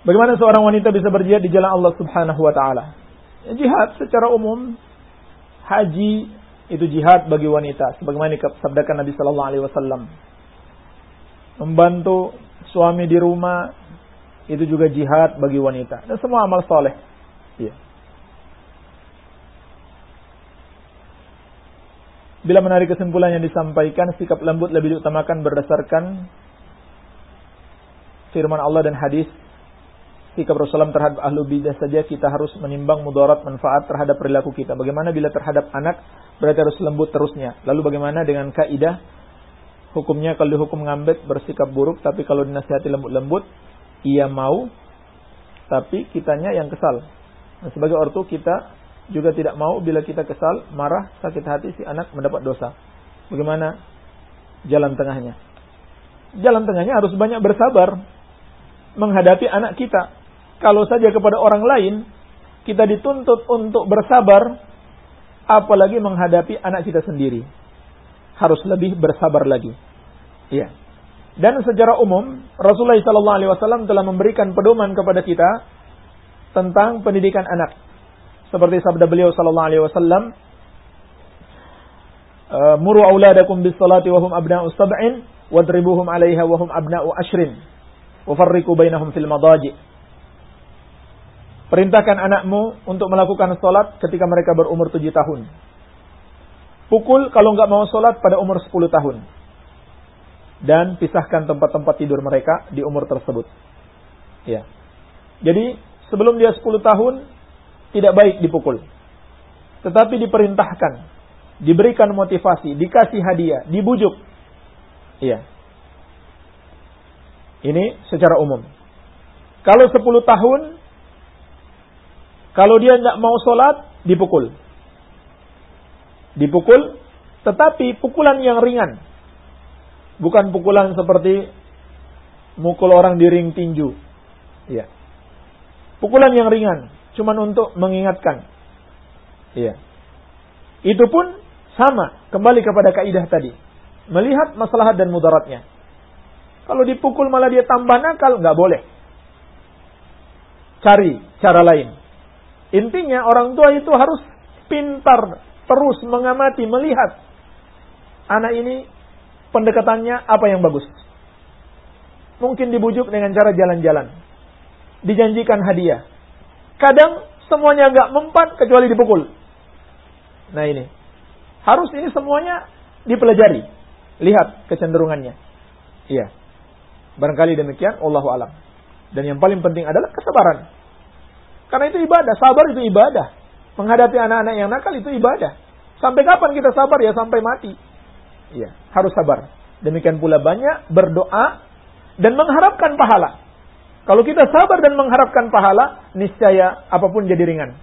Bagaimana seorang wanita bisa berjihad di jalan Allah Subhanahu wa taala? Jihad secara umum haji itu jihad bagi wanita sebagaimana disabdakan Nabi sallallahu alaihi wasallam. Membantu suami di rumah itu juga jihad bagi wanita dan semua amal soleh. Iya. Bila menarik kesimpulan yang disampaikan, sikap lembut lebih diutamakan berdasarkan firman Allah dan hadis sikap Rasulullah terhadap ahlu bidah saja kita harus menimbang mudarat manfaat terhadap perilaku kita. Bagaimana bila terhadap anak berarti harus lembut terusnya. Lalu bagaimana dengan kaidah hukumnya kalau dihukum ngambek bersikap buruk tapi kalau dinasihati lembut-lembut ia mau tapi kitanya yang kesal. Nah, sebagai ortu kita juga tidak mau bila kita kesal, marah, sakit hati si anak mendapat dosa. Bagaimana jalan tengahnya? Jalan tengahnya harus banyak bersabar menghadapi anak kita. Kalau saja kepada orang lain kita dituntut untuk bersabar, apalagi menghadapi anak kita sendiri. Harus lebih bersabar lagi. Ya. Dan secara umum Rasulullah SAW telah memberikan pedoman kepada kita tentang pendidikan anak. Seperti sabda beliau Sallallahu Alaihi Wasallam, "Muru auladakum bis salati wahum abna'u sab'in, wadribuhum 'alaiha wahum abna'u ashrin, wa farriqu bainahum fil madaji'." Perintahkan anakmu untuk melakukan sholat ketika mereka berumur tujuh tahun. Pukul kalau nggak mau sholat pada umur sepuluh tahun. Dan pisahkan tempat-tempat tidur mereka di umur tersebut. Ya. Jadi sebelum dia sepuluh tahun tidak baik dipukul. Tetapi diperintahkan, diberikan motivasi, dikasih hadiah, dibujuk. Iya. Ini secara umum. Kalau sepuluh tahun kalau dia tidak mau sholat, dipukul. Dipukul, tetapi pukulan yang ringan. Bukan pukulan seperti mukul orang di ring tinju. Ya. Pukulan yang ringan, cuman untuk mengingatkan. Iya. Itu pun sama, kembali kepada kaidah tadi. Melihat masalah dan mudaratnya. Kalau dipukul malah dia tambah nakal, nggak boleh. Cari cara lain. Intinya orang tua itu harus pintar terus mengamati, melihat anak ini pendekatannya apa yang bagus. Mungkin dibujuk dengan cara jalan-jalan. Dijanjikan hadiah. Kadang semuanya nggak mempan kecuali dipukul. Nah ini. Harus ini semuanya dipelajari. Lihat kecenderungannya. Iya. Barangkali demikian, Allah alam. Dan yang paling penting adalah kesabaran. Karena itu ibadah, sabar itu ibadah. Menghadapi anak-anak yang nakal itu ibadah. Sampai kapan kita sabar ya? Sampai mati. Iya, harus sabar. Demikian pula banyak berdoa dan mengharapkan pahala. Kalau kita sabar dan mengharapkan pahala, niscaya apa pun jadi ringan.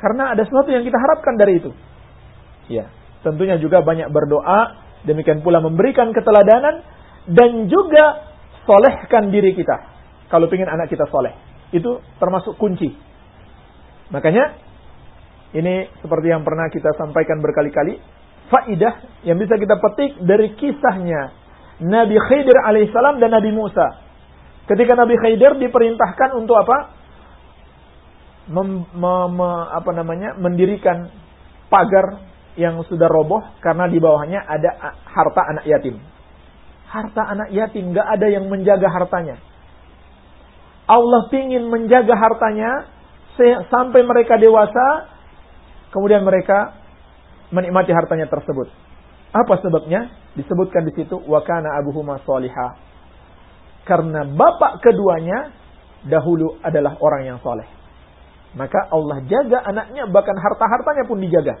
Karena ada sesuatu yang kita harapkan dari itu. Ya, tentunya juga banyak berdoa, demikian pula memberikan keteladanan dan juga solehkan diri kita. Kalau ingin anak kita soleh, itu termasuk kunci. Makanya ini seperti yang pernah kita sampaikan berkali-kali, faidah yang bisa kita petik dari kisahnya Nabi Khidir alaihissalam dan Nabi Musa Ketika Nabi Khidir diperintahkan untuk apa? Mem, me, me, apa namanya? mendirikan pagar yang sudah roboh karena di bawahnya ada harta anak yatim. Harta anak yatim nggak ada yang menjaga hartanya. Allah ingin menjaga hartanya sampai mereka dewasa, kemudian mereka menikmati hartanya tersebut. Apa sebabnya? Disebutkan di situ wakana abuhuma solihah karena bapak keduanya dahulu adalah orang yang soleh. Maka Allah jaga anaknya, bahkan harta-hartanya pun dijaga.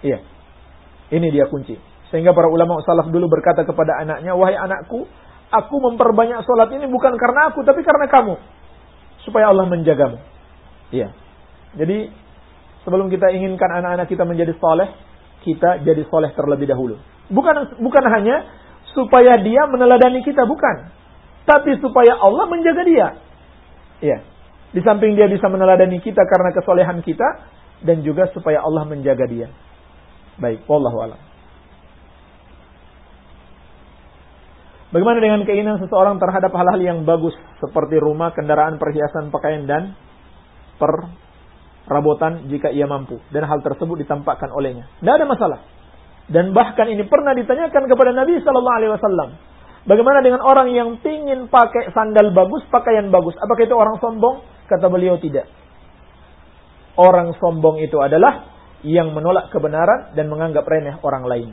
Iya. Ini dia kunci. Sehingga para ulama salaf dulu berkata kepada anaknya, Wahai anakku, aku memperbanyak sholat ini bukan karena aku, tapi karena kamu. Supaya Allah menjagamu. Iya. Jadi, sebelum kita inginkan anak-anak kita menjadi soleh, kita jadi soleh terlebih dahulu. Bukan bukan hanya supaya dia meneladani kita, bukan tapi supaya Allah menjaga dia. Ya. Di samping dia bisa meneladani kita karena kesolehan kita dan juga supaya Allah menjaga dia. Baik, wallahu a'lam. Bagaimana dengan keinginan seseorang terhadap hal-hal yang bagus seperti rumah, kendaraan, perhiasan, pakaian dan perabotan jika ia mampu dan hal tersebut ditampakkan olehnya. Tidak ada masalah. Dan bahkan ini pernah ditanyakan kepada Nabi Wasallam. Bagaimana dengan orang yang ingin pakai sandal bagus, pakaian bagus? Apakah itu orang sombong? Kata beliau tidak. Orang sombong itu adalah yang menolak kebenaran dan menganggap remeh orang lain.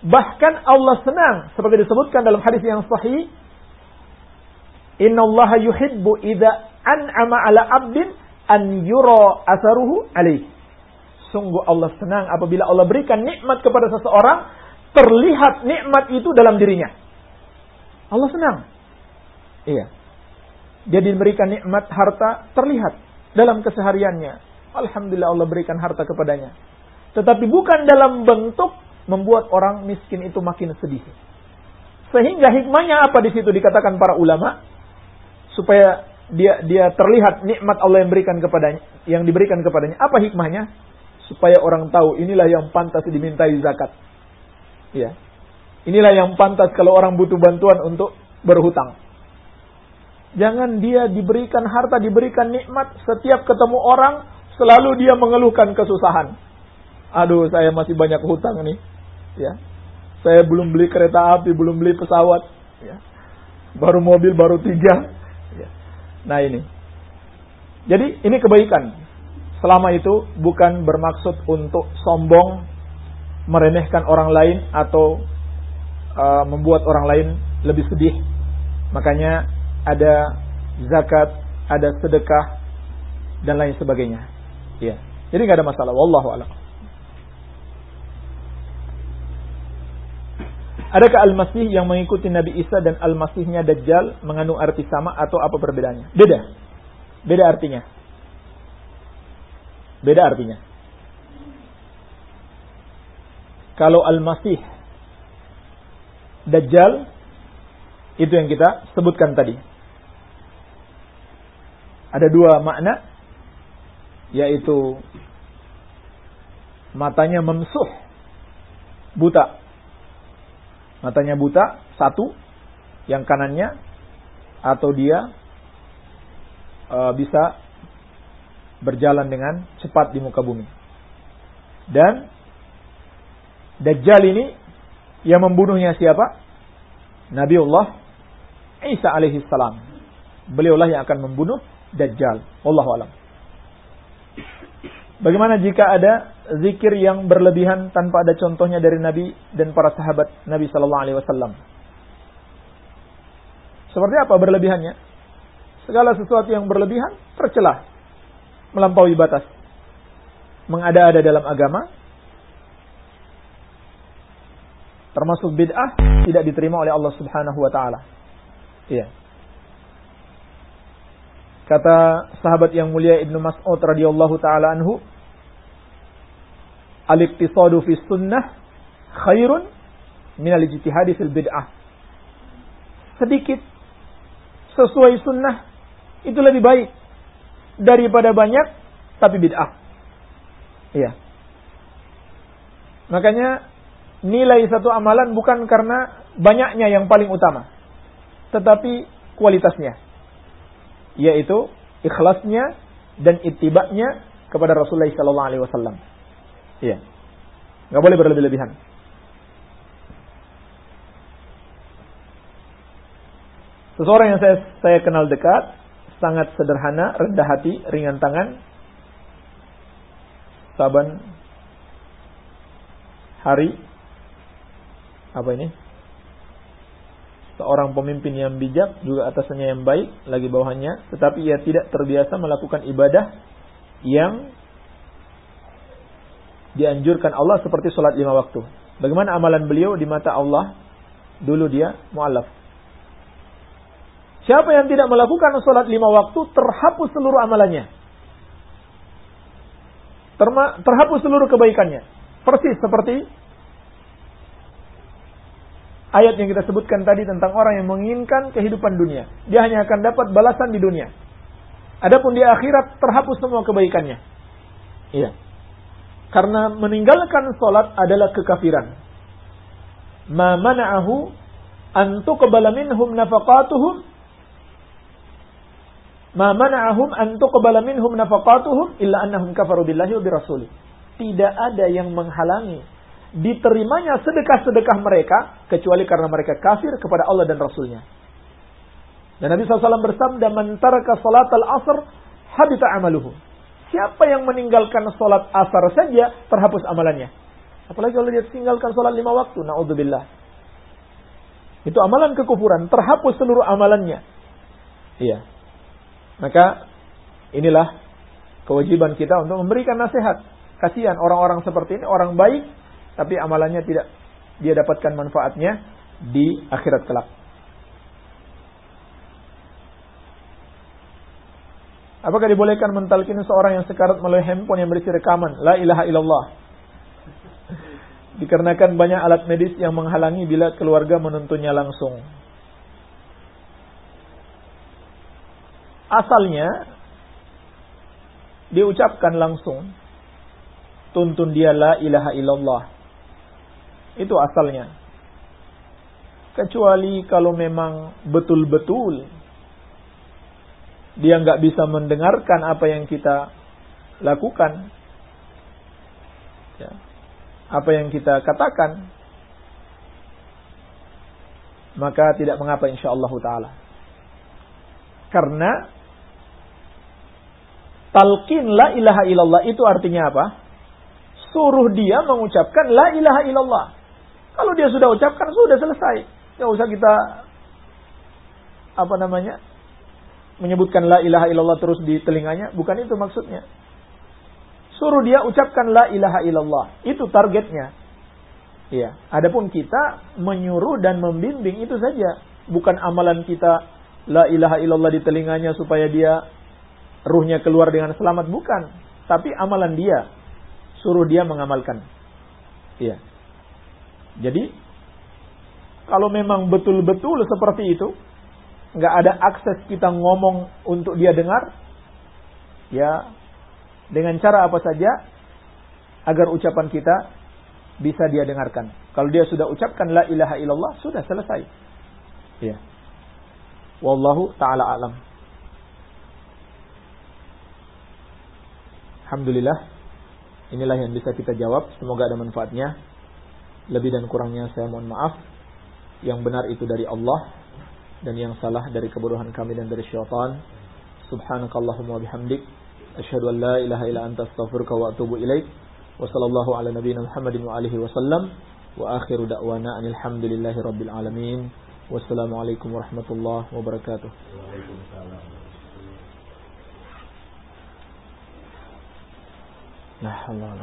Bahkan Allah senang seperti disebutkan dalam hadis yang sahih, Inna Allah yuhibbu idza an'ama ala abdin an yura asaruhu alaih. Sungguh Allah senang apabila Allah berikan nikmat kepada seseorang, terlihat nikmat itu dalam dirinya. Allah senang. Iya. Dia diberikan nikmat harta terlihat dalam kesehariannya. Alhamdulillah Allah berikan harta kepadanya. Tetapi bukan dalam bentuk membuat orang miskin itu makin sedih. Sehingga hikmahnya apa di situ dikatakan para ulama supaya dia dia terlihat nikmat Allah yang berikan kepadanya, yang diberikan kepadanya. Apa hikmahnya? Supaya orang tahu inilah yang pantas dimintai zakat. Ya. Inilah yang pantas kalau orang butuh bantuan untuk berhutang. Jangan dia diberikan harta, diberikan nikmat, setiap ketemu orang selalu dia mengeluhkan kesusahan. Aduh, saya masih banyak hutang nih. Ya. Saya belum beli kereta api, belum beli pesawat. Ya. Baru mobil, baru tiga. Ya. Nah ini. Jadi ini kebaikan. Selama itu bukan bermaksud untuk sombong, meremehkan orang lain atau uh, membuat orang lain lebih sedih. Makanya ada zakat, ada sedekah dan lain sebagainya. Ya. Jadi nggak ada masalah. Wallahu a'lam. Adakah Al-Masih yang mengikuti Nabi Isa dan Al-Masihnya Dajjal mengandung arti sama atau apa perbedaannya? Beda. Beda artinya. Beda artinya. Kalau Al-Masih Dajjal itu yang kita sebutkan tadi. Ada dua makna yaitu matanya memsuh buta. Matanya buta satu yang kanannya atau dia e, bisa berjalan dengan cepat di muka bumi. Dan Dajjal ini Yang membunuhnya siapa? Nabiullah Isa alaihi salam. Beliaulah yang akan membunuh Dajjal. Allah alam. Bagaimana jika ada zikir yang berlebihan tanpa ada contohnya dari Nabi dan para sahabat Nabi Sallallahu Alaihi Wasallam? Seperti apa berlebihannya? Segala sesuatu yang berlebihan tercelah, melampaui batas, mengada-ada dalam agama, termasuk bid'ah tidak diterima oleh Allah Subhanahu wa taala. Iya. Kata sahabat yang mulia Ibnu Mas'ud radhiyallahu taala anhu, "Al-iqtisadu fi sunnah khairun min al-ijtihadi fil bid'ah." Sedikit sesuai sunnah itu lebih baik daripada banyak tapi bid'ah. Iya. Makanya nilai satu amalan bukan karena banyaknya yang paling utama, tetapi kualitasnya yaitu ikhlasnya dan itibaknya kepada Rasulullah sallallahu alaihi wasallam. Iya. Enggak boleh berlebih-lebihan. Seseorang yang saya saya kenal dekat, sangat sederhana, rendah hati, ringan tangan. Saban hari apa ini? seorang pemimpin yang bijak juga atasnya yang baik lagi bawahannya tetapi ia tidak terbiasa melakukan ibadah yang dianjurkan Allah seperti sholat lima waktu. Bagaimana amalan beliau di mata Allah? Dulu dia mu'alaf. Siapa yang tidak melakukan sholat lima waktu terhapus seluruh amalannya. terhapus seluruh kebaikannya. Persis seperti ayat yang kita sebutkan tadi tentang orang yang menginginkan kehidupan dunia. Dia hanya akan dapat balasan di dunia. Adapun di akhirat terhapus semua kebaikannya. Iya. Karena meninggalkan solat adalah kekafiran. Ma mana'ahu an tuqbala minhum nafaqatuhum Ma mana'ahum an tuqbala minhum nafaqatuhum illa annahum kafaru billahi wa birasuli. Tidak ada yang menghalangi diterimanya sedekah-sedekah mereka kecuali karena mereka kafir kepada Allah dan Rasulnya. Dan Nabi SAW bersabda, "Man taraka salat al-asr habita amaluhu." Siapa yang meninggalkan salat asar saja terhapus amalannya. Apalagi kalau dia tinggalkan salat lima waktu, naudzubillah. Itu amalan kekufuran, terhapus seluruh amalannya. Iya. Maka inilah kewajiban kita untuk memberikan nasihat. Kasihan orang-orang seperti ini, orang baik tapi amalannya tidak dia dapatkan manfaatnya di akhirat kelak. Apakah dibolehkan mentalkin seorang yang sekarat melalui handphone yang berisi rekaman? La ilaha illallah. Dikarenakan banyak alat medis yang menghalangi bila keluarga menuntunnya langsung. Asalnya diucapkan langsung. Tuntun dia la ilaha illallah. Itu asalnya. Kecuali kalau memang betul-betul dia nggak bisa mendengarkan apa yang kita lakukan, ya, apa yang kita katakan, maka tidak mengapa insya Allah taala. Karena talqin la ilaha illallah itu artinya apa? Suruh dia mengucapkan la ilaha illallah. Kalau dia sudah ucapkan sudah selesai. Tidak usah kita apa namanya menyebutkan la ilaha illallah terus di telinganya. Bukan itu maksudnya. Suruh dia ucapkan la ilaha illallah. Itu targetnya. Ya, adapun kita menyuruh dan membimbing itu saja, bukan amalan kita la ilaha illallah di telinganya supaya dia ruhnya keluar dengan selamat bukan, tapi amalan dia suruh dia mengamalkan. Iya. Jadi kalau memang betul-betul seperti itu, nggak ada akses kita ngomong untuk dia dengar, ya dengan cara apa saja agar ucapan kita bisa dia dengarkan. Kalau dia sudah ucapkan la ilaha illallah, sudah selesai. Ya. Wallahu taala alam. Alhamdulillah. Inilah yang bisa kita jawab. Semoga ada manfaatnya. Lebih dan kurangnya saya mohon maaf. Yang benar itu dari Allah dan yang salah dari kebodohan kami dan dari syaitan. Subhanakallahumma bihamdik asyhadu an la ilaha illa anta astaghfiruka wa atubu ilaik. Wa sallallahu ala nabiyyina Muhammadin wa alihi wasallam. Wa akhiru da'wana alhamdulillahi rabbil alamin. Wassalamualaikum warahmatullahi wabarakatuh. Nah, Allah.